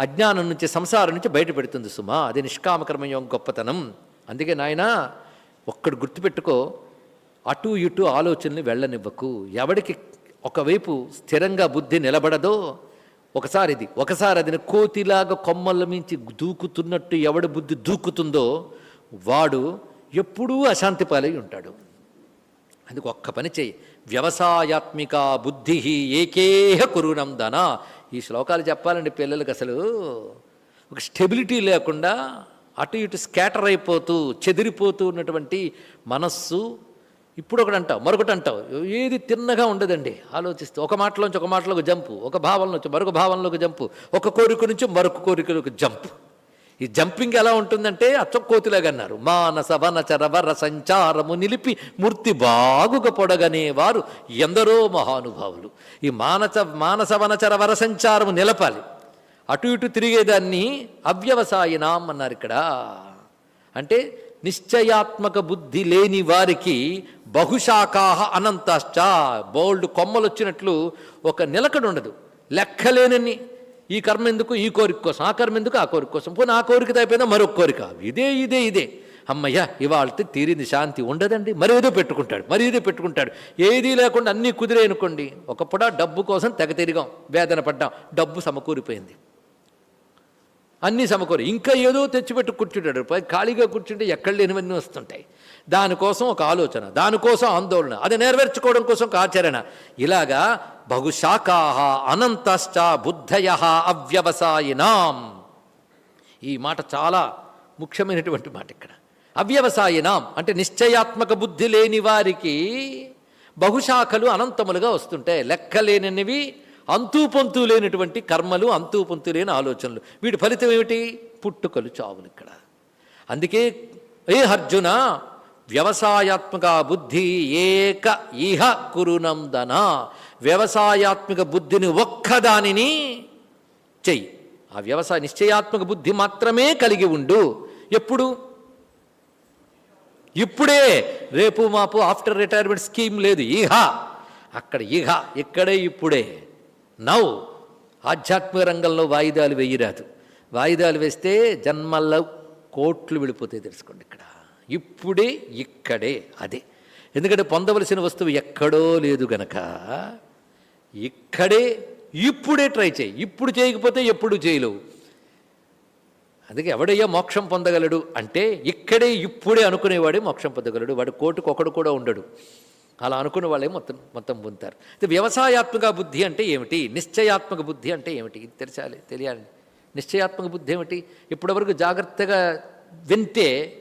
అజ్ఞానం నుంచి సంసారం నుంచి బయటపెడుతుంది సుమా. అది నిష్కామకర్మ యొక్క గొప్పతనం. అందుకే నాయన ఒక్కడు గుర్తుపెట్టుకో అటు ఇటు ఆలోచనలు వెళ్ళనివ్వకు. ఎవడికి ఒకవైపు స్థిరంగా బుద్ధి నిలబడదో ఒకసారి ఇది ఒకసారి అది కోతిలాగా కొమ్మల మించి దూకుతున్నట్టు ఎవడి బుద్ధి దూకుతుందో వాడు ఎప్పుడూ అశాంతి పాలై ఉంటాడు. అందుకు ఒక్క పని చేయి వ్యవసాయాత్మిక బుద్ధి ఏకేహ కురునందన ఈ శ్లోకాలు చెప్పాలండి పిల్లలకి అసలు. ఒక స్టెబిలిటీ లేకుండా అటు ఇటు స్కాటర్ అయిపోతూ చెదిరిపోతూ ఉన్నటువంటి మనస్సు ఇప్పుడు ఒకటి అంటావు మరొకటి అంటావు ఏది తిన్నగా ఉండదండి. ఆలోచిస్తే ఒక మాటలోంచి ఒక మాటలోకి జంపు ఒక భావంలోంచి మరొక భావంలోకి జంపు ఒక కోరిక నుంచి మరొక కోరికలోకి జంపు. ఈ జంపింగ్ ఎలా ఉంటుందంటే అచ్చం అన్నారు మానస వనచరవర సంచారము నిలిపి మూర్తి బాగుగా పొడగనే వారు ఎందరో మహానుభావులు. ఈ మానస మానస వనచరవర సంచారము నిలపాలి. అటు ఇటు తిరిగేదాన్ని అవ్యవసాయనాం అన్నారు ఇక్కడ. అంటే నిశ్చయాత్మక బుద్ధి లేని వారికి బహుశాఖాహ అనంతశ్చ. బోల్డ్ కొమ్మలు వచ్చినట్లు ఒక నిలకడ ఉండదు లెక్కలేనన్ని. ఈ కర్మ ఎందుకు? ఈ కోరిక కోసం. ఆ కర్మ ఎందుకు? ఆ కోరిక కోసం. పోనీ ఆ కోరిక అయిపోయిందా మరొక కోరిక. ఇదే ఇదే ఇదే. అమ్మయ్య ఇవాళ తీరింది శాంతి ఉండదండి. మరి ఏదో పెట్టుకుంటాడు. మరి ఏదో పెట్టుకుంటాడు. ఏదీ లేకుండా అన్నీ కుదిరే అనుకోండి. డబ్బు కోసం తెగ తిరిగాం. వేదన పడ్డాం. డబ్బు సమకూరిపోయింది. అన్నీ సమకూరి. ఇంకా ఏదో తెచ్చిపెట్టు కూర్చుంటాడు. పై ఖాళీగా కూర్చుంటే ఎక్కడ లేనివన్నీ వస్తుంటాయి. దానికోసం ఒక ఆలోచన దానికోసం ఆందోళన అది నెరవేర్చుకోవడం కోసం ఒక ఆచరణ. ఇలాగా బహుశాఖ అనంతశ్చ బుద్ధయ అవ్యవసాయినాం. ఈ మాట చాలా ముఖ్యమైనటువంటి మాట ఇక్కడ. అవ్యవసాయినాం అంటే నిశ్చయాత్మక బుద్ధి లేని వారికి బహుశాఖలు అనంతములుగా వస్తుంటాయి లెక్కలేనివి అంతూ లేనటువంటి కర్మలు అంతూ లేని ఆలోచనలు. వీటి ఫలితం ఏమిటి? పుట్టుకలు చావులు ఇక్కడ. అందుకే ఏ అర్జున వ్యవసాయాత్మక బుద్ధి ఏక ఇహ కురునందన. వ్యవసాయాత్మక బుద్ధిని ఒక్కదానిని చెయ్యి. ఆ వ్యవసాయ నిశ్చయాత్మక బుద్ధి మాత్రమే కలిగి ఉండు. ఎప్పుడు? ఇప్పుడే. రేపు మాపు ఆఫ్టర్ రిటైర్మెంట్ స్కీమ్ లేదు. ఈహ అక్కడ ఈహ ఇక్కడే ఇప్పుడే. నౌ. ఆధ్యాత్మిక రంగంలో వాయిదాలు వేయరాదు. వాయిదాలు వేస్తే జన్మల్లో కోట్లు వెళ్ళిపోతాయి తెలుసుకోండి. ఇప్పుడే ఇక్కడే అదే. ఎందుకంటే పొందవలసిన వస్తువు ఎక్కడో లేదు గనక ఇక్కడే ఇప్పుడే ట్రై చేయి. ఇప్పుడు చేయకపోతే ఎప్పుడు చేయలేవు. అందుకే ఎవడయ్యా మోక్షం పొందగలడు అంటే ఇక్కడే ఇప్పుడే అనుకునేవాడే మోక్షం పొందగలడు. వాడు కోటుకు ఒకడు కూడా ఉండడు. అలా అనుకునే వాళ్ళే మొత్తం మొత్తం పొందుతారు. అయితే వ్యవసాయాత్మక బుద్ధి అంటే ఏమిటి? నిశ్చయాత్మక బుద్ధి అంటే ఏమిటి? ఇది తెలిసాలి తెలియాలి. నిశ్చయాత్మక బుద్ధి ఏమిటి? ఇప్పటివరకు జాగ్రత్తగా వింటే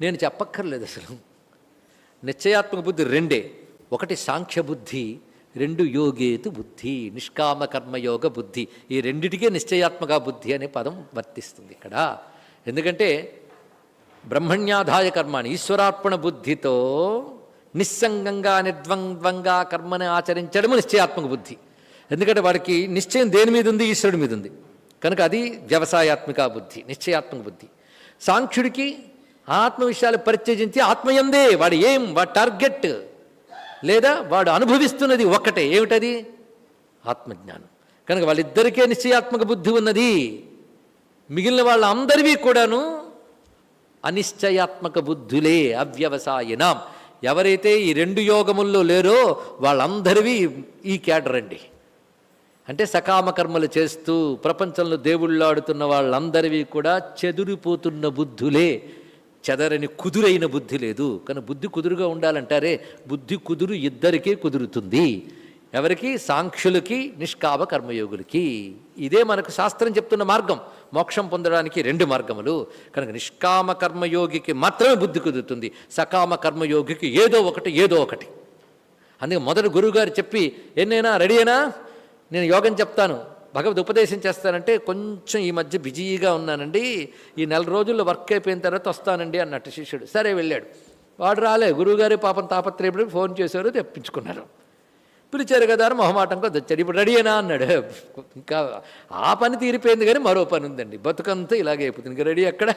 నేను చెప్పక్కర్లేదు అసలు. నిశ్చయాత్మక బుద్ధి రెండే. ఒకటి సాంఖ్య బుద్ధి రెండు యోగేతు బుద్ధి నిష్కామ కర్మయోగ బుద్ధి. ఈ రెండిటికే నిశ్చయాత్మక బుద్ధి అనే పదం వర్తిస్తుంది ఇక్కడ. ఎందుకంటే బ్రహ్మణ్యాధాయ కర్మాని ఈశ్వరార్పణ బుద్ధితో నిస్సంగంగా నిర్ద్వంద్వంగా కర్మని ఆచరించడము నిశ్చయాత్మక బుద్ధి. ఎందుకంటే వాడికి నిశ్చయం దేని మీద ఉంది? ఈశ్వరుడి మీద ఉంది. కనుక అది వ్యవసాయాత్మిక బుద్ధి నిశ్చయాత్మక బుద్ధి. సాంఖ్యుడికి ఆత్మ విషయాలు పరిచయించి ఆత్మయందే వాడు ఏం వాడు టార్గెట్ లేదా వాడు అనుభవిస్తున్నది ఒక్కటే. ఏమిటది? ఆత్మజ్ఞానం. కనుక వాళ్ళిద్దరికే నిశ్చయాత్మక బుద్ధి ఉన్నది. మిగిలిన వాళ్ళందరివి కూడాను అనిశ్చయాత్మక బుద్ధులే అవ్యవసాయనం. ఎవరైతే ఈ రెండు యోగముల్లో లేరో వాళ్ళందరివి ఈ క్యాడర్ అండి. అంటే సకామ కర్మలు చేస్తూ ప్రపంచంలో దేవుళ్ళాడుతున్న వాళ్ళందరివి కూడా చెదిరిపోతున్న బుద్ధులే. చెదరని కుదురైన బుద్ధి లేదు. కానీ బుద్ధి కుదురుగా ఉండాలంటారే బుద్ధి కుదురు ఇద్దరికీ కుదురుతుంది. ఎవరికి? సాంఖ్యులకి నిష్కామ కర్మయోగులకి. ఇదే మనకు శాస్త్రం చెప్తున్న మార్గం. మోక్షం పొందడానికి రెండు మార్గములు. కనుక నిష్కామ కర్మయోగికి మాత్రమే బుద్ధి కుదురుతుంది. సకామ కర్మయోగికి ఏదో ఒకటి ఏదో ఒకటి. అందుకే మొదటి గురువుగారు చెప్పి ఎన్నైనా రెడీ అయినా? నేను యోగం చెప్తాను. భగవద్ ఉపదేశం చేస్తానంటే కొంచెం ఈ మధ్య బిజీగా ఉన్నానండి. ఈ నెల రోజుల్లో వర్క్ అయిపోయిన తర్వాత వస్తానండి అన్నట్టు శిష్యుడు. సరే వెళ్ళాడు. వాడు రాలే. గురువుగారి పాపం తాపత్రయపడి ఫోన్ చేశారు తెప్పించుకున్నారు. పిలిచారు కదా అని మొహమాటంగా వచ్చాడు ఇప్పుడు రెడీ అయినా అన్నాడు. ఇంకా ఆ పని తీరిపోయింది కానీ మరో పని ఉందండి. బతుకంతా ఇలాగే అయిపోతుంది. ఇంకా రెడీ ఎక్కడ?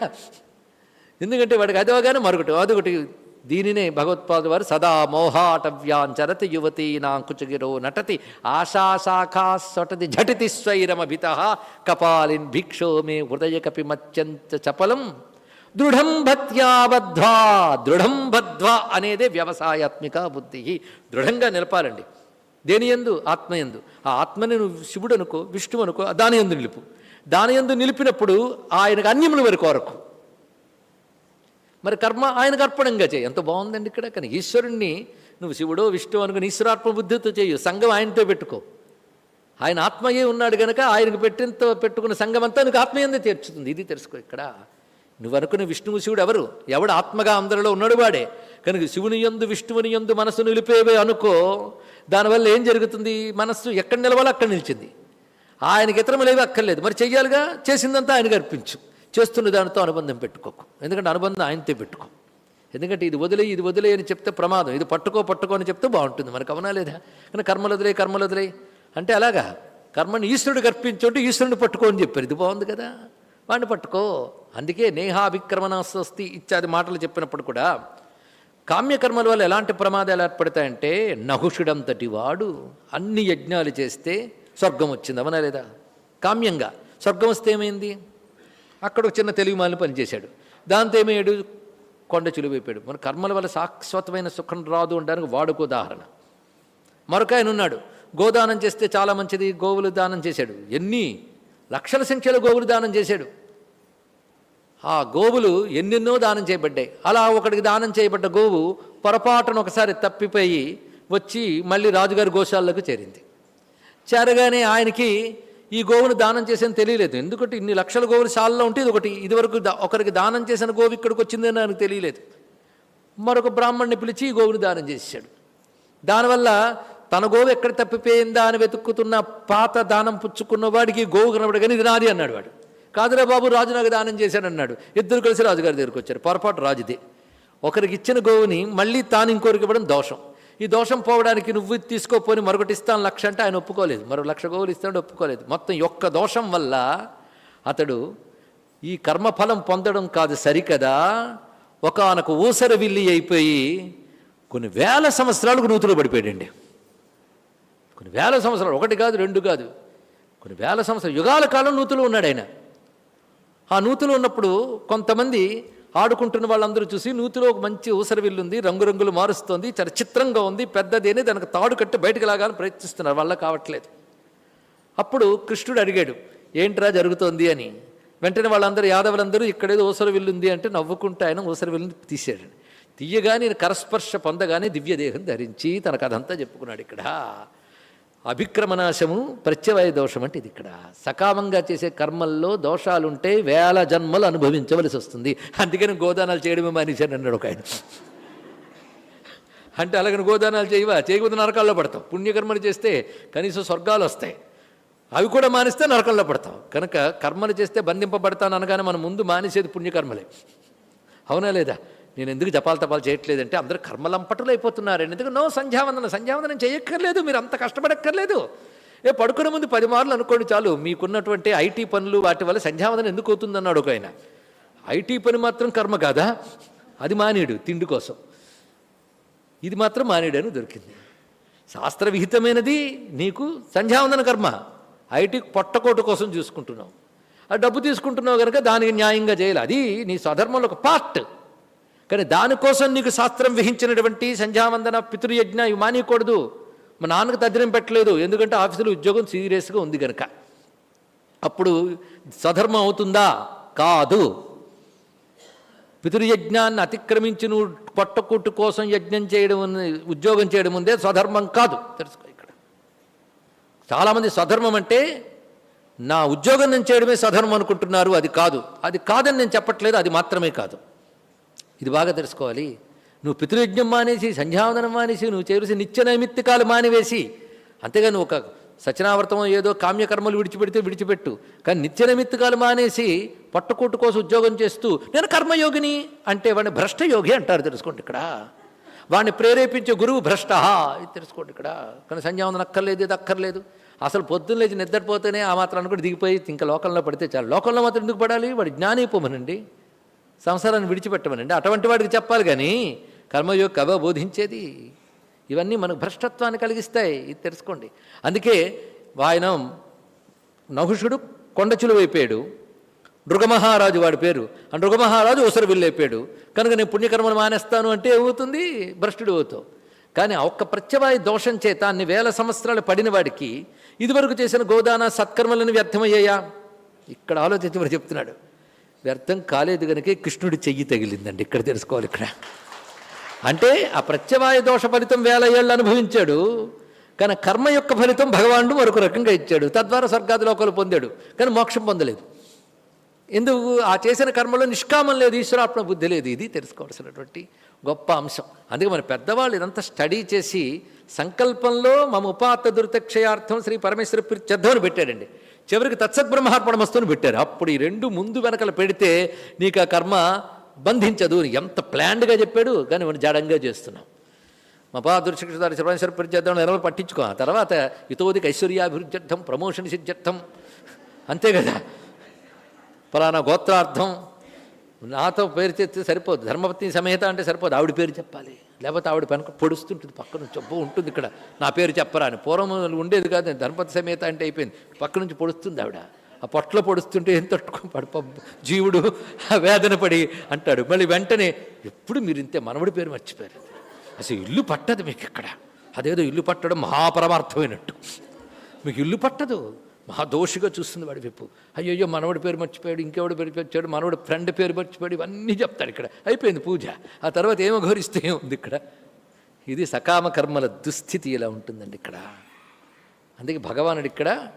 ఎందుకంటే వాడికి అదవగానే మరొకటి అదొకటి దీనినే భగవత్పాదు వారు సదా మోహాటవ్యాంచరతి యువతీ నాంకుచగిరో నటతి. ఆశాశాఖా సొటతి ఝటితి స్వైరమభిత. కపాలిన్ భిక్షో మే హృదయ కపి మత్యంత చపలం. దృఢం భక్త్యా బద్ధ్వా. దృఢం బద్ధ్వా అనేదే వ్యవసాయాత్మిక బుద్ధి. దృఢంగా నిలపాలండి. దేని ఎందు ఆత్మయందు ఆ ఆత్మని నువ్వు శివుడు అనుకో విష్ణువు అనుకో దాని ఎందు నిలుపు. దాని ఎందు నిలిపినప్పుడు ఆయనకు అన్యముల వరకు వరకు మరి కర్మ ఆయనకు అర్పణంగా చేయి. ఎంత బాగుందండి ఇక్కడ. కానీ ఈశ్వరుణ్ణి నువ్వు శివుడో విష్ణు అనుకుని ఈశ్వరాత్మ బుద్ధితో చేయు. సంఘం ఆయనతో పెట్టుకో. ఆయన ఆత్మయే ఉన్నాడు కనుక ఆయనకు పెట్టినంత పెట్టుకున్న సంఘం అంతా నీకు ఆత్మయందే తీర్చుతుంది. ఇది తెలుసుకో ఇక్కడ. నువ్వు అనుకునే విష్ణువు శివుడు ఎవరు? ఎవడు ఆత్మగా అందరిలో ఉన్నాడు వాడే. కనుక శివుని యందు విష్ణువుని యందు మనసు నిలిపేవే అనుకో. దానివల్ల ఏం జరుగుతుంది? మనస్సు ఎక్కడ నిలవాలో అక్కడ నిలిచింది. ఆయనకి ఇతరములేవి అక్కర్లేదు మరి చెయ్యాలిగా? చేసిందంతా ఆయనకు అర్పించు. చేస్తున్న దానితో అనుబంధం పెట్టుకోకు. ఎందుకంటే అనుబంధం ఆయనతో పెట్టుకో. ఎందుకంటే ఇది వదిలే ఇది వదిలే అని చెప్తే ప్రమాదం. ఇది పట్టుకో పట్టుకో అని చెప్తే బాగుంటుంది. మనకు అవునా లేదా? కానీ కర్మలు వదిలే కర్మలు వదిలే అంటే అలాగా? కర్మని ఈశ్వరుడికి అర్పించుంటే ఈశ్వరుని పట్టుకో అని చెప్పారు. ఇది బాగుంది కదా? వాడిని పట్టుకో. అందుకే నేహాభిక్రమణస్వస్తి ఇత్యాది మాటలు చెప్పినప్పుడు కూడా కామ్యకర్మల వల్ల ఎలాంటి ప్రమాదాలు ఏర్పడతాయంటే నహుషుడంతటి వాడు అన్ని యజ్ఞాలు చేస్తే స్వర్గం వచ్చింది. అవునా లేదా? కామ్యంగా. స్వర్గం వస్తే ఏమైంది? అక్కడ ఒక చిన్న తెలుగు మాలిని పనిచేశాడు దాంతో ఏమయ్యాడు? కొండ చిలువైపోయాడు మన కర్మల వల్ల శాశ్వతమైన సుఖం రాదు ఉండడానికి వాడుకు ఉదాహరణ. మరొక ఆయన ఉన్నాడు. గోదానం చేస్తే చాలా మంచిది గోవులు దానం చేశాడు. ఎన్ని? లక్షల సంఖ్యలో గోవులు దానం చేశాడు. ఆ గోవులు ఎన్నెన్నో దానం చేయబడ్డాయి. అలా ఒకడికి దానం చేయబడ్డ గోవు పొరపాటున ఒకసారి తప్పిపోయి వచ్చి మళ్ళీ రాజుగారి గోశాలకు చేరింది. చేరగానే ఆయనకి ఈ గోవును దానం చేసాను తెలియలేదు. ఎందుకంటే ఇన్ని లక్షల గోవులు శాలలో ఉంటే ఇది ఒకటి. ఇదివరకు ఒకరికి దానం చేసిన గోవు ఇక్కడికి వచ్చిందని నాకు తెలియలేదు. మరొక బ్రాహ్మణ్ణి పిలిచి ఈ గోవుని దానం చేశాడు దానివల్ల తన గోవు ఎక్కడ తప్పిపోయిందా అని వెతుక్కుతున్న పాత దానం పుచ్చుకున్న వాడికి గోవు కనబడగానే ఇది నాది అన్నాడు వాడు. కాదురా బాబు రాజు నాకు దానం చేశాడన్నాడు ఇద్దరు కలిసి రాజుగారి దగ్గరికి వచ్చారు. పొరపాటు రాజుదే. ఒకరికి ఇచ్చిన గోవుని మళ్ళీ తాను ఇంకోరికి ఇవ్వడం దోషం. ఈ దోషం పోవడానికి నువ్వు తీసుకోపోని మరొకటి ఇస్తాను లక్ష అంటే ఆయన ఒప్పుకోలేదు. మరో లక్ష గోవులు ఇస్తాడు ఒప్పుకోలేదు. మొత్తం యొక్క దోషం వల్ల అతడు ఈ కర్మఫలం పొందడం కాదు సరికదా? ఒకనొక ఊసర విల్లి అయిపోయి కొన్ని వేల సంవత్సరాలకు నూతులు పడిపోయాడండి. కొన్ని వేల సంవత్సరాలు ఒకటి కాదు రెండు కాదు. కొన్ని వేల సంవత్సరాలు యుగాల కాలం నూతులు ఉన్నాడు ఆయన. ఆ నూతులు ఉన్నప్పుడు కొంతమంది ఆడుకుంటున్న వాళ్ళందరూ చూసి నూతిలో ఒక మంచి ఊసర విల్లుంది రంగురంగులు మారుస్తోంది చాలా చిత్రంగా ఉంది పెద్దది అని దానికి తాడు కట్టి బయటకు లాగాలని ప్రయత్నిస్తున్నారు వల్ల కావట్లేదు. అప్పుడు కృష్ణుడు అడిగాడు ఏంట్రా జరుగుతోంది అని? వెంటనే వాళ్ళందరూ యాదవులందరూ ఇక్కడేదో ఊసర విల్లుంది అంటే నవ్వుకుంటూ ఆయన ఊసర విల్లుని తీసాడు తీయగానే కరస్పర్శ పొందగానే దివ్యదేహం ధరించి తన కథంతా చెప్పుకున్నాడు ఇక్కడ. అభిక్రమనాశము ప్రత్యవయ దోషం అంటే ఇది ఇక్కడ. సకామంగా చేసే కర్మల్లో దోషాలుంటే వేల జన్మలు అనుభవించవలసి వస్తుంది. అందుకని గోదానాలు చేయడమే మానేశాను అన్నాడు ఒక ఆయన. అంటే అలాగని గోదానాలు చేయవా? చేయకపోతే నరకాల్లో పడతావు. పుణ్యకర్మలు చేస్తే కనీసం స్వర్గాలు వస్తాయి. అవి కూడా మానేస్తే నరకంలో పడతావు. కనుక కర్మలు చేస్తే బంధింపబడతాను అనగానే మనం ముందు మానేసేది పుణ్యకర్మలే. అవునా లేదా? నేను ఎందుకు జపాలు తపాలు చేయట్లేదంటే అందరూ కర్మలంపటులు అయిపోతున్నారు. ఎందుకు? నో సంధ్యావందనం. సంధ్యావందనం చేయక్కర్లేదు. మీరు అంత కష్టపడక్కర్లేదు. ఏ పడుకునే ముందు పది మార్లు అనుకోండి చాలు. మీకున్నటువంటి ఐటీ పనులు వాటి వల్ల సంధ్యావందనం ఎందుకు అవుతుందన్నాడు ఒక ఆయన. ఐటీ పని మాత్రం కర్మ కాదా? అది మానేడు తిండి కోసం. ఇది మాత్రం మానేడని దొరికింది. శాస్త్ర విహితమైనది నీకు సంధ్యావందన కర్మ. ఐటీ పొట్టకోటు కోసం చూసుకుంటున్నావు. ఆ డబ్బు తీసుకుంటున్నావు కనుక దానికి న్యాయంగా చేయాలి. అది నీ స్వధర్మంలో ఒక పార్ట్. కానీ దానికోసం నీకు శాస్త్రం విహించినటువంటి సంధ్యావందన పితృయజ్ఞ ఇవి మానేయకూడదు. మా నాన్నకు తద్దినం పెట్టలేదు. ఎందుకంటే ఆఫీసులో ఉద్యోగం సీరియస్గా ఉంది కనుక అప్పుడు స్వధర్మం అవుతుందా? కాదు. పితృయజ్ఞాన్ని అతిక్రమించి నువ్వు పొట్టకుట్టు కోసం యజ్ఞం చేయడం ఉద్యోగం చేయడం ఉందే స్వధర్మం కాదు. తెలుసుకో ఇక్కడ. చాలామంది స్వధర్మం అంటే నా ఉద్యోగం నేను చేయడమే స్వధర్మం అనుకుంటున్నారు అది కాదు. అది కాదని నేను చెప్పట్లేదు అది మాత్రమే కాదు. ఇది బాగా తెలుసుకోవాలి. నువ్వు పితృయజ్ఞం మానేసి సంధ్యావందనం మానేసి నువ్వు చేరుసి నిత్య నైమిత్తికాలు మానివేసి అంతేగాని ఒక సచనావర్తం ఏదో కామ్యకర్మలు విడిచిపెడితే విడిచిపెట్టు. కానీ నిత్య నిమిత్తకాలు మానేసి పట్టుకోట్టు కోసం ఉద్యోగం చేస్తూ నేను కర్మయోగిని అంటే వాడిని భ్రష్టయోగి అంటారు తెలుసుకోండి ఇక్కడ. వాడిని ప్రేరేపించే గురువు భ్రష్ట ఇది తెలుసుకోండి ఇక్కడ. కానీ సంధ్యావందనం అక్కర్లేదు ఇది అక్కర్లేదు. అసలు పొద్దున్న లేచి నిద్రపోతేనే ఆ మాత్రాన్ని కూడా దిగిపోయి ఇంకా లోకంలో పడితే చాలు. లోకంలో మాత్రం ఎందుకు పడాలి? వాడు జ్ఞానైపోమనండి. సంసారాన్ని విడిచిపెట్టమనండి. అటువంటి వాడికి చెప్పాలి కానీ కర్మయోగ కవ బోధించేది. ఇవన్నీ మనకు భ్రష్టత్వాన్ని కలిగిస్తాయి. ఇది తెలుసుకోండి. అందుకే ఆయన నహుషుడు కొండచులు అయిపోయాడు. మృగమహారాజు వాడి పేరు. ఆ మృగమహారాజు ఉసరు అయిపోయాడు. కనుక నేను పుణ్యకర్మలు మానేస్తాను అంటే ఏమవుతుంది? భ్రష్టుడు అవుతావు. కానీ ఒక్క ప్రత్యవాయ దోషం చేత అన్ని వేల సంవత్సరాలు పడిన వాడికి ఇదివరకు చేసిన గోదాన సత్కర్మలను వ్యర్థమయ్యాయా? ఇక్కడ ఆలోచించి మరి చెప్తున్నాడు. వ్యర్థం కాలేదు కనుకే కృష్ణుడి చెయ్యి తగిలిందండి. ఇక్కడ తెలుసుకోవాలి ఇక్కడ. అంటే ఆ ప్రత్యవాయ దోష ఫలితం వేల ఏళ్ళు అనుభవించాడు. కానీ కర్మ యొక్క ఫలితం భగవానుడు మరొక రకంగా ఇచ్చాడు. తద్వారా స్వర్గాది లోకాలు పొందాడు. కానీ మోక్షం పొందలేదు. ఎందుకు? ఆ చేసిన కర్మలో నిష్కామం లేదు ఈశ్వరాత్మ బుద్ధి లేదు. ఇది తెలుసుకోవాల్సినటువంటి గొప్ప అంశం. అందుకే మన పెద్దవాళ్ళు ఇదంతా స్టడీ చేసి సంకల్పంలో మమ ఉపాత్త దురితక్షయార్థం శ్రీ పరమేశ్వర ప్రీత్యర్థం పెట్టాడండి. చివరికి తత్సద్బ్రహ్మార్పణమస్తుని పెట్టారు. అప్పుడు ఈ రెండు ముందు వెనకల పెడితే నీకు ఆ కర్మ బంధించదు ఎంత ప్లాన్డ్గా చెప్పాడు కానీ మనం జడంగా చేస్తున్నాం మపా దుర్శిక్షారి సర్వేశ్వర పరిచేద్దాం నెలలు పట్టించుకో. ఆ తర్వాత ఇతోదిక ఐశ్వర్యాభివృద్ధ్యర్థం ప్రమోషన్ సిద్ధ్యర్థం. అంతే కదా. ఫలానా గోత్రార్థం నాతో పేరు చెప్తే సరిపోదు. ధర్మపత్ని సమేత అంటే సరిపోదు. ఆవిడ పేరు చెప్పాలి. లేకపోతే ఆవిడ వెనక పొడుస్తుంటుంది. పక్కన చెప్పు ఉంటుంది ఇక్కడ. నా పేరు చెప్పరా అని. పూర్వం ఉండేది కాదు. ధర్మపతి సమేత అంటే అయిపోయింది. పక్క నుంచి పొడుస్తుంది ఆవిడ. ఆ పొట్లో పొడుస్తుంటే ఏం తట్టుకో? పడప. జీవుడు ఆ వేదన పడి అంటాడు. మళ్ళీ వెంటనే ఎప్పుడు మీరు ఇంతే మనవడి పేరు మర్చిపోయారు? అసలు ఇల్లు పట్టదు మీకు ఇక్కడ. అదేదో ఇల్లు పట్టడం మహాపరమార్థమైనట్టు. మీకు ఇల్లు పట్టదు. మహాదోషిగా చూస్తుంది వాడి వైపు అయ్యయ్యో మనవడి పేరు మర్చిపోయాడు ఇంకెవడి పేరు మర్చిపోయాడు మనవడి ఫ్రెండ్ పేరు మర్చిపోయాడు ఇవన్నీ చెప్తాడు ఇక్కడ. అయిపోయింది పూజ. ఆ తర్వాత ఏమో ఘోరిస్తే ఉంది ఇక్కడ? ఇది సకామ కర్మల దుస్థితి ఇలా ఉంటుందండి ఇక్కడ. అందుకే భగవానుడు ఇక్కడ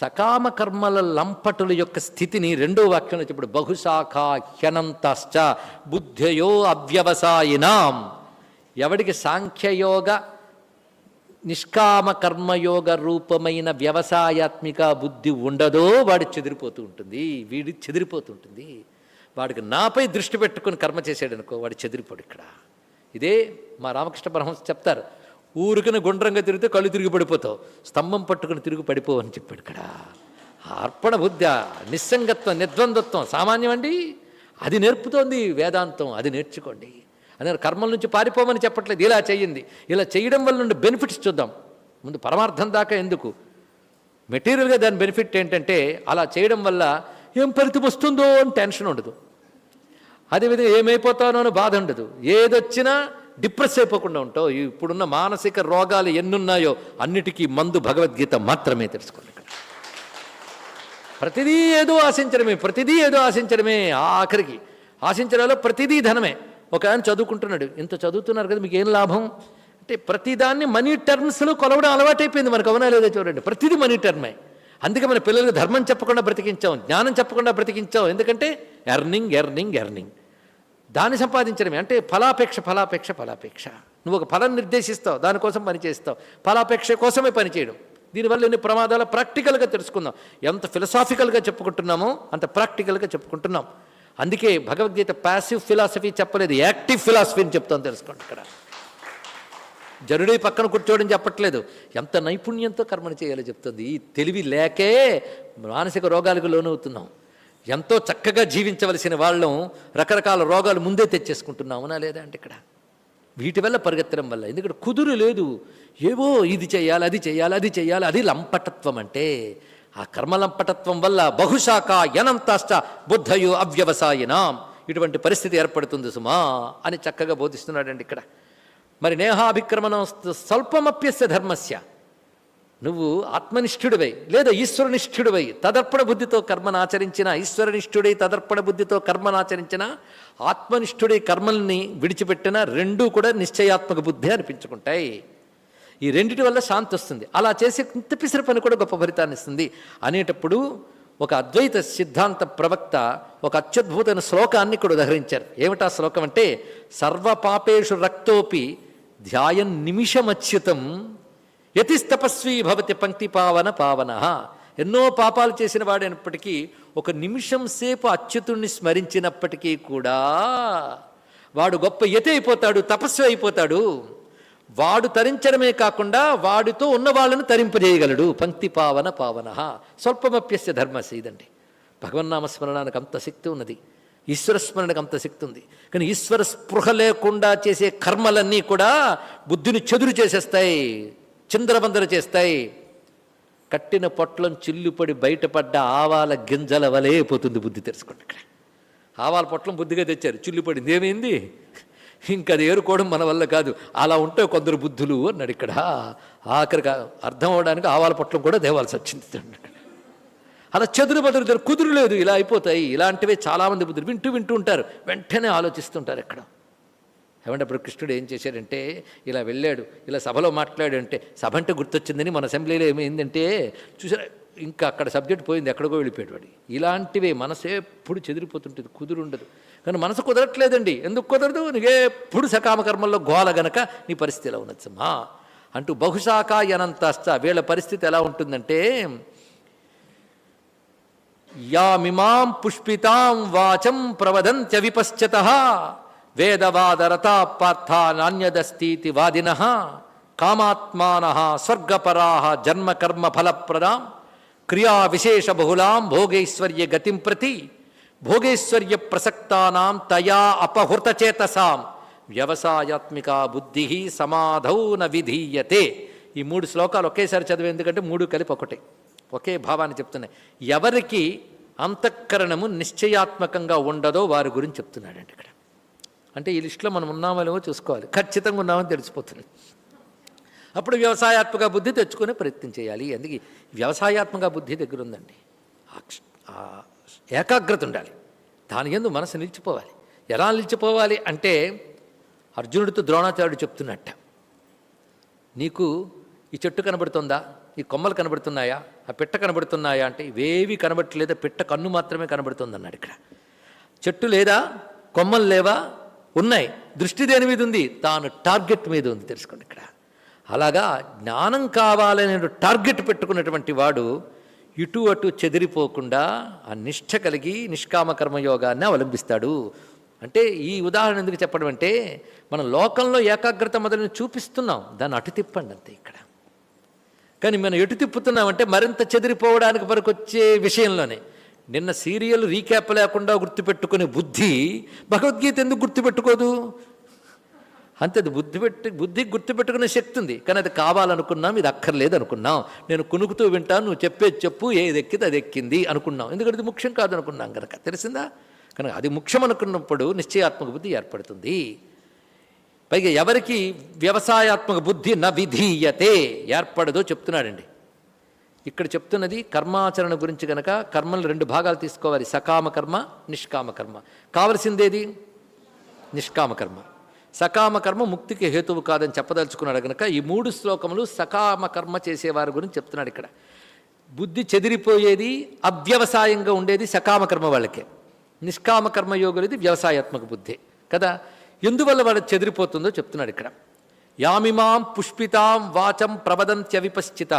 సకామ కర్మల లంపటుల యొక్క స్థితిని రెండో వాక్యంలో చెప్పాడు బహుశాఖ హ్యనంతశ్చ బుద్ధయో అవ్యవసాయినాం. ఎవడికి సాంఖ్యయోగ నిష్కామ కర్మయోగ రూపమైన వ్యవసాయాత్మిక బుద్ధి ఉండదో వాడు చెదిరిపోతూ ఉంటుంది. వీడి చెదిరిపోతూ ఉంటుంది. వాడికి నాపై దృష్టి పెట్టుకుని కర్మ చేసాడు అనుకో వాడు చెదిరిపోడు ఇక్కడ. ఇదే మా రామకృష్ణ పరమహంస చెప్తారు. ఊరికన గుండ్రంగా తిరిగితే కళ్ళు తిరిగి పడిపోతావు. స్తంభం పట్టుకుని తిరిగి పడిపోవు అని చెప్పాడు ఇక్కడ. అర్పణ బుద్ధ నిస్సంగత్వం నిర్ద్వందత్వం సామాన్యం అండి అది నేర్పుతోంది వేదాంతం. అది నేర్చుకోండి. అని కర్మల నుంచి పారిపోమని చెప్పట్లేదు ఇలా చేయండి. ఇలా చేయడం వల్ల నుండి బెనిఫిట్స్ చూద్దాం. ముందు పరమార్థం దాకా ఎందుకు? మెటీరియల్గా దాని బెనిఫిట్ ఏంటంటే అలా చేయడం వల్ల ఏం ఫలితం వస్తుందో అని టెన్షన్ ఉండదు. అదేవిధంగా ఏమైపోతానో అని బాధ ఉండదు. ఏదొచ్చినా డిప్రెస్ అయిపోకుండా ఉంటావు. ఇప్పుడున్న మానసిక రోగాలు ఎన్నున్నాయో అన్నిటికీ మందు భగవద్గీత మాత్రమే తెలుసుకోండి ఇక్కడ. ప్రతిదీ ఏదో ఆశించడమే ప్రతిదీ ఏదో ఆశించడమే ఆఖరికి. ఆశించడంలో ప్రతిదీ ధనమే. ఒక ఆయన చదువుకుంటున్నాడు. ఇంత చదువుతున్నారు కదా మీకు ఏం లాభం? అంటే ప్రతిదాన్ని మనీ టర్మ్స్లో కొలవడం అలవాటైపోయింది మనకు అవునా లేదా చూడండి. ప్రతిదీ మనీ టర్మే. అందుకే మన పిల్లలకు ధర్మం చెప్పకుండా బ్రతికించాం జ్ఞానం చెప్పకుండా బ్రతికించాం. ఎందుకంటే ఎర్నింగ్ ఎర్నింగ్ ఎర్నింగ్. దాన్ని సంపాదించడమే. అంటే ఫలాపేక్ష ఫలాపేక్ష ఫలాపేక్ష. నువ్వు ఒక ఫలం నిర్దేశిస్తావు దానికోసం పనిచేస్తావు ఫలాపేక్ష కోసమే పనిచేయడం దీనివల్ల ఎన్ని ప్రమాదాలు? ప్రాక్టికల్గా తెలుసుకుందాం. ఎంత ఫిలసాఫికల్గా చెప్పుకుంటున్నామో అంత ప్రాక్టికల్గా చెప్పుకుంటున్నాం. అందుకే భగవద్గీత ప్యాసివ్ ఫిలాసఫీ చెప్పలేదు యాక్టివ్ ఫిలాసఫీ అని చెప్తాం తెలుసుకోండి ఇక్కడ. జరుడి పక్కన కూర్చోవడం చెప్పట్లేదు. ఎంత నైపుణ్యంతో కర్మను చేయాలో చెప్తుంది. ఈ తెలివి లేకే మానసిక రోగాలకు లోనవుతున్నాం. ఎంతో చక్కగా జీవించవలసిన వాళ్ళం రకరకాల రోగాలు ముందే తెచ్చేసుకుంటున్నామునా లేదా అంటే ఇక్కడ? వీటి వల్ల పరిగెత్తడం వల్ల. ఎందుకంటే కుదురు లేదు. ఏవో ఇది చేయాలి అది చేయాలి అది చేయాలి అది లంపటత్వం అంటే ఆ కర్మలంపటత్వం వల్ల బహుశాఖ యనంతాశ్చ బుద్ధయో అవ్యవసాయనాం. ఇటువంటి పరిస్థితి ఏర్పడుతుంది సుమా అని చక్కగా బోధిస్తున్నాడండి ఇక్కడ. మరి నేహాభిక్రమణం స్వల్పమప్యస్య ధర్మస్య. నువ్వు ఆత్మనిష్ఠుడివై లేదా ఈశ్వరనిష్ఠుడివై తదర్పణ బుద్ధితో కర్మనాచరించిన ఈశ్వరనిష్ఠుడై తదర్పణ బుద్ధితో కర్మనాచరించిన ఆత్మనిష్ఠుడై కర్మల్ని విడిచిపెట్టిన రెండూ కూడా నిశ్చయాత్మక బుద్ధి అనిపించుకుంటాయి. ఈ రెండిటి వల్ల శాంతి వస్తుంది. అలా చేసే ఇంత పిసిరి పని కూడా గొప్ప ఫలితాన్ని ఇస్తుంది. అనేటప్పుడు ఒక అద్వైత సిద్ధాంత ప్రవక్త ఒక అత్యద్భుతమైన శ్లోకాన్ని ఇక్కడ ఉదహరించారు. ఏమిటా శ్లోకం అంటే సర్వపాపేషు రక్తోపి ధ్యాయం నిమిషమచ్యుతం యతిస్తపస్వీ భవతి పంక్తి పావన పావన. ఎన్నో పాపాలు చేసిన వాడైనప్పటికీ ఒక నిమిషం సేపు అచ్యుతుణ్ణి స్మరించినప్పటికీ కూడా వాడు గొప్ప యతి అయిపోతాడు తపస్సు అయిపోతాడు. వాడు తరించడమే కాకుండా వాడితో ఉన్న వాళ్ళను తరింపజేయగలడు. పంక్తి పావన పావన. స్వల్పమప్యస్య ధర్మస్ ఇదండి. భగవన్నామస్మరణానికి అంత శక్తి ఉన్నది. ఈశ్వర స్మరణకు అంత శక్తి ఉంది. కానీ ఈశ్వర స్పృహ లేకుండా చేసే కర్మలన్నీ కూడా బుద్ధిని చెదురు చేసేస్తాయి. చిందరబందర చేస్తాయి. కట్టిన పొట్లం చిల్లుపడి బయటపడ్డ ఆవాల గింజల వలే పోతుంది బుద్ధి తెలుసుకోండి ఇక్కడ. ఆవాల పొట్లం బుద్ధిగా తెచ్చారు. చిల్లుపడింది. ఏమైంది? ఇంకా అది ఏరుకోవడం మన వల్ల కాదు. అలా ఉంటే కొందరు బుద్ధులు అన్నాడు ఇక్కడ. ఆఖరికి అర్థం అవడానికి ఆవాల పొట్లం కూడా దేవాల్సి వచ్చింది అలా చెదురు బదురు కుదురు లేదు ఇలా అయిపోతాయి. ఇలాంటివే చాలామంది బుద్ధులు వింటూ వింటూ ఉంటారు. వెంటనే ఆలోచిస్తుంటారు ఎక్కడ. ఏమంటే అప్పుడు కృష్ణుడు ఏం చేశాడంటే ఇలా వెళ్ళాడు ఇలా సభలో మాట్లాడంటే సభ అంటే గుర్తొచ్చిందని మన అసెంబ్లీలో ఏమైందంటే చూసారా ఇంకా అక్కడ సబ్జెక్ట్ పోయింది ఎక్కడికో వెళ్ళిపోయాడు వాడు. ఇలాంటివే మనసు ఎప్పుడు చెదిరిపోతుంటుంది కుదురు ఉండదు. కానీ మనసు కుదరట్లేదండి. ఎందుకు కుదరదు? నీకు సకామకర్మల్లో గోల గనక నీ పరిస్థితి ఎలా ఉన్నది అంటూ బహుశాఖ అనంతస్త వీళ్ళ పరిస్థితి ఎలా ఉంటుందంటే యామిమాం పుష్పితాం వాచం ప్రవదంత్య విపశ్చత వేదవాదరతా పార్థ నాణ్యదస్తీతి వాదిన కామాత్మాన స్వర్గపరా జన్మకర్మ ఫలప్రదాం క్రియా విశేష బహుళాం భోగైశ్వర్య గతిం ప్రతి భోగేశ్వర్య ప్రసక్తానాం తయా అపహృతచేతసాం వ్యవసాయాత్మిక బుద్ధి సమాధౌ న విధీయతే. ఈ మూడు శ్లోకాలు ఒకేసారి చదివే ఎందుకంటే మూడు కలిపి ఒకటే. ఒకే భావాన్ని చెప్తున్నాయి. ఎవరికి అంతఃకరణము నిశ్చయాత్మకంగా ఉండదో వారి గురించి చెప్తున్నాడండి ఇక్కడ. అంటే ఈ లిస్టులో మనం ఉన్నామేమో చూసుకోవాలి. ఖచ్చితంగా ఉన్నామని తెలిసిపోతుంది. అప్పుడు వ్యవసాయాత్మక బుద్ధి తెచ్చుకునే ప్రయత్నం చేయాలి. అందుకే వ్యవసాయాత్మక బుద్ధి దగ్గర ఉందండి. ఏకాగ్రత ఉండాలి. దాని ఎందు మనసు నిలిచిపోవాలి. ఎలా నిలిచిపోవాలి అంటే అర్జునుడితో ద్రోణాచార్యుడు చెప్తున్నట్ట. నీకు ఈ చెట్టు కనబడుతుందా? ఈ కొమ్మలు కనబడుతున్నాయా? ఆ పిట్ట కనబడుతున్నాయా అంటే ఇవేవి కనబడట్లేదు. పిట్ట కన్ను మాత్రమే కనబడుతుందన్నాడు ఇక్కడ. చెట్టు లేదా? కొమ్మలు లేవా? ఉన్నాయి. దృష్టి దేని మీద ఉంది? తాను టార్గెట్ మీద ఉంది. తెలుసుకోండి ఇక్కడ. అలాగా జ్ఞానం కావాలనే టార్గెట్ పెట్టుకున్నటువంటి వాడు ఇటు అటు చెదిరిపోకుండా ఆ నిష్ఠ కలిగి నిష్కామ కర్మయోగాన్ని అవలంబిస్తాడు. అంటే ఈ ఉదాహరణ ఎందుకు చెప్పడం అంటే మనం లోకంలో ఏకాగ్రత మొదలని చూపిస్తున్నాం. దాన్ని అటు తిప్పండి అంతే ఇక్కడ. కానీ మనం ఎటు తిప్పుతున్నామంటే మరింత చెదిరిపోవడానికి పనికొచ్చే విషయంలోనే. నిన్న సీరియల్ రీక్యాప్ లేకుండా గుర్తుపెట్టుకునే బుద్ధి భగవద్గీత ఎందుకు గుర్తుపెట్టుకోదు? అంతే అది బుద్ధి పెట్టి బుద్ధి గుర్తుపెట్టుకునే శక్తి ఉంది. కానీ అది కావాలనుకున్నాం ఇది అక్కర్లేదు అనుకున్నాం నేను కునుకుతూ వింటాను నువ్వు చెప్పేది చెప్పు ఏది ఎక్కితే అది ఎక్కింది అనుకున్నాం. ఎందుకంటే ఇది ముఖ్యం కాదు అనుకున్నాం కనుక తెలిసిందా? కనుక అది ముఖ్యం అనుకున్నప్పుడు నిశ్చయాత్మక బుద్ధి ఏర్పడుతుంది. పైగా ఎవరికి వ్యవసాయాత్మక బుద్ధి న విధీయతే ఏర్పడదో చెప్తున్నాడండి. ఇక్కడ చెప్తున్నది కర్మాచరణ గురించి కనుక కర్మలు రెండు భాగాలు తీసుకోవాలి. సకామ కర్మ నిష్కామ కర్మ. కావలసిందేది? నిష్కామ కర్మ. సకామ కర్మ ముక్తికి హేతువు కాదని చెప్పదలుచుకున్నాడు కనుక ఈ మూడు శ్లోకములు సకామ కర్మ చేసేవారి గురించి చెప్తున్నాడు ఇక్కడ. బుద్ధి చెదిరిపోయేది అవ్యవసాయంగా ఉండేది సకామ కర్మ వాళ్ళకే. నిష్కామ కర్మ యోగులది వ్యవసాయాత్మక బుద్ధి కదా? ఎందువల్ల వాళ్ళు చెదిరిపోతుందో చెప్తున్నాడు ఇక్కడ. యామిమాం పుష్పితాం వాచం ప్రవదంత్యవిపశ్చిత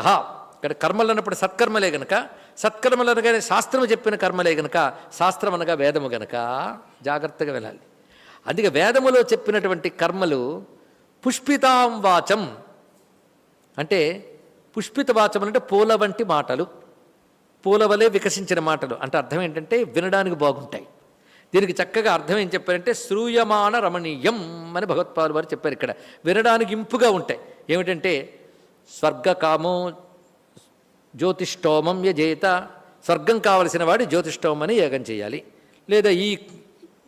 ఇక్కడ కర్మలు అన్నప్పుడు సత్కర్మలే గనక సత్కర్మలు అనగానే శాస్త్రము చెప్పిన కర్మలే గనక శాస్త్రం అనగా వేదము గనక జాగ్రత్తగా వెళ్ళాలి. అందుకే వేదములో చెప్పినటువంటి కర్మలు పుష్పితాం వాచం. అంటే పుష్పిత వాచం అంటే పూల వంటి మాటలు. పూల వలె వికసించిన మాటలు. అంటే అర్థం ఏంటంటే వినడానికి బాగుంటాయి. దీనికి చక్కగా అర్థం ఏం చెప్పారంటే శ్రూయమాన రమణీయం అని భగవత్పాలు వారు చెప్పారు ఇక్కడ. వినడానికి ఇంపుగా ఉంటాయి. ఏమిటంటే స్వర్గకామో జ్యోతిష్టోమం యజేత. స్వర్గం కావలసిన వాడు జ్యోతిష్టోమని యాగం చేయాలి. లేదా ఈ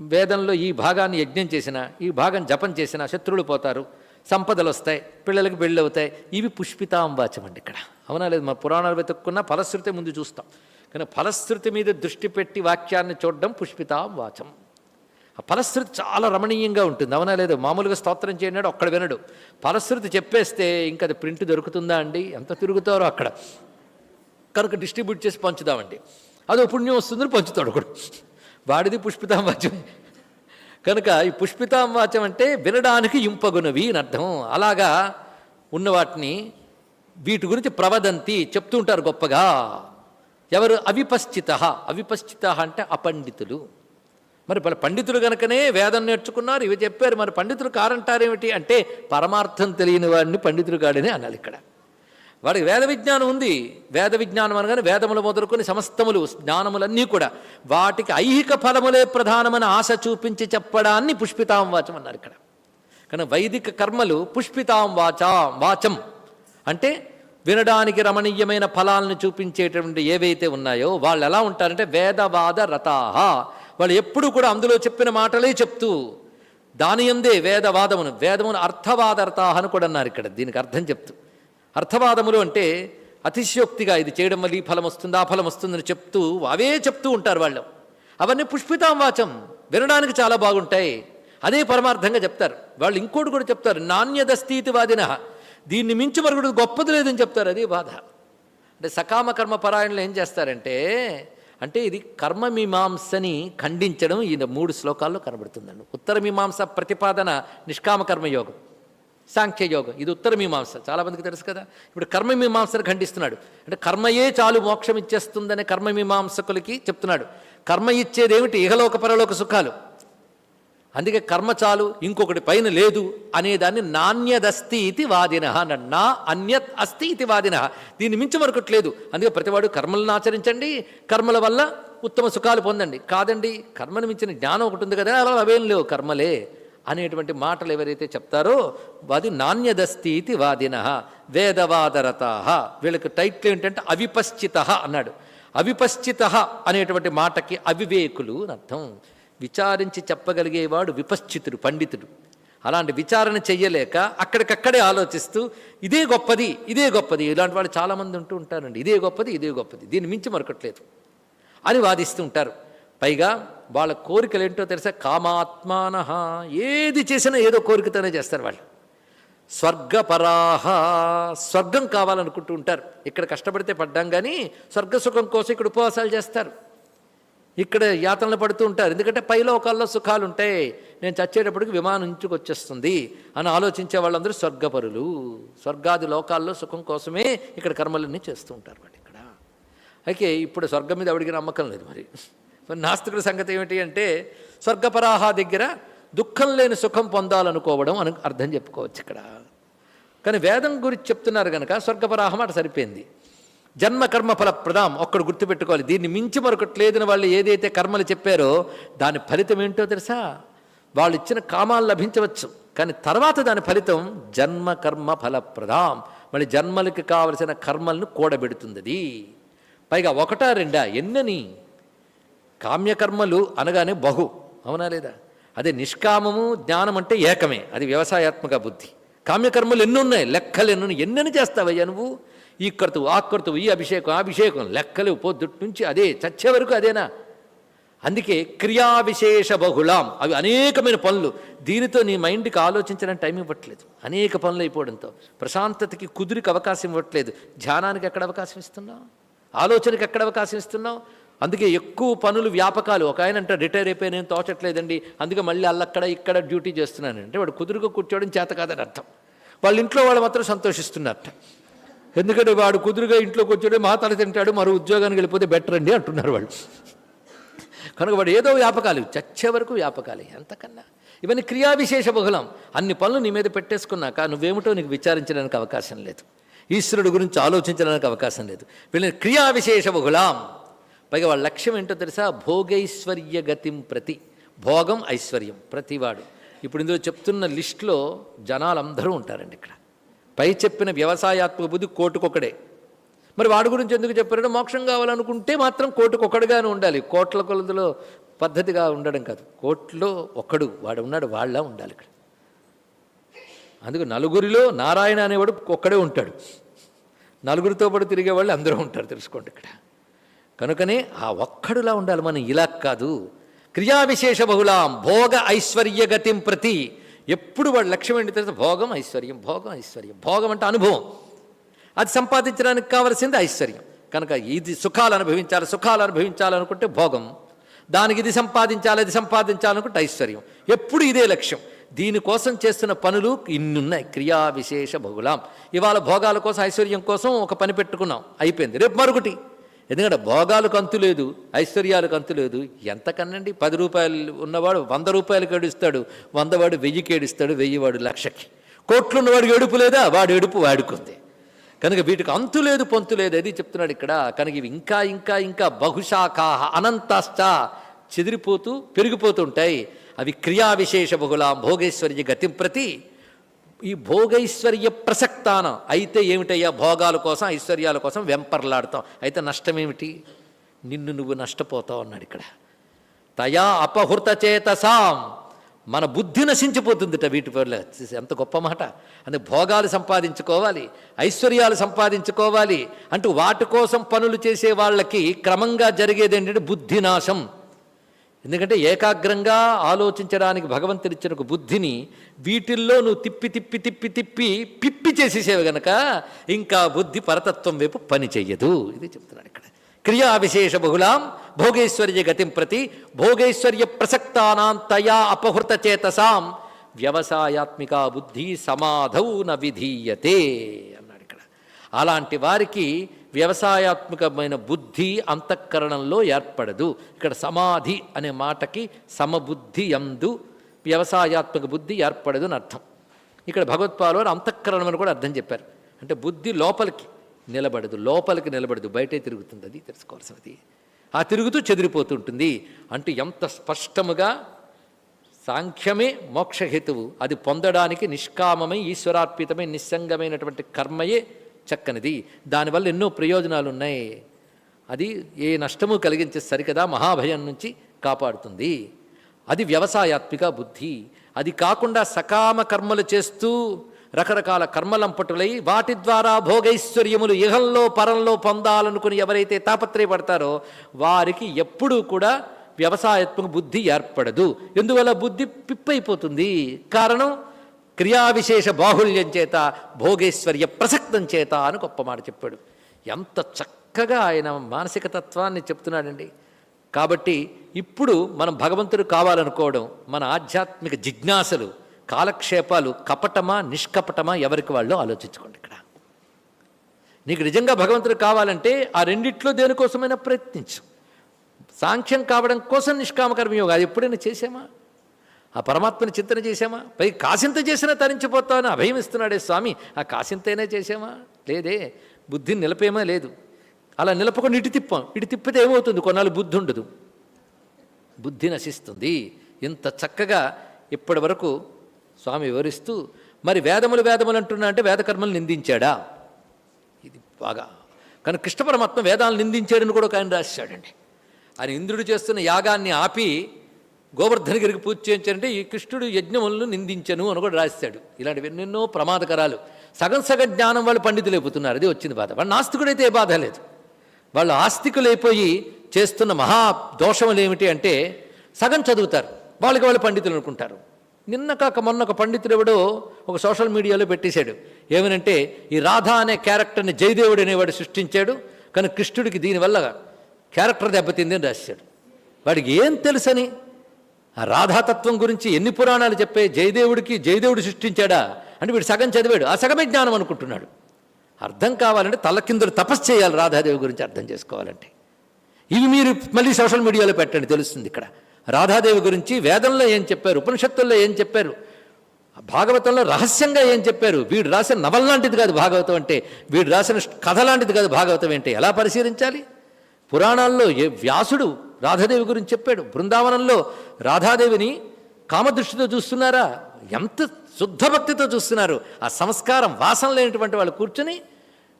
వేదంలో ఈ భాగాన్ని యజ్ఞం చేసిన ఈ భాగం జపం చేసిన శత్రువులు పోతారు సంపదలు వస్తాయి పిల్లలకు పెళ్ళి అవుతాయి. ఇవి పుష్పితాంబాచమండి ఇక్కడ. అవునా లేదు? మన పురాణాలు వెతుక్కున్న ఫలశ్రుతి ముందు చూస్తాం. కానీ ఫలశ్రుతి మీద దృష్టి పెట్టి వాక్యాన్ని చూడడం పుష్పితాంబాచం. ఆ ఫలశ్రుతి చాలా రమణీయంగా ఉంటుంది. అవునా లేదు? మామూలుగా స్తోత్రం చేయనాడు అక్కడ వినడు. ఫలశ్రుతి చెప్పేస్తే ఇంకా అది ప్రింట్ దొరుకుతుందా అండి? ఎంత తిరుగుతారో అక్కడ. కనుక డిస్ట్రిబ్యూట్ చేసి పంచుదామండి. అదో పుణ్యం వస్తుందని పంచుతాడు ఒకడు. వాడిది పుష్పితాంవాచం కనుక ఈ పుష్పితాంవాచం అంటే వినడానికి ఇంపగునవి అని అర్థం. అలాగా ఉన్న వాటిని వీటి గురించి ప్రవదంతి చెప్తుంటారు గొప్పగా. ఎవరు? అవిపశ్చిత. అవిపశ్చిత అంటే అపండితులు. మరి వాళ్ళ పండితులు కనుకనే వేదం నేర్చుకున్నారు ఇవి చెప్పారు. మరి పండితులు కారంటారేమిటి? అంటే పరమార్థం తెలియని వాడిని పండితులు కాడని అనాలి ఇక్కడ. వాడికి వేద విజ్ఞానం ఉంది. వేద విజ్ఞానం అనగానే వేదములు మొదలుకొని సమస్తములు జ్ఞానములన్నీ కూడా. వాటికి ఐహిక ఫలములే ప్రధానమని ఆశ చూపించి చెప్పడాన్ని పుష్పితాం వాచం అన్నారు ఇక్కడ. కానీ వైదిక కర్మలు పుష్పితాం వాచా వాచం. అంటే వినడానికి రమణీయమైన ఫలాలను చూపించేటువంటి ఏవైతే ఉన్నాయో వాళ్ళు ఎలా ఉంటారంటే వేదవాద రతాహ. వాళ్ళు ఎప్పుడు కూడా అందులో చెప్పిన మాటలే చెప్తూ దాని ఎందే వేదవాదమును వేదమును అర్థవాదరతాహ అని కూడా అన్నారు ఇక్కడ. దీనికి అర్థం చెప్తూ. అర్థవాదములు అంటే అతిశయోక్తిగా ఇది చేయడం వల్ల ఈ ఫలం వస్తుంది ఆ ఫలం వస్తుందని చెప్తూ అవే చెప్తూ ఉంటారు వాళ్ళు. అవన్నీ పుష్పితాం వాచం వినడానికి చాలా బాగుంటాయి. అదే పరమార్థంగా చెప్తారు. వాళ్ళు ఇంకోటి కూడా చెప్తారు నాణ్యదస్థితివాదిన దీన్ని మించి మరొకటి గొప్పది లేదని చెప్తారు అది బాధ. అంటే సకామ కర్మ పరాయణలు ఏం చేస్తారంటే అంటే ఇది కర్మ మీమాంసని ఖండించడం ఈ మూడు శ్లోకాల్లో కనబడుతుందండి. ఉత్తర మీమాంస ప్రతిపాదన నిష్కామ కర్మయోగం. సాంఖ్యయోగం. ఇది ఉత్తర మీమాంస. చాలామందికి తెలుసు కదా. ఇప్పుడు కర్మ మీమాంసను ఖండిస్తున్నాడు. అంటే కర్మయే చాలు మోక్షం ఇచ్చేస్తుందనే కర్మ మీమాంసకులకి చెప్తున్నాడు. కర్మ ఇచ్చేదేమిటి? ఇహలోక పరలోక సుఖాలు. అందుకే కర్మ చాలు ఇంకొకటి పైన లేదు అనేదాన్ని నాణ్యదస్తి ఇది వాదిన నా అన్యత్ అస్తి ఇది వాదిన. దీన్ని మించి మరొకట్లేదు అందుకే ప్రతివాడు కర్మలను ఆచరించండి. కర్మల వల్ల ఉత్తమ సుఖాలు పొందండి. కాదండి కర్మను మించిన జ్ఞానం ఒకటి ఉంది కదా అలా అవేం లేవు కర్మలే. అనేటువంటి మాటలు ఎవరైతే చెప్తారో అది నాణ్యదస్తి ఇది వాదిన వేదవాదరత. వీళ్ళకి టైటిల్ ఏంటంటే అవిపశ్చిత అన్నాడు. అవిపశ్చిత అనేటువంటి మాటకి అవివేకులు అని అర్థం. విచారించి చెప్పగలిగేవాడు విపశ్చితుడు పండితుడు. అలాంటి విచారణ చెయ్యలేక అక్కడికక్కడే ఆలోచిస్తూ ఇదే గొప్పది ఇదే గొప్పది. ఇలాంటి వాళ్ళు చాలామంది ఉంటూ ఉంటారండి. ఇదే గొప్పది ఇదే గొప్పది. దీన్ని మించి మరొకట్లేదు అని వాదిస్తూ ఉంటారు. పైగా వాళ్ళ కోరికలు ఏంటో తెలుసా? కామాత్మాన ఏది చేసినా ఏదో కోరికతోనే చేస్తారు వాళ్ళు. స్వర్గపరాహ. స్వర్గం కావాలనుకుంటూ ఉంటారు. ఇక్కడ కష్టపడితే పడ్డాం కానీ స్వర్గ సుఖం కోసం ఇక్కడ ఉపవాసాలు చేస్తారు. ఇక్కడ యాతనలు పడుతూ ఉంటారు. ఎందుకంటే పైలోకాల్లో సుఖాలు ఉంటాయి నేను చచ్చేటప్పటికి విమానం ఇంచుకు వచ్చేస్తుంది అని ఆలోచించే వాళ్ళందరూ స్వర్గపరులు. స్వర్గాది లోకాల్లో సుఖం కోసమే ఇక్కడ కర్మలన్నీ చేస్తూ ఉంటారు వాళ్ళు ఇక్కడ. అయితే ఇప్పుడు స్వర్గం మీద ఎవడికి నమ్మకం లేదు మరి. మరి సంగతి ఏమిటి అంటే స్వర్గపరాహ దగ్గర దుఃఖం లేని సుఖం పొందాలనుకోవడం అని అర్థం చెప్పుకోవచ్చు ఇక్కడ. కానీ వేదం గురించి చెప్తున్నారు కనుక స్వర్గపరాహం అటు సరిపోయింది. జన్మ కర్మ ఫల ప్రదాం ఒక్కడు గుర్తుపెట్టుకోవాలి. దీన్ని మించి మరొకటి లేదని వాళ్ళు ఏదైతే కర్మలు చెప్పారో దాని ఫలితం ఏంటో తెలుసా? వాళ్ళు ఇచ్చిన కామాలు లభించవచ్చు కానీ తర్వాత దాని ఫలితం జన్మ కర్మ ఫలప్రదాం. మళ్ళీ జన్మలకి కావలసిన కర్మలను కూడబెడుతుంది అది. పైగా ఒకటా రెండా ఎన్నని? కామ్యకర్మలు అనగానే బహు అవునా లేదా? అదే నిష్కామము జ్ఞానం అంటే ఏకమే అది వ్యవసాయాత్మక బుద్ధి. కామ్యకర్మలు ఎన్నున్నాయి? లెక్కలు ఎన్ని ఎన్నెన్ని చేస్తావయ్యా నువ్వు? ఈ కర్తువు ఆ కర్తువు ఈ అభిషేకం ఆ అభిషేకం. లెక్కలు పొద్దుటి నుంచి అదే చచ్చే వరకు అదేనా? అందుకే క్రియా విశేష బహుళాం. అవి అనేకమైన పనులు. దీనితో నీ మైండ్కి ఆలోచించడానికి టైం ఇవ్వట్లేదు. అనేక పనులు అయిపోవడంతో. ప్రశాంతతకి కుదురికి అవకాశం ఇవ్వట్లేదు. ధ్యానానికి ఎక్కడ అవకాశం ఇస్తున్నావు? ఆలోచనకి ఎక్కడ అవకాశం ఇస్తున్నావు? అందుకే ఎక్కువ పనులు వ్యాపకాలు. ఒక ఆయన అంటే రిటైర్ అయిపోయి నేను తోచట్లేదండి. అందుకే మళ్ళీ అల్లక్కడ ఇక్కడ డ్యూటీ చేస్తున్నాను. అంటే వాడు కుదురుగా కూర్చోవడం చేత కాదని అర్థం. వాళ్ళ ఇంట్లో వాళ్ళు మాత్రం సంతోషిస్తున్నారట ఎందుకంటే వాడు కుదురుగా ఇంట్లో కూర్చోడే మా తల తింటాడు మరో ఉద్యోగానికి వెళ్ళిపోతే బెటర్ అండి అంటున్నారు వాళ్ళు. కనుక వాడు ఏదో వ్యాపకాలు చచ్చే వరకు వ్యాపకాలు ఎంతకన్నా ఇవన్నీ క్రియావిశేష బహుళం. అన్ని పనులు నీ మీద పెట్టేసుకున్నాక నువ్వేమిటో నీకు విచారించడానికి అవకాశం లేదు. ఈశ్వరుడు గురించి ఆలోచించడానికి అవకాశం లేదు. వీళ్ళని క్రియావిశేష బహుళం. పైగా వాళ్ళ లక్ష్యం ఏంటో తెలుసా? భోగైశ్వర్య గతిం ప్రతి. భోగం ఐశ్వర్యం ప్రతివాడు. ఇప్పుడు ఇందులో చెప్తున్న లిస్టులో జనాలు అందరూ ఉంటారండి ఇక్కడ. పై చెప్పిన వ్యవసాయాత్మక బుద్ధి కోటుకొకడే మరి వాడి గురించి ఎందుకు చెప్పారంటే మోక్షం కావాలనుకుంటే మాత్రం కోటుకొకడుగానే ఉండాలి. కోట్ల కొలతలో పద్ధతిగా ఉండడం కాదు. కోట్లో ఒక్కడు వాడు ఉన్నాడు వాళ్ళ ఉండాలి ఇక్కడ. అందుకు నలుగురిలో నారాయణ అనేవాడు ఒక్కడే ఉంటాడు. నలుగురితో పాటు తిరిగే వాళ్ళు అందరూ ఉంటారు తెలుసుకోండి ఇక్కడ. కనుకనే ఆ ఒక్కడులా ఉండాలి మనం ఇలా కాదు. క్రియా విశేష బహుళాం భోగ ఐశ్వర్యగతిం ప్రతి. ఎప్పుడు వాడు లక్ష్యం ఏంటి తెలుసు? భోగం ఐశ్వర్యం భోగం ఐశ్వర్యం. భోగం అంటే అనుభవం. అది సంపాదించడానికి కావలసింది ఐశ్వర్యం. కనుక ఇది సుఖాలు అనుభవించాలి సుఖాలు అనుభవించాలనుకుంటే భోగం. దానికి ఇది సంపాదించాలి అది సంపాదించాలనుకుంటే ఐశ్వర్యం. ఎప్పుడు ఇదే లక్ష్యం. దీనికోసం చేస్తున్న పనులు ఇన్నున్నాయి. క్రియా విశేష బహుళాం. ఇవాళ భోగాల కోసం ఐశ్వర్యం కోసం ఒక పని పెట్టుకున్నాం. అయిపోయింది. రేపు మరొకటి. ఎందుకంటే భోగాలకు అంతు లేదు ఐశ్వర్యాలకు అంతు లేదు. ఎంతకన్నండి? పది రూపాయలు ఉన్నవాడు వంద రూపాయలకి ఏడుస్తాడు వందవాడు వెయ్యికి ఏడుస్తాడు వెయ్యివాడు లక్షకి. కోట్లు ఉన్నవాడికి ఏడుపు లేదా? వాడు ఏడుపు వాడుకుంది. కనుక వీటికి అంతు లేదు పొంతు లేదు అది చెప్తున్నాడు ఇక్కడ. కనుక ఇవి ఇంకా ఇంకా ఇంకా బహుశాఖా అనంతాశ్చ చెదిరిపోతూ పెరిగిపోతుంటాయి అవి క్రియా విశేష బహుళ భోగేశ్వర్య గతిం ప్రతి ఈ భోగైశ్వర్య ప్రసక్తానం అయితే ఏమిటయ్యా? భోగాల కోసం ఐశ్వర్యాల కోసం వెంపర్లాడతాం. అయితే నష్టమేమిటి? నిన్ను నువ్వు నష్టపోతావు అన్నాడు ఇక్కడ. తయా అపహృత చేతసాం. మన బుద్ధి నశించిపోతుందిట వీటి పేర్ల ఎంత గొప్ప మాట. అంటే భోగాలు సంపాదించుకోవాలి ఐశ్వర్యాలు సంపాదించుకోవాలి అంటూ వాటి కోసం పనులు చేసే వాళ్ళకి క్రమంగా జరిగేది ఏంటంటే బుద్ధి నాశం. ఎందుకంటే ఏకాగ్రంగా ఆలోచించడానికి భగవంతుడిచ్చిన ఒక బుద్ధిని వీటిల్లో నువ్వు తిప్పి తిప్పి తిప్పి తిప్పి పిప్పి చేసేసేవి గనక ఇంకా బుద్ధి పరతత్వం వైపు పని చెయ్యదు. ఇది చెప్తున్నాడు ఇక్కడ. క్రియా విశేష బహుళాం భోగేశ్వర్య గతిం ప్రతి భోగేశ్వర్య ప్రసక్తానాం తయా అపహృత చేతసాం. వ్యవసాయాత్మిక బుద్ధి సమాధౌ న విధీయతే అన్నాడు ఇక్కడ. అలాంటి వారికి వ్యవసాయాత్మకమైన బుద్ధి అంతఃకరణంలో ఏర్పడదు. ఇక్కడ సమాధి అనే మాటకి సమబుద్ధి ఎందు వ్యవసాయాత్మక బుద్ధి ఏర్పడదు అని అర్థం. ఇక్కడ భగవత్పాలు అంతఃకరణం అని కూడా అర్థం చెప్పారు. అంటే బుద్ధి లోపలికి నిలబడదు లోపలికి నిలబడదు బయటే తిరుగుతుంది అది తెలుసుకోవాల్సినది. ఆ తిరుగుతూ చెదిరిపోతుంటుంది. అంటే ఎంత స్పష్టముగా సాంఖ్యమే మోక్షహేతువు. అది పొందడానికి నిష్కామమై ఈశ్వరార్పితమై నిస్సంగమైనటువంటి కర్మయే చక్కనిది. దానివల్ల ఎన్నో ప్రయోజనాలు ఉన్నాయి అది ఏ నష్టము కలిగించే సరికదా మహాభయం నుంచి కాపాడుతుంది. అది వ్యవసాయాత్మిక బుద్ధి. అది కాకుండా సకామ కర్మలు చేస్తూ రకరకాల కర్మలంపటులై వాటి ద్వారా భోగైశ్వర్యములు ఇహంలో పరంలో పొందాలనుకుని ఎవరైతే తాపత్రయపడతారో వారికి ఎప్పుడూ కూడా వ్యవసాయాత్మక బుద్ధి ఏర్పడదు. ఎందువల్ల బుద్ధి పిప్పైపోతుంది? కారణం క్రియావిశేష బాహుల్యం చేత భోగేశ్వర్య ప్రసక్తం చేత అని గొప్ప మాట చెప్పాడు. ఎంత చక్కగా ఆయన మానసిక తత్వాన్ని చెప్తున్నాడండి. కాబట్టి ఇప్పుడు మనం భగవంతుడు కావాలనుకోవడం మన ఆధ్యాత్మిక జిజ్ఞాసలు కాలక్షేపాలు కపటమా నిష్కపటమా ఎవరికి వాళ్ళు ఆలోచించుకోండి ఇక్కడ. నీకు నిజంగా భగవంతుడు కావాలంటే ఆ రెండిట్లో దేనికోసమైనా ప్రయత్నించు. సాంఖ్యం కావడం కోసం నిష్కామకర్మయోగం అది ఎప్పుడైనా చేసామా ఆ పరమాత్మని చింతన చేశామా? పై కాసింత చేసినా తరించిపోతామని అభయం ఇస్తున్నాడే స్వామి. ఆ కాసింతైనా చేసామా లేదే. బుద్ధిని నిలపేమా లేదు. అలా నిలపకుండా ఇటు తిప్పాం. ఇటు తిప్పితే ఏమవుతుంది? కొన్నాళ్ళు బుద్ధి ఉండదు. బుద్ధి నశిస్తుంది. ఇంత చక్కగా ఇప్పటి వరకు స్వామి వివరిస్తూ మరి వేదములు వేదములు అంటున్నా అంటే వేదకర్మలు నిందించాడా? ఇది బాగా. కానీ కృష్ణ పరమాత్మ వేదాలను నిందించాడని కూడా ఒక ఆయన రాశాడండి. ఆయన ఇంద్రుడు చేస్తున్న యాగాన్ని ఆపి గోవర్ధనగిరికి పూజ చేయించారంటే ఈ కృష్ణుడు యజ్ఞములను నిందించను అని కూడా రాశాడు ఇలాంటివి ఎన్నెన్నో ప్రమాదకరాలు. సగం సగం జ్ఞానం వాళ్ళు పండితులు అయిపోతున్నారు. అది వచ్చింది బాధ. వాళ్ళు నాస్తికుడైతే ఏ బాధ లేదు. వాళ్ళు ఆస్తికులైపోయి చేస్తున్న మహా దోషములు ఏమిటి అంటే సగం చదువుతారు. వాళ్ళకి వాళ్ళు పండితులు అనుకుంటారు. నిన్న కాక మొన్న ఒక పండితుడు ఎవడో ఒక సోషల్ మీడియాలో పెట్టేశాడు. ఏమనంటే ఈ రాధ అనే క్యారెక్టర్ని జయదేవుడు అనేవాడు సృష్టించాడు. కానీ కృష్ణుడికి దీనివల్ల క్యారెక్టర్ దెబ్బతింది అని రాశాడు. వాడికి ఏం తెలుసని? ఆ రాధాతత్వం గురించి ఎన్ని పురాణాలు చెప్పే జయదేవుడికి జయదేవుడు సృష్టించాడా అంటే వీడు సగం చదివాడు ఆ సగమే జ్ఞానం అనుకుంటున్నాడు. అర్థం కావాలంటే తలకిందులు తపస్సు చేయాలి రాధాదేవి గురించి అర్థం చేసుకోవాలంటే. ఇవి మీరు మళ్ళీ సోషల్ మీడియాలో పెట్టండి తెలుస్తుంది ఇక్కడ. రాధాదేవి గురించి వేదంలో ఏం చెప్పారు ఉపనిషత్తుల్లో ఏం చెప్పారు భాగవతంలో రహస్యంగా ఏం చెప్పారు? వీడు రాసిన నవల లాంటిది కాదు భాగవతం అంటే వీడు రాసిన కథ లాంటిది కాదు భాగవతం అంటే ఎలా పరిశీలించాలి? పురాణాల్లో ఏ వ్యాసుడు రాధాదేవి గురించి చెప్పాడు. బృందావనంలో రాధాదేవిని కామదృష్టితో చూస్తున్నారా? ఎంత శుద్ధ భక్తితో చూస్తున్నారు. ఆ సంస్కారం వాసన లేనటువంటి వాళ్ళు కూర్చొని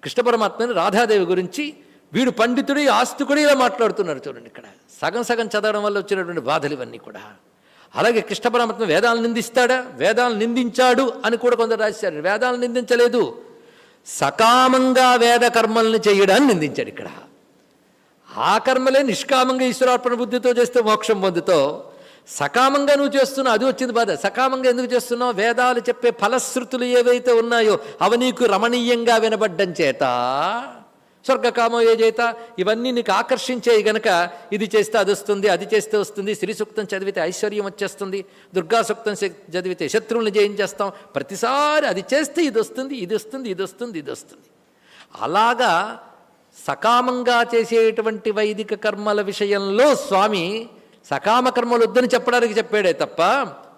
కృష్ణ పరమాత్మని రాధాదేవి గురించి వీడు పండితుడి ఆస్తికుడి ఇలా మాట్లాడుతున్నారు చూడండి ఇక్కడ. సగం సగం చదవడం వల్ల వచ్చినటువంటి బాధలు ఇవన్నీ కూడా. అలాగే కృష్ణ పరమాత్మ వేదాలను నిందిస్తాడా? వేదాలను నిందించాడు అని కూడా కొందరు రాశారు. వేదాలను నిందించలేదు. సకామంగా వేద కర్మల్ని చేయడాన్ని నిందించాడు ఇక్కడ. ఆ కర్మలే నిష్కామంగా ఈశ్వరార్పణ బుద్ధితో చేస్తే మోక్షం పొందుతో సకామంగా నువ్వు చేస్తున్నావు అది వచ్చింది బాధ. సకామంగా ఎందుకు చేస్తున్నావు? వేదాలు చెప్పే ఫలశ్రుతులు ఏవైతే ఉన్నాయో అవి నీకు రమణీయంగా వినబడ్డం చేత. స్వర్గకామో ఏ చేత? ఇవన్నీ నీకు ఆకర్షించేవి గనక ఇది చేస్తే అది వస్తుంది అది చేస్తే వస్తుంది శ్రీ సూక్తం చదివితే ఐశ్వర్యం వచ్చేస్తుంది దుర్గా సూక్తం చదివితే శత్రువులను జయించేస్తాం ప్రతిసారి అది చేస్తే ఇది వస్తుంది ఇది వస్తుంది ఇది వస్తుంది ఇది వస్తుంది. అలాగా సకామంగా చేసేటువంటి వైదిక కర్మల విషయంలో స్వామి సకామ కర్మలు వద్దని చెప్పడానికి చెప్పాడే తప్ప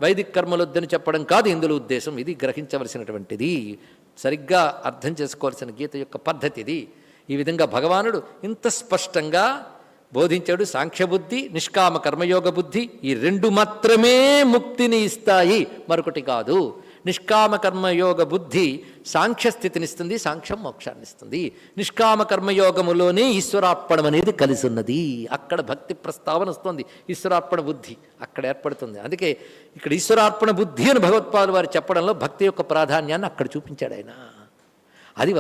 వైదిక కర్మలు వద్దని చెప్పడం కాదు ఇందులో ఉద్దేశం. ఇది గ్రహించవలసినటువంటిది. సరిగ్గా అర్థం చేసుకోవాల్సిన గీత యొక్క పద్ధతి ఇది. ఈ విధంగా భగవానుడు ఇంత స్పష్టంగా బోధించాడు. సాంఖ్యబుద్ధి నిష్కామ కర్మయోగ బుద్ధి ఈ రెండు మాత్రమే ముక్తిని ఇస్తాయి. మరొకటి కాదు. నిష్కామ కర్మయోగ బుద్ధి సాంఖ్యస్థితినిస్తుంది సాంఖ్యం మోక్షాన్ని ఇస్తుంది నిష్కామ కర్మయోగములోనే ఈశ్వరార్పణం అనేది కలిసి ఉన్నది అక్కడ భక్తి ప్రస్తావన వస్తుంది. ఈశ్వరార్పణ బుద్ధి అక్కడ ఏర్పడుతుంది. అందుకే ఇక్కడ ఈశ్వరార్పణ బుద్ధి అని భగవత్పాదు వారు చెప్పడంలో భక్తి యొక్క ప్రాధాన్యాన్ని అక్కడ చూపించాడు ఆయన. అది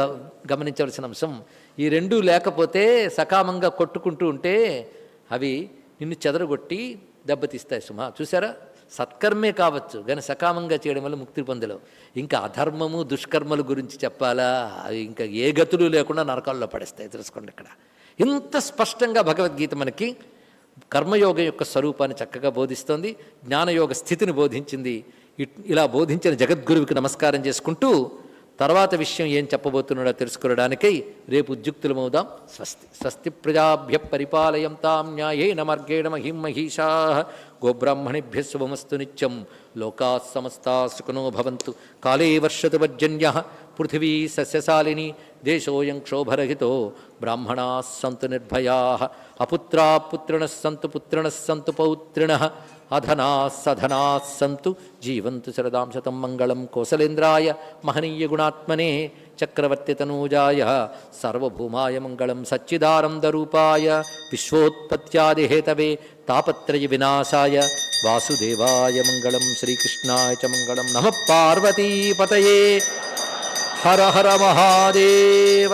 గమనించవలసిన అంశం. ఈ రెండూ లేకపోతే సకామంగా కొట్టుకుంటూ ఉంటే అవి నిన్ను చెదరగొట్టి దెబ్బతీస్తాయి సుమా. చూసారా సత్కర్మే కావచ్చు కానీ సకామంగా చేయడం వల్ల ముక్తి పొందలేవు ఇంకా అధర్మము దుష్కర్మల గురించి చెప్పాలా? అవి ఇంకా ఏ గతులు లేకుండా నరకాల్లో పడేస్తాయి తెలుసుకోండి ఇక్కడ. ఇంత స్పష్టంగా భగవద్గీత మనకి కర్మయోగం యొక్క స్వరూపాన్ని చక్కగా బోధిస్తోంది జ్ఞానయోగ స్థితిని బోధించింది. ఇట్- ఇలా బోధించిన జగద్గురువుకి నమస్కారం చేసుకుంటూ తర్వాత విషయం ఏం చెప్పబోతున్నాడో తెలుసుకోవడానికై రేపు ఉద్యుక్తులమవుదాం. స్వస్తి స్వస్తి ప్రజాభ్య పరిపాలయం తాం న్యాయేన మార్గేణ మహిం మహిషా గోబ్రాహ్మణిభ్య శుభమస్తు నిత్యం. లోకా సమస్తా సుఖనో భవంతు. కాళే వర్షతు వర్జన్య. పృథివీ సస్యశాలిని దేశోయం క్షోభరహితో. బ్రాహ్మణా సంతు నిర్భయా. అపుత్రా పుత్రిణ సంతు పుత్రిణ సంతు పౌత్రిణ. అధనా సధనా సంతు జీవంతు శరదాం శతం మంగళం కోసలేంద్రాయ మహనీయ గుణాత్మనే చక్రవర్తి తనూజాయ సర్వభూమాయ మంగళం సచ్చిదానందరూపాయ విశ్వోత్పత్యాదిహేతవే తాపత్రయ వినాశాయ వాసుదేవాయ మంగళం శ్రీకృష్ణాయ చ మంగళం నమ పార్వతీపతయే హర హర మహాదేవ